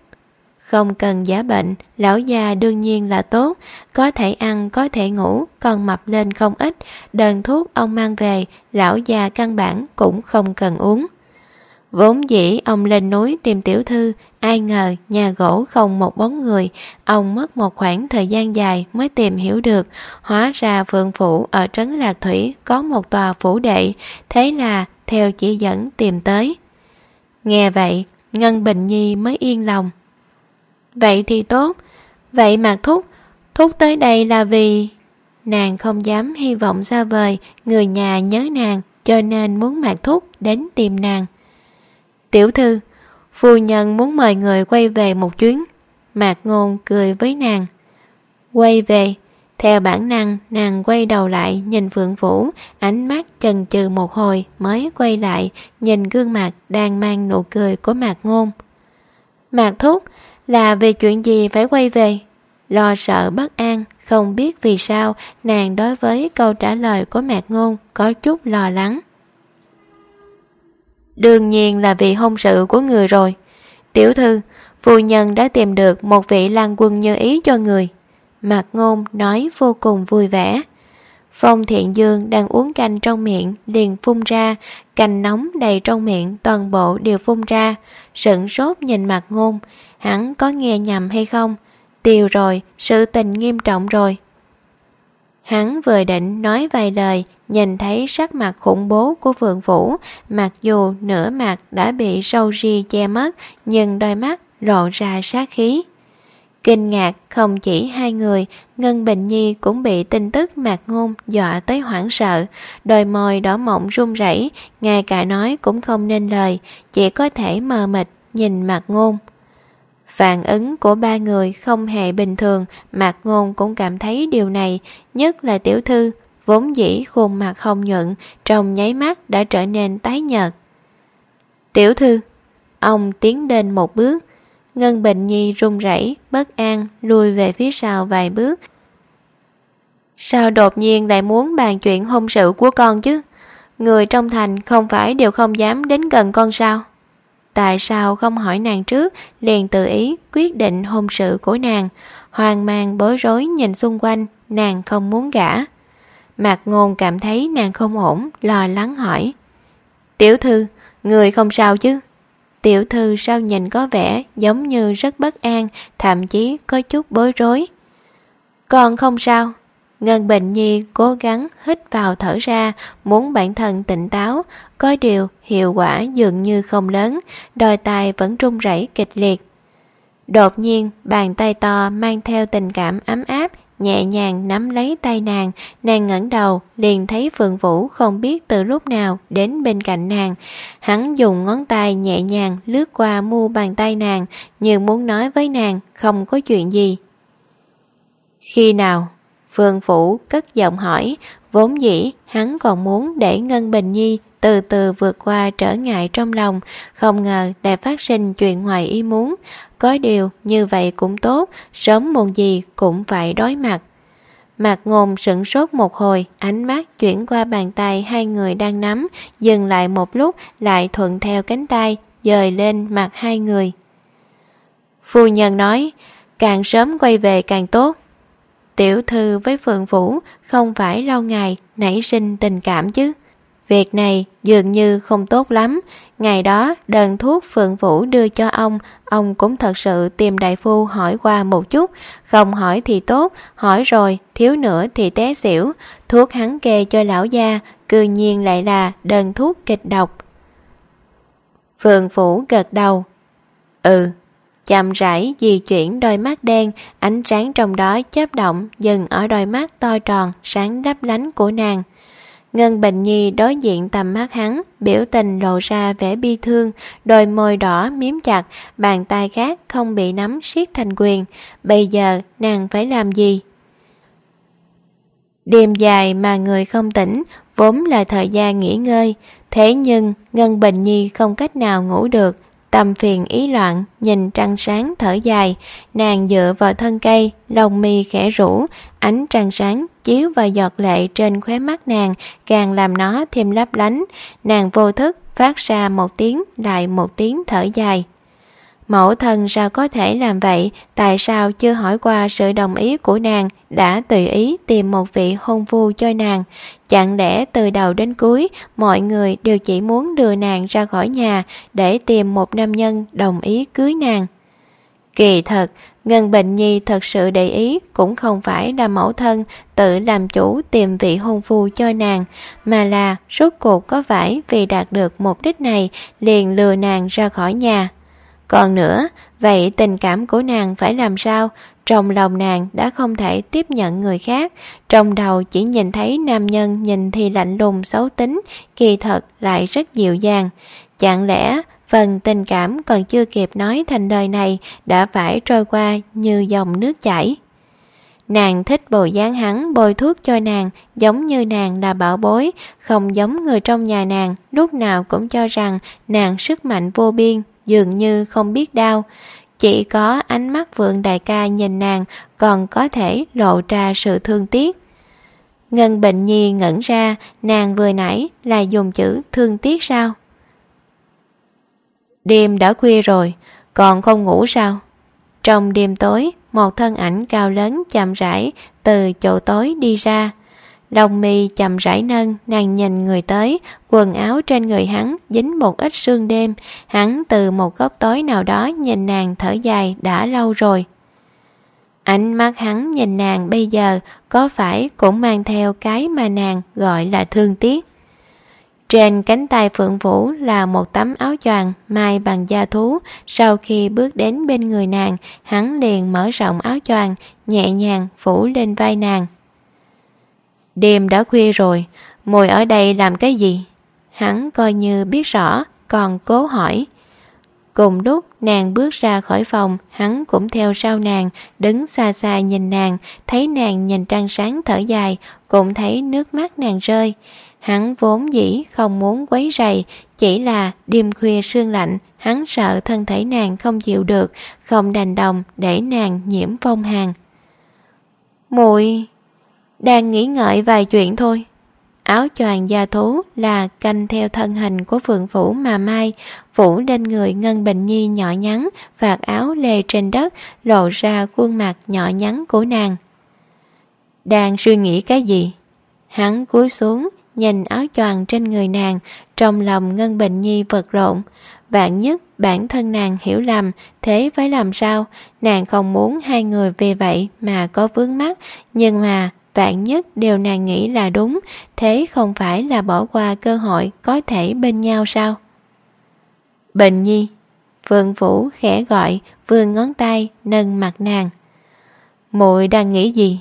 không cần giả bệnh, lão già đương nhiên là tốt, có thể ăn, có thể ngủ, còn mập lên không ít, đơn thuốc ông mang về, lão già căn bản cũng không cần uống. Vốn dĩ ông lên núi tìm tiểu thư, ai ngờ nhà gỗ không một bóng người, ông mất một khoảng thời gian dài mới tìm hiểu được, hóa ra phượng phủ ở trấn Lạc Thủy có một tòa phủ đệ, thế là theo chỉ dẫn tìm tới. Nghe vậy, Ngân Bình Nhi mới yên lòng. Vậy thì tốt. Vậy mà Thúc Thúc tới đây là vì Nàng không dám hy vọng xa vời Người nhà nhớ nàng, Cho nên muốn Mạc Thúc đến tìm nàng. Tiểu thư, Phu nhân muốn mời người quay về một chuyến. Mạc Ngôn cười với nàng. Quay về, Theo bản năng, nàng quay đầu lại Nhìn Phượng Vũ, Ánh mắt chần chừ một hồi Mới quay lại Nhìn gương mặt đang mang nụ cười của Mạc Ngôn. Mạc Thúc là vì chuyện gì phải quay về? Lo sợ bất an, không biết vì sao nàng đối với câu trả lời của mạc ngôn có chút lo lắng. Đương nhiên là vì hôn sự của người rồi. Tiểu thư, phu nhân đã tìm được một vị lan quân như ý cho người. Mạc ngôn nói vô cùng vui vẻ. Phong thiện dương đang uống canh trong miệng liền phun ra, canh nóng đầy trong miệng toàn bộ đều phun ra, sững sốt nhìn mặt ngôn, hắn có nghe nhầm hay không? Tiều rồi, sự tình nghiêm trọng rồi. Hắn vừa định nói vài lời, nhìn thấy sắc mặt khủng bố của Phượng Vũ, mặc dù nửa mặt đã bị sâu ri che mất, nhưng đôi mắt lộ ra sát khí. Kinh ngạc không chỉ hai người, Ngân Bình Nhi cũng bị tin tức mạc ngôn dọa tới hoảng sợ, đôi môi đỏ mộng run rẩy, ngay cả nói cũng không nên lời, chỉ có thể mờ mịt nhìn mạc ngôn. Phản ứng của ba người không hề bình thường, Mạc Ngôn cũng cảm thấy điều này, nhất là tiểu thư, vốn dĩ khuôn mặt không nhuận, trong nháy mắt đã trở nên tái nhợt. Tiểu thư, ông tiến lên một bước, Ngân Bình Nhi run rẩy, bất an, lùi về phía sau vài bước. Sao đột nhiên lại muốn bàn chuyện hôn sự của con chứ? Người trong thành không phải đều không dám đến gần con sao? Tại sao không hỏi nàng trước, liền tự ý quyết định hôn sự của nàng, hoang mang bối rối nhìn xung quanh, nàng không muốn gả. Mạc Ngôn cảm thấy nàng không ổn, lo lắng hỏi. Tiểu thư, người không sao chứ? Tiểu thư sao nhìn có vẻ giống như rất bất an, thậm chí có chút bối rối. còn không sao. Ngân Bình Nhi cố gắng hít vào thở ra, muốn bản thân tỉnh táo, có điều hiệu quả dường như không lớn, đòi tài vẫn run rẩy kịch liệt. Đột nhiên, bàn tay to mang theo tình cảm ấm áp, nhẹ nhàng nắm lấy tay nàng, nàng ngẩng đầu, liền thấy Phượng Vũ không biết từ lúc nào đến bên cạnh nàng. Hắn dùng ngón tay nhẹ nhàng lướt qua mu bàn tay nàng, như muốn nói với nàng không có chuyện gì. Khi nào? Phương Vũ cất giọng hỏi, vốn dĩ hắn còn muốn để Ngân Bình Nhi từ từ vượt qua trở ngại trong lòng, không ngờ lại phát sinh chuyện ngoài ý muốn. Có điều như vậy cũng tốt, sớm muộn gì cũng phải đối mặt. Mặt ngôn sửng sốt một hồi, ánh mắt chuyển qua bàn tay hai người đang nắm, dừng lại một lúc lại thuận theo cánh tay, dời lên mặt hai người. Phu nhân nói, càng sớm quay về càng tốt. Tiểu thư với Phượng Vũ không phải lâu ngày nảy sinh tình cảm chứ. Việc này dường như không tốt lắm. Ngày đó đơn thuốc Phượng Vũ đưa cho ông, ông cũng thật sự tìm đại phu hỏi qua một chút. Không hỏi thì tốt, hỏi rồi, thiếu nữa thì té xỉu. Thuốc hắn kê cho lão gia, cư nhiên lại là đơn thuốc kịch độc. Phượng Vũ gật đầu. Ừ, chậm rãi di chuyển đôi mắt đen, ánh sáng trong đó chớp động dừng ở đôi mắt to tròn, sáng đắp lánh của nàng. Ngân Bình Nhi đối diện tầm mắt hắn, biểu tình lộ ra vẻ bi thương, đôi môi đỏ miếm chặt, bàn tay khác không bị nắm siết thành quyền. Bây giờ nàng phải làm gì? Đêm dài mà người không tỉnh, vốn là thời gian nghỉ ngơi. Thế nhưng Ngân Bình Nhi không cách nào ngủ được, Tâm phiền ý loạn, nhìn trăng sáng thở dài, nàng dựa vào thân cây, lồng mi khẽ rũ, ánh trăng sáng chiếu vào giọt lệ trên khóe mắt nàng, càng làm nó thêm lấp lánh. Nàng vô thức phát ra một tiếng lại một tiếng thở dài. Mẫu thân sao có thể làm vậy, tại sao chưa hỏi qua sự đồng ý của nàng đã tùy ý tìm một vị hôn phu cho nàng. Chẳng lẽ từ đầu đến cuối, mọi người đều chỉ muốn đưa nàng ra khỏi nhà để tìm một nam nhân đồng ý cưới nàng. Kỳ thật, Ngân Bình Nhi thật sự để ý cũng không phải là mẫu thân tự làm chủ tìm vị hôn phu cho nàng, mà là rốt cuộc có phải vì đạt được mục đích này liền lừa nàng ra khỏi nhà. Còn nữa, vậy tình cảm của nàng phải làm sao? Trong lòng nàng đã không thể tiếp nhận người khác, trong đầu chỉ nhìn thấy nam nhân nhìn thì lạnh lùng xấu tính, kỳ thật lại rất dịu dàng. Chẳng lẽ phần tình cảm còn chưa kịp nói thành đời này đã phải trôi qua như dòng nước chảy? Nàng thích bồi dáng hắn bôi thuốc cho nàng giống như nàng là bảo bối, không giống người trong nhà nàng, lúc nào cũng cho rằng nàng sức mạnh vô biên, dường như không biết đau. Chỉ có ánh mắt vượng đại ca nhìn nàng còn có thể lộ ra sự thương tiếc. Ngân bệnh nhi ngẩn ra, nàng vừa nãy là dùng chữ thương tiếc sao? Đêm đã khuya rồi, còn không ngủ sao? Trong đêm tối, một thân ảnh cao lớn chậm rãi từ chỗ tối đi ra. Đồng mi chậm rãi nâng, nàng nhìn người tới, quần áo trên người hắn dính một ít sương đêm, hắn từ một góc tối nào đó nhìn nàng thở dài đã lâu rồi. Ánh mắt hắn nhìn nàng bây giờ có phải cũng mang theo cái mà nàng gọi là thương tiếc. Trên cánh tay Phượng Vũ là một tấm áo choàng mai bằng da thú. Sau khi bước đến bên người nàng, hắn liền mở rộng áo choàng, nhẹ nhàng phủ lên vai nàng. Đêm đã khuya rồi, mồi ở đây làm cái gì? Hắn coi như biết rõ, còn cố hỏi. Cùng lúc nàng bước ra khỏi phòng, hắn cũng theo sau nàng, đứng xa xa nhìn nàng, thấy nàng nhìn trăng sáng thở dài, cũng thấy nước mắt nàng rơi. Hắn vốn dĩ không muốn quấy rầy, chỉ là đêm khuya sương lạnh, hắn sợ thân thể nàng không chịu được, không đành đồng để nàng nhiễm phong hàn. Mùi đang nghĩ ngợi vài chuyện thôi. Áo choàng da thú là canh theo thân hình của phượng phủ mà mai, phủ lên người Ngân Bình Nhi nhỏ nhắn, vạt áo lê trên đất, lộ ra khuôn mặt nhỏ nhắn của nàng. Đang suy nghĩ cái gì? Hắn cúi xuống, nhìn áo choàng trên người nàng, trong lòng Ngân Bình Nhi vật lộn. Vạn nhất bản thân nàng hiểu lầm, thế phải làm sao? Nàng không muốn hai người vì vậy mà có vướng mắt, nhưng mà vạn nhất điều nàng nghĩ là đúng, thế không phải là bỏ qua cơ hội có thể bên nhau sao? Bình Nhi Phương Vũ khẽ gọi, vươn ngón tay, nâng mặt nàng. muội đang nghĩ gì?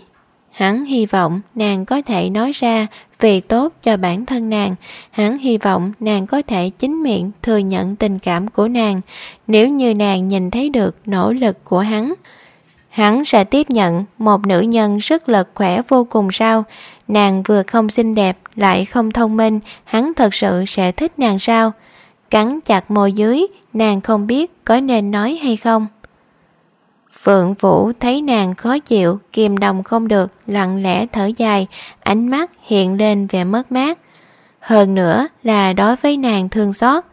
Hắn hy vọng nàng có thể nói ra vì tốt cho bản thân nàng. Hắn hy vọng nàng có thể chính miệng thừa nhận tình cảm của nàng nếu như nàng nhìn thấy được nỗ lực của hắn. Hắn sẽ tiếp nhận một nữ nhân sức lực khỏe vô cùng sao? Nàng vừa không xinh đẹp lại không thông minh, hắn thật sự sẽ thích nàng sao? Cắn chặt môi dưới, nàng không biết có nên nói hay không. Phượng Vũ thấy nàng khó chịu, kìm đồng không được, lặng lẽ thở dài, ánh mắt hiện lên vẻ mất mát. Hơn nữa là đối với nàng thương xót.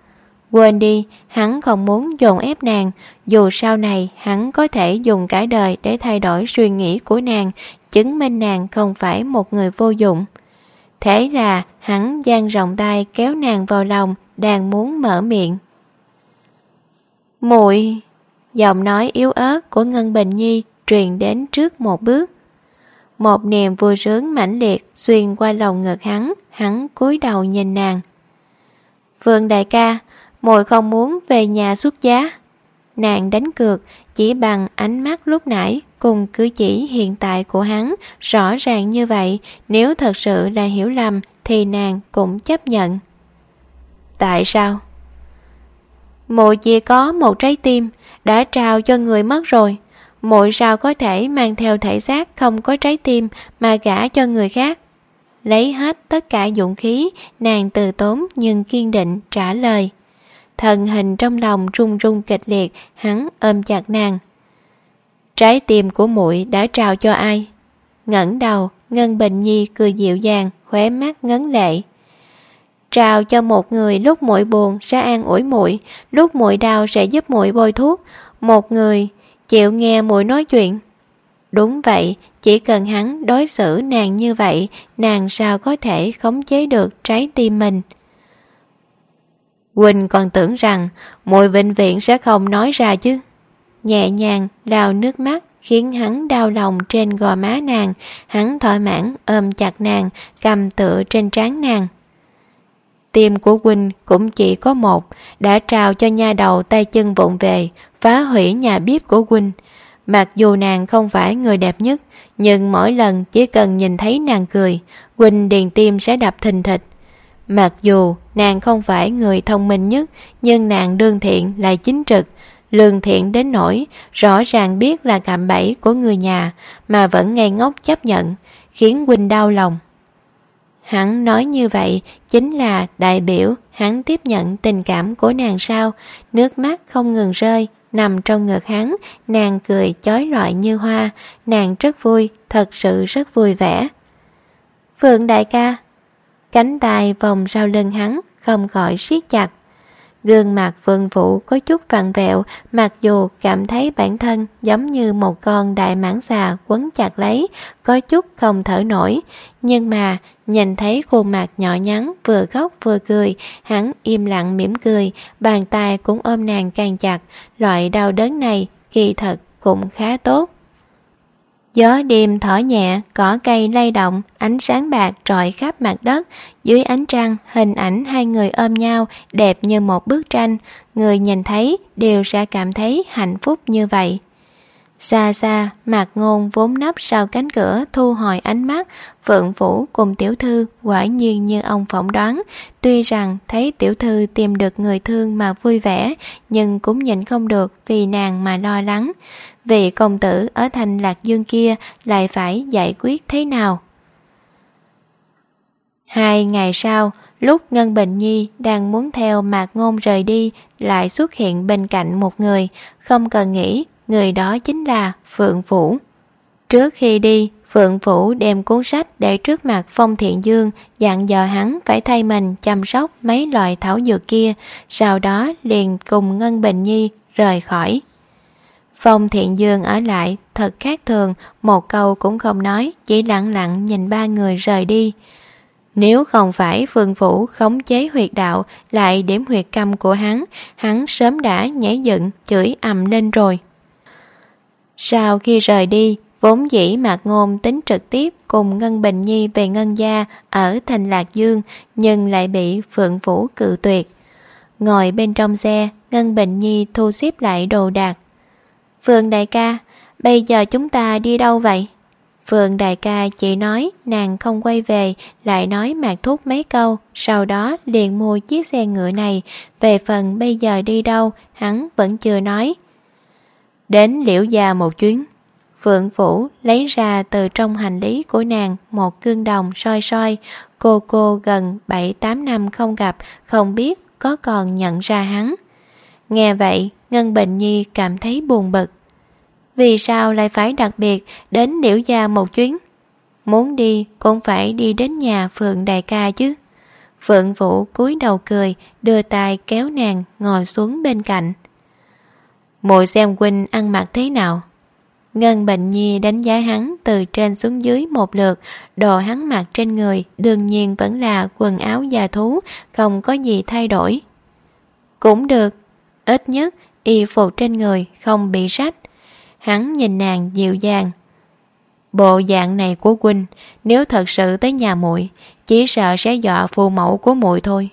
Quên đi, hắn không muốn dồn ép nàng, dù sau này hắn có thể dùng cả đời để thay đổi suy nghĩ của nàng, chứng minh nàng không phải một người vô dụng. Thế là hắn dang rộng tay kéo nàng vào lòng, đang muốn mở miệng. muội Giọng nói yếu ớt của Ngân Bình Nhi truyền đến trước một bước. Một niềm vui sướng mãnh liệt xuyên qua lòng ngực hắn, hắn cúi đầu nhìn nàng. vương đại ca, Mồi không muốn về nhà xuất giá. Nàng đánh cược chỉ bằng ánh mắt lúc nãy cùng cử chỉ hiện tại của hắn rõ ràng như vậy, nếu thật sự là hiểu lầm thì nàng cũng chấp nhận. Tại sao? Muội chỉ có một trái tim đã trao cho người mất rồi. Muội sao có thể mang theo thể xác không có trái tim mà gả cho người khác? Lấy hết tất cả dũng khí, nàng từ tốn nhưng kiên định trả lời. Thần hình trong lòng run run kịch liệt, hắn ôm chặt nàng. Trái tim của muội đã trao cho ai? ngẩng đầu, Ngân Bình Nhi cười dịu dàng, khóe mắt ngấn lệ trao cho một người lúc muội buồn sẽ an ủi muội lúc muội đau sẽ giúp muội bôi thuốc một người chịu nghe muội nói chuyện đúng vậy chỉ cần hắn đối xử nàng như vậy nàng sao có thể khống chế được trái tim mình quỳnh còn tưởng rằng mùi vĩnh viễn sẽ không nói ra chứ nhẹ nhàng đào nước mắt khiến hắn đau lòng trên gò má nàng hắn thỏa mãn ôm chặt nàng cầm tựa trên trán nàng Tim của Huynh cũng chỉ có một, đã trào cho nha đầu tay chân vụng về, phá hủy nhà bếp của Huynh. Mặc dù nàng không phải người đẹp nhất, nhưng mỗi lần chỉ cần nhìn thấy nàng cười, Huynh điền tim sẽ đập thình thịch. Mặc dù nàng không phải người thông minh nhất, nhưng nàng đương thiện lại chính trực, lương thiện đến nỗi rõ ràng biết là cạm bẫy của người nhà mà vẫn ngây ngốc chấp nhận, khiến Huynh đau lòng. Hắn nói như vậy chính là đại biểu hắn tiếp nhận tình cảm của nàng sao, nước mắt không ngừng rơi, nằm trong ngực hắn, nàng cười chói lọi như hoa, nàng rất vui, thật sự rất vui vẻ. Phượng đại ca, cánh tay vòng sau lưng hắn, không khỏi siết chặt. Gương mặt vương Vũ có chút vặn vẹo, mặc dù cảm thấy bản thân giống như một con đại mãng xà quấn chặt lấy, có chút không thở nổi. Nhưng mà, nhìn thấy khuôn mặt nhỏ nhắn vừa khóc vừa cười, hắn im lặng mỉm cười, bàn tay cũng ôm nàng càng chặt. Loại đau đớn này kỳ thật cũng khá tốt. Gió đêm thở nhẹ, cỏ cây lay động, ánh sáng bạc trọi khắp mặt đất. Dưới ánh trăng, hình ảnh hai người ôm nhau, đẹp như một bức tranh. Người nhìn thấy đều sẽ cảm thấy hạnh phúc như vậy. Xa xa, mạc ngôn vốn nấp sau cánh cửa thu hồi ánh mắt, Phượng Vũ cùng tiểu thư quả nhiên như ông phỏng đoán. Tuy rằng thấy tiểu thư tìm được người thương mà vui vẻ, nhưng cũng nhìn không được vì nàng mà lo lắng. Vị công tử ở thành Lạc Dương kia lại phải giải quyết thế nào? Hai ngày sau, lúc Ngân Bình Nhi đang muốn theo Mạc Ngôn rời đi, lại xuất hiện bên cạnh một người, không cần nghĩ người đó chính là Phượng Vũ. Trước khi đi, Phượng Vũ đem cuốn sách để trước mặt Phong Thiện Dương, dặn dò hắn phải thay mình chăm sóc mấy loại thảo dược kia, sau đó liền cùng Ngân Bình Nhi rời khỏi. Phong Thiện Dương ở lại thật khác thường, một câu cũng không nói, chỉ lặng lặng nhìn ba người rời đi. Nếu không phải Phương Phủ khống chế huyệt đạo lại điểm huyệt căm của hắn, hắn sớm đã nhảy dựng, chửi ầm lên rồi. Sau khi rời đi, vốn dĩ Mạc Ngôn tính trực tiếp cùng Ngân Bình Nhi về Ngân Gia ở thành Lạc Dương, nhưng lại bị Phượng Vũ cự tuyệt. Ngồi bên trong xe, Ngân Bình Nhi thu xếp lại đồ đạc. Phượng đại ca, bây giờ chúng ta đi đâu vậy? Phượng đại ca chỉ nói nàng không quay về, lại nói mạc thúc mấy câu, sau đó liền mua chiếc xe ngựa này. Về phần bây giờ đi đâu, hắn vẫn chưa nói. Đến liễu Già một chuyến. Phượng Phủ lấy ra từ trong hành lý của nàng một cương đồng soi soi, cô cô gần 7-8 năm không gặp, không biết có còn nhận ra hắn. Nghe vậy, Ngân Bình Nhi cảm thấy buồn bực. Vì sao lại phải đặc biệt đến liễu gia một chuyến? Muốn đi cũng phải đi đến nhà Phượng đại ca chứ. Phượng Vũ cúi đầu cười, đưa tay kéo nàng ngồi xuống bên cạnh muội xem huynh ăn mặc thế nào? Ngân Bệnh Nhi đánh giá hắn từ trên xuống dưới một lượt, đồ hắn mặc trên người đương nhiên vẫn là quần áo già thú, không có gì thay đổi. Cũng được, ít nhất y phục trên người không bị rách. Hắn nhìn nàng dịu dàng. Bộ dạng này của huynh, nếu thật sự tới nhà muội, chỉ sợ sẽ dọa phù mẫu của muội thôi.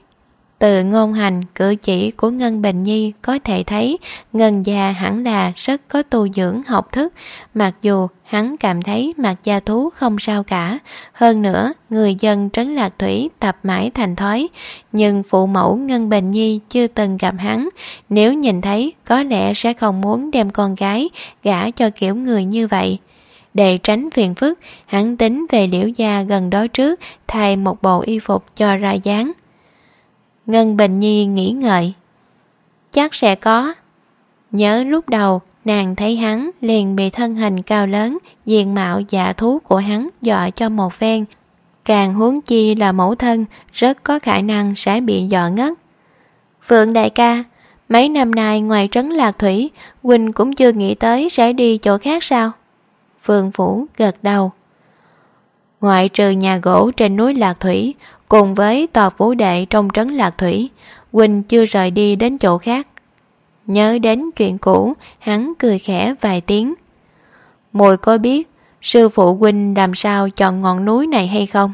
Từ ngôn hành, cử chỉ của Ngân Bình Nhi có thể thấy Ngân già hẳn là rất có tu dưỡng học thức, mặc dù hắn cảm thấy mặt gia thú không sao cả. Hơn nữa, người dân Trấn Lạc Thủy tập mãi thành thói, nhưng phụ mẫu Ngân Bình Nhi chưa từng gặp hắn. Nếu nhìn thấy, có lẽ sẽ không muốn đem con gái gả cho kiểu người như vậy. Để tránh phiền phức, hắn tính về liễu gia gần đó trước, thay một bộ y phục cho ra dáng. Ngân Bình Nhi nghĩ ngợi. Chắc sẽ có. Nhớ lúc đầu, nàng thấy hắn liền bị thân hình cao lớn, diện mạo dạ thú của hắn dọa cho một phen. Càng huống chi là mẫu thân, rất có khả năng sẽ bị dọa ngất. Phượng đại ca, mấy năm nay ngoài trấn Lạc Thủy, Quỳnh cũng chưa nghĩ tới sẽ đi chỗ khác sao? Phượng Phủ gật đầu. Ngoại trừ nhà gỗ trên núi Lạc Thủy, Cùng với tòa vũ đệ trong trấn Lạc Thủy, Quỳnh chưa rời đi đến chỗ khác. Nhớ đến chuyện cũ, hắn cười khẽ vài tiếng. Mùi có biết sư phụ huynh làm sao chọn ngọn núi này hay không?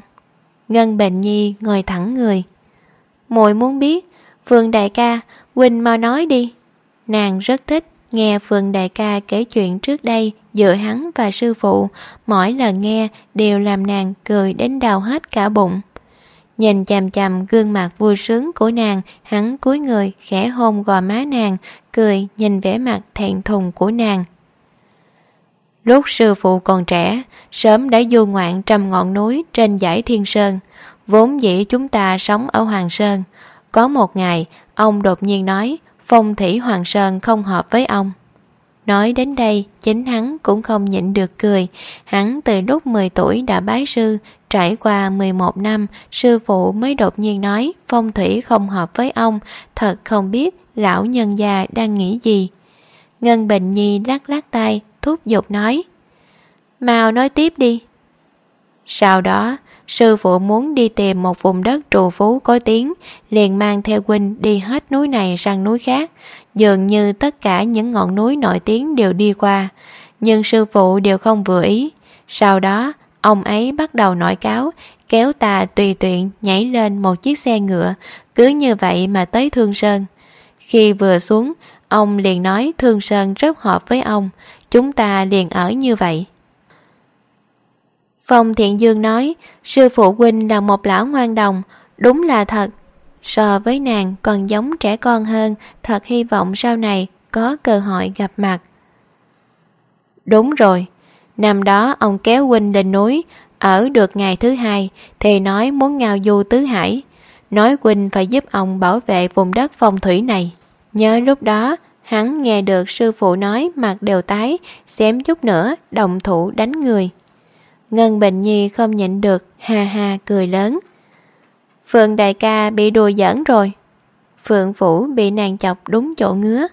Ngân Bệnh Nhi ngồi thẳng người. Mùi muốn biết, phường đại ca, huynh mau nói đi. Nàng rất thích nghe phường đại ca kể chuyện trước đây giữa hắn và sư phụ, mỗi lần nghe đều làm nàng cười đến đau hết cả bụng. Nhìn chằm chằm gương mặt vui sướng của nàng, hắn cúi người, khẽ hôn gò má nàng, cười nhìn vẻ mặt thẹn thùng của nàng. Lúc sư phụ còn trẻ, sớm đã du ngoạn trăm ngọn núi trên dãy Thiên Sơn. Vốn dĩ chúng ta sống ở Hoàng Sơn. Có một ngày, ông đột nhiên nói phong thủy Hoàng Sơn không hợp với ông. Nói đến đây, chính hắn cũng không nhịn được cười. Hắn từ lúc 10 tuổi đã bái sư, trải qua 11 năm, sư phụ mới đột nhiên nói phong thủy không hợp với ông, thật không biết lão nhân già đang nghĩ gì. Ngân Bình Nhi lắc lắc tay, thúc giục nói. Mau nói tiếp đi. Sau đó, sư phụ muốn đi tìm một vùng đất trù phú có tiếng, liền mang theo huynh đi hết núi này sang núi khác, dường như tất cả những ngọn núi nổi tiếng đều đi qua, nhưng sư phụ đều không vừa ý. Sau đó, ông ấy bắt đầu nổi cáo, kéo ta tùy tiện nhảy lên một chiếc xe ngựa, cứ như vậy mà tới Thương Sơn. Khi vừa xuống, ông liền nói Thương Sơn rất hợp với ông, chúng ta liền ở như vậy. Phong Thiện Dương nói, sư phụ huynh là một lão ngoan đồng, đúng là thật. So với nàng còn giống trẻ con hơn, thật hy vọng sau này có cơ hội gặp mặt. Đúng rồi, năm đó ông kéo huynh lên núi, ở được ngày thứ hai thì nói muốn ngao du tứ hải, nói huynh phải giúp ông bảo vệ vùng đất phong thủy này. Nhớ lúc đó, hắn nghe được sư phụ nói mặt đều tái, xém chút nữa động thủ đánh người. Ngân Bình Nhi không nhịn được, ha ha cười lớn. Phượng đại ca bị đùa giỡn rồi. Phượng Phủ bị nàng chọc đúng chỗ ngứa.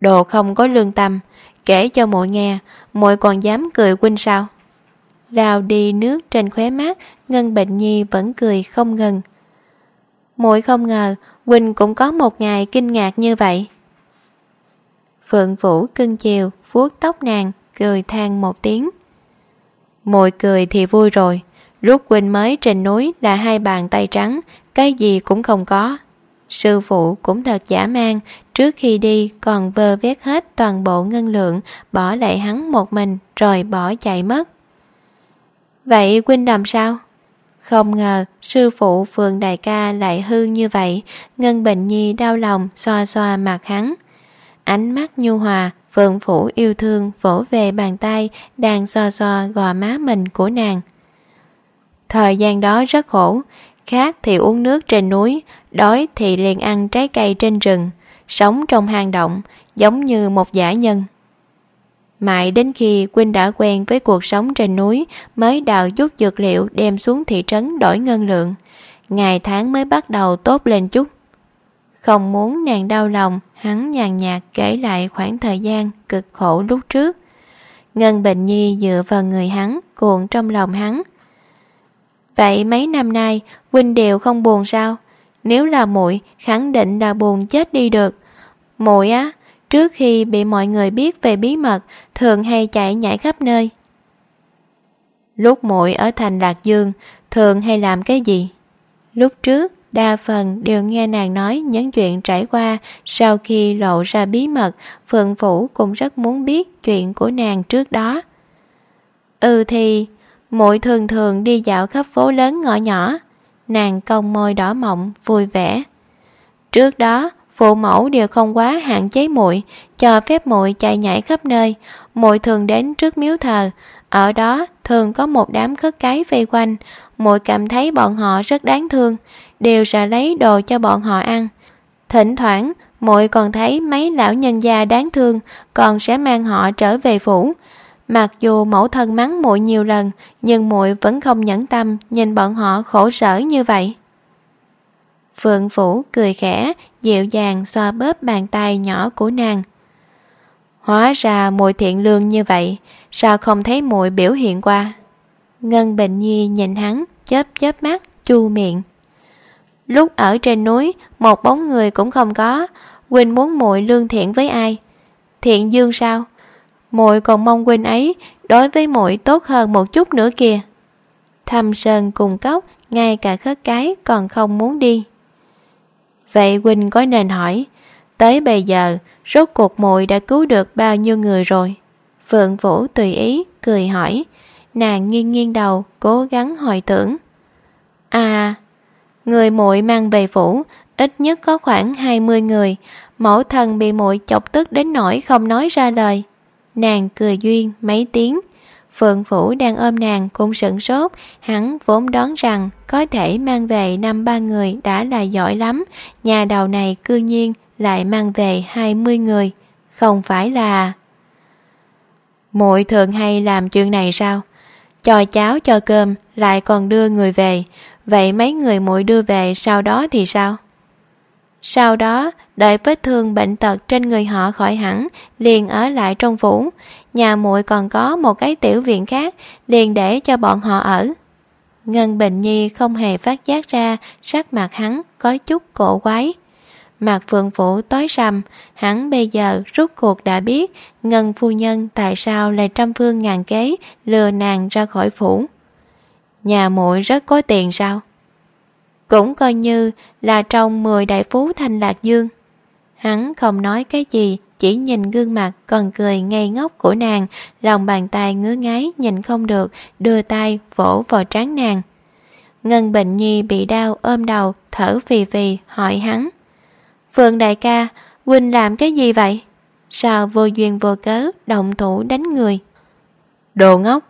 Đồ không có lương tâm, kể cho muội nghe, muội còn dám cười huynh sao? Rào đi nước trên khóe mắt, Ngân bệnh Nhi vẫn cười không ngừng. Muội không ngờ, huynh cũng có một ngày kinh ngạc như vậy. Phượng Vũ cưng chiều, vuốt tóc nàng, cười than một tiếng. Mồi cười thì vui rồi Lúc Quỳnh mới trên núi là hai bàn tay trắng Cái gì cũng không có sư phụ cũng thật giả man, trước khi đi còn vơ vét hết toàn bộ ngân lượng, bỏ lại hắn một mình rồi bỏ chạy mất. Vậy huynh làm sao? Không ngờ sư phụ phường đại ca lại hư như vậy, Ngân Bình Nhi đau lòng xoa xoa mặt hắn. Ánh mắt nhu hòa, Phượng Phủ yêu thương vỗ về bàn tay đang xoa xoa gò má mình của nàng. Thời gian đó rất khổ, khác thì uống nước trên núi, đói thì liền ăn trái cây trên rừng, sống trong hang động, giống như một giả nhân. Mãi đến khi Quynh đã quen với cuộc sống trên núi mới đào chút dược liệu đem xuống thị trấn đổi ngân lượng. Ngày tháng mới bắt đầu tốt lên chút. Không muốn nàng đau lòng, hắn nhàn nhạt kể lại khoảng thời gian cực khổ lúc trước. Ngân Bình Nhi dựa vào người hắn, cuộn trong lòng hắn. Vậy mấy năm nay, quynh đều không buồn sao? Nếu là muội khẳng định là buồn chết đi được. muội á, trước khi bị mọi người biết về bí mật, thường hay chạy nhảy khắp nơi. Lúc muội ở thành Lạc Dương, thường hay làm cái gì? Lúc trước, đa phần đều nghe nàng nói những chuyện trải qua sau khi lộ ra bí mật, Phượng Phủ cũng rất muốn biết chuyện của nàng trước đó. Ừ thì, muội thường thường đi dạo khắp phố lớn ngõ nhỏ, nàng cong môi đỏ mọng, vui vẻ. Trước đó, phụ mẫu đều không quá hạn chế muội, cho phép muội chạy nhảy khắp nơi. Muội thường đến trước miếu thờ, ở đó thường có một đám khất cái vây quanh, muội cảm thấy bọn họ rất đáng thương, đều sợ lấy đồ cho bọn họ ăn. Thỉnh thoảng, muội còn thấy mấy lão nhân gia đáng thương, còn sẽ mang họ trở về phủ. Mặc dù mẫu thân mắng muội nhiều lần, nhưng muội vẫn không nhẫn tâm nhìn bọn họ khổ sở như vậy. Phượng Phủ cười khẽ, dịu dàng xoa bóp bàn tay nhỏ của nàng. Hóa ra muội thiện lương như vậy, sao không thấy muội biểu hiện qua? Ngân Bình Nhi nhìn hắn, chớp chớp mắt, chu miệng. Lúc ở trên núi, một bóng người cũng không có, Quỳnh muốn muội lương thiện với ai? Thiện dương sao? Muội còn mong Quỳnh ấy đối với muội tốt hơn một chút nữa kìa. thầm Sơn cùng cốc, ngay cả khất cái còn không muốn đi. Vậy Quỳnh có nên hỏi, tới bây giờ, rốt cuộc muội đã cứu được bao nhiêu người rồi? Phượng Vũ tùy ý, cười hỏi, nàng nghiêng nghiêng đầu, cố gắng hồi tưởng. À, người muội mang về phủ, ít nhất có khoảng 20 người, mẫu thần bị muội chọc tức đến nỗi không nói ra lời. Nàng cười duyên mấy tiếng, Phượng Phủ đang ôm nàng cũng sửng sốt, hắn vốn đoán rằng có thể mang về năm ba người đã là giỏi lắm, nhà đầu này cư nhiên lại mang về 20 người, không phải là... muội thường hay làm chuyện này sao? Cho cháo cho cơm lại còn đưa người về, vậy mấy người muội đưa về sau đó thì sao? Sau đó, đợi vết thương bệnh tật trên người họ khỏi hẳn, liền ở lại trong phủ. Nhà muội còn có một cái tiểu viện khác, liền để cho bọn họ ở. Ngân Bình Nhi không hề phát giác ra sắc mặt hắn có chút cổ quái. Mặt phượng phủ tối sầm, hắn bây giờ rút cuộc đã biết Ngân phu nhân tại sao lại trăm phương ngàn kế lừa nàng ra khỏi phủ. Nhà muội rất có tiền sao? cũng coi như là trong 10 đại phú thành Lạc Dương. Hắn không nói cái gì, chỉ nhìn gương mặt còn cười ngây ngốc của nàng, lòng bàn tay ngứa ngáy nhìn không được, đưa tay vỗ vào trán nàng. Ngân Bệnh Nhi bị đau ôm đầu, thở phì phì, hỏi hắn. Phượng đại ca, Huynh làm cái gì vậy? Sao vô duyên vô cớ, động thủ đánh người? Đồ ngốc,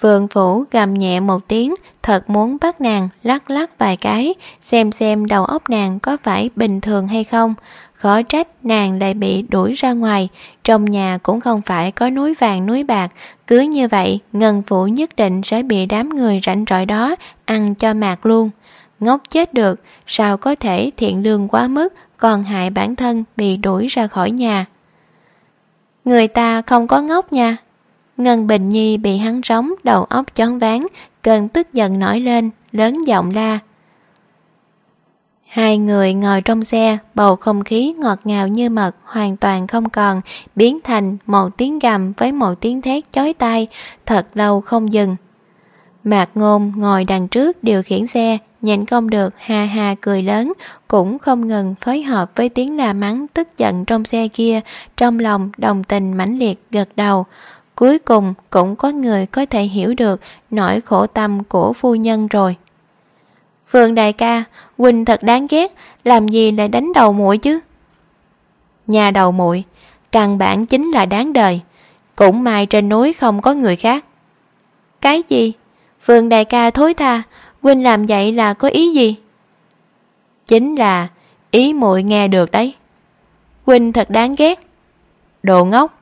Phượng Phủ gầm nhẹ một tiếng, thật muốn bắt nàng lắc lắc vài cái, xem xem đầu óc nàng có phải bình thường hay không. Khó trách nàng lại bị đuổi ra ngoài, trong nhà cũng không phải có núi vàng núi bạc, cứ như vậy ngân phủ nhất định sẽ bị đám người rảnh rỗi đó ăn cho mạc luôn. Ngốc chết được, sao có thể thiện lương quá mức, còn hại bản thân bị đuổi ra khỏi nhà. Người ta không có ngốc nha, Ngân Bình Nhi bị hắn rống đầu óc chón ván, cơn tức giận nổi lên, lớn giọng la. Hai người ngồi trong xe, bầu không khí ngọt ngào như mật hoàn toàn không còn, biến thành một tiếng gầm với một tiếng thét chói tai, thật lâu không dừng. Mạc Ngôn ngồi đằng trước điều khiển xe, nhịn không được ha ha cười lớn cũng không ngừng phối hợp với tiếng la mắng tức giận trong xe kia trong lòng đồng tình mãnh liệt gật đầu cuối cùng cũng có người có thể hiểu được nỗi khổ tâm của phu nhân rồi phương đại ca huynh thật đáng ghét, làm gì lại đánh đầu muội chứ? Nhà đầu muội, căn bản chính là đáng đời, cũng may trên núi không có người khác. Cái gì? Phương đại ca thối tha huynh làm vậy là có ý gì? Chính là ý muội nghe được đấy. Huynh thật đáng ghét. Đồ ngốc.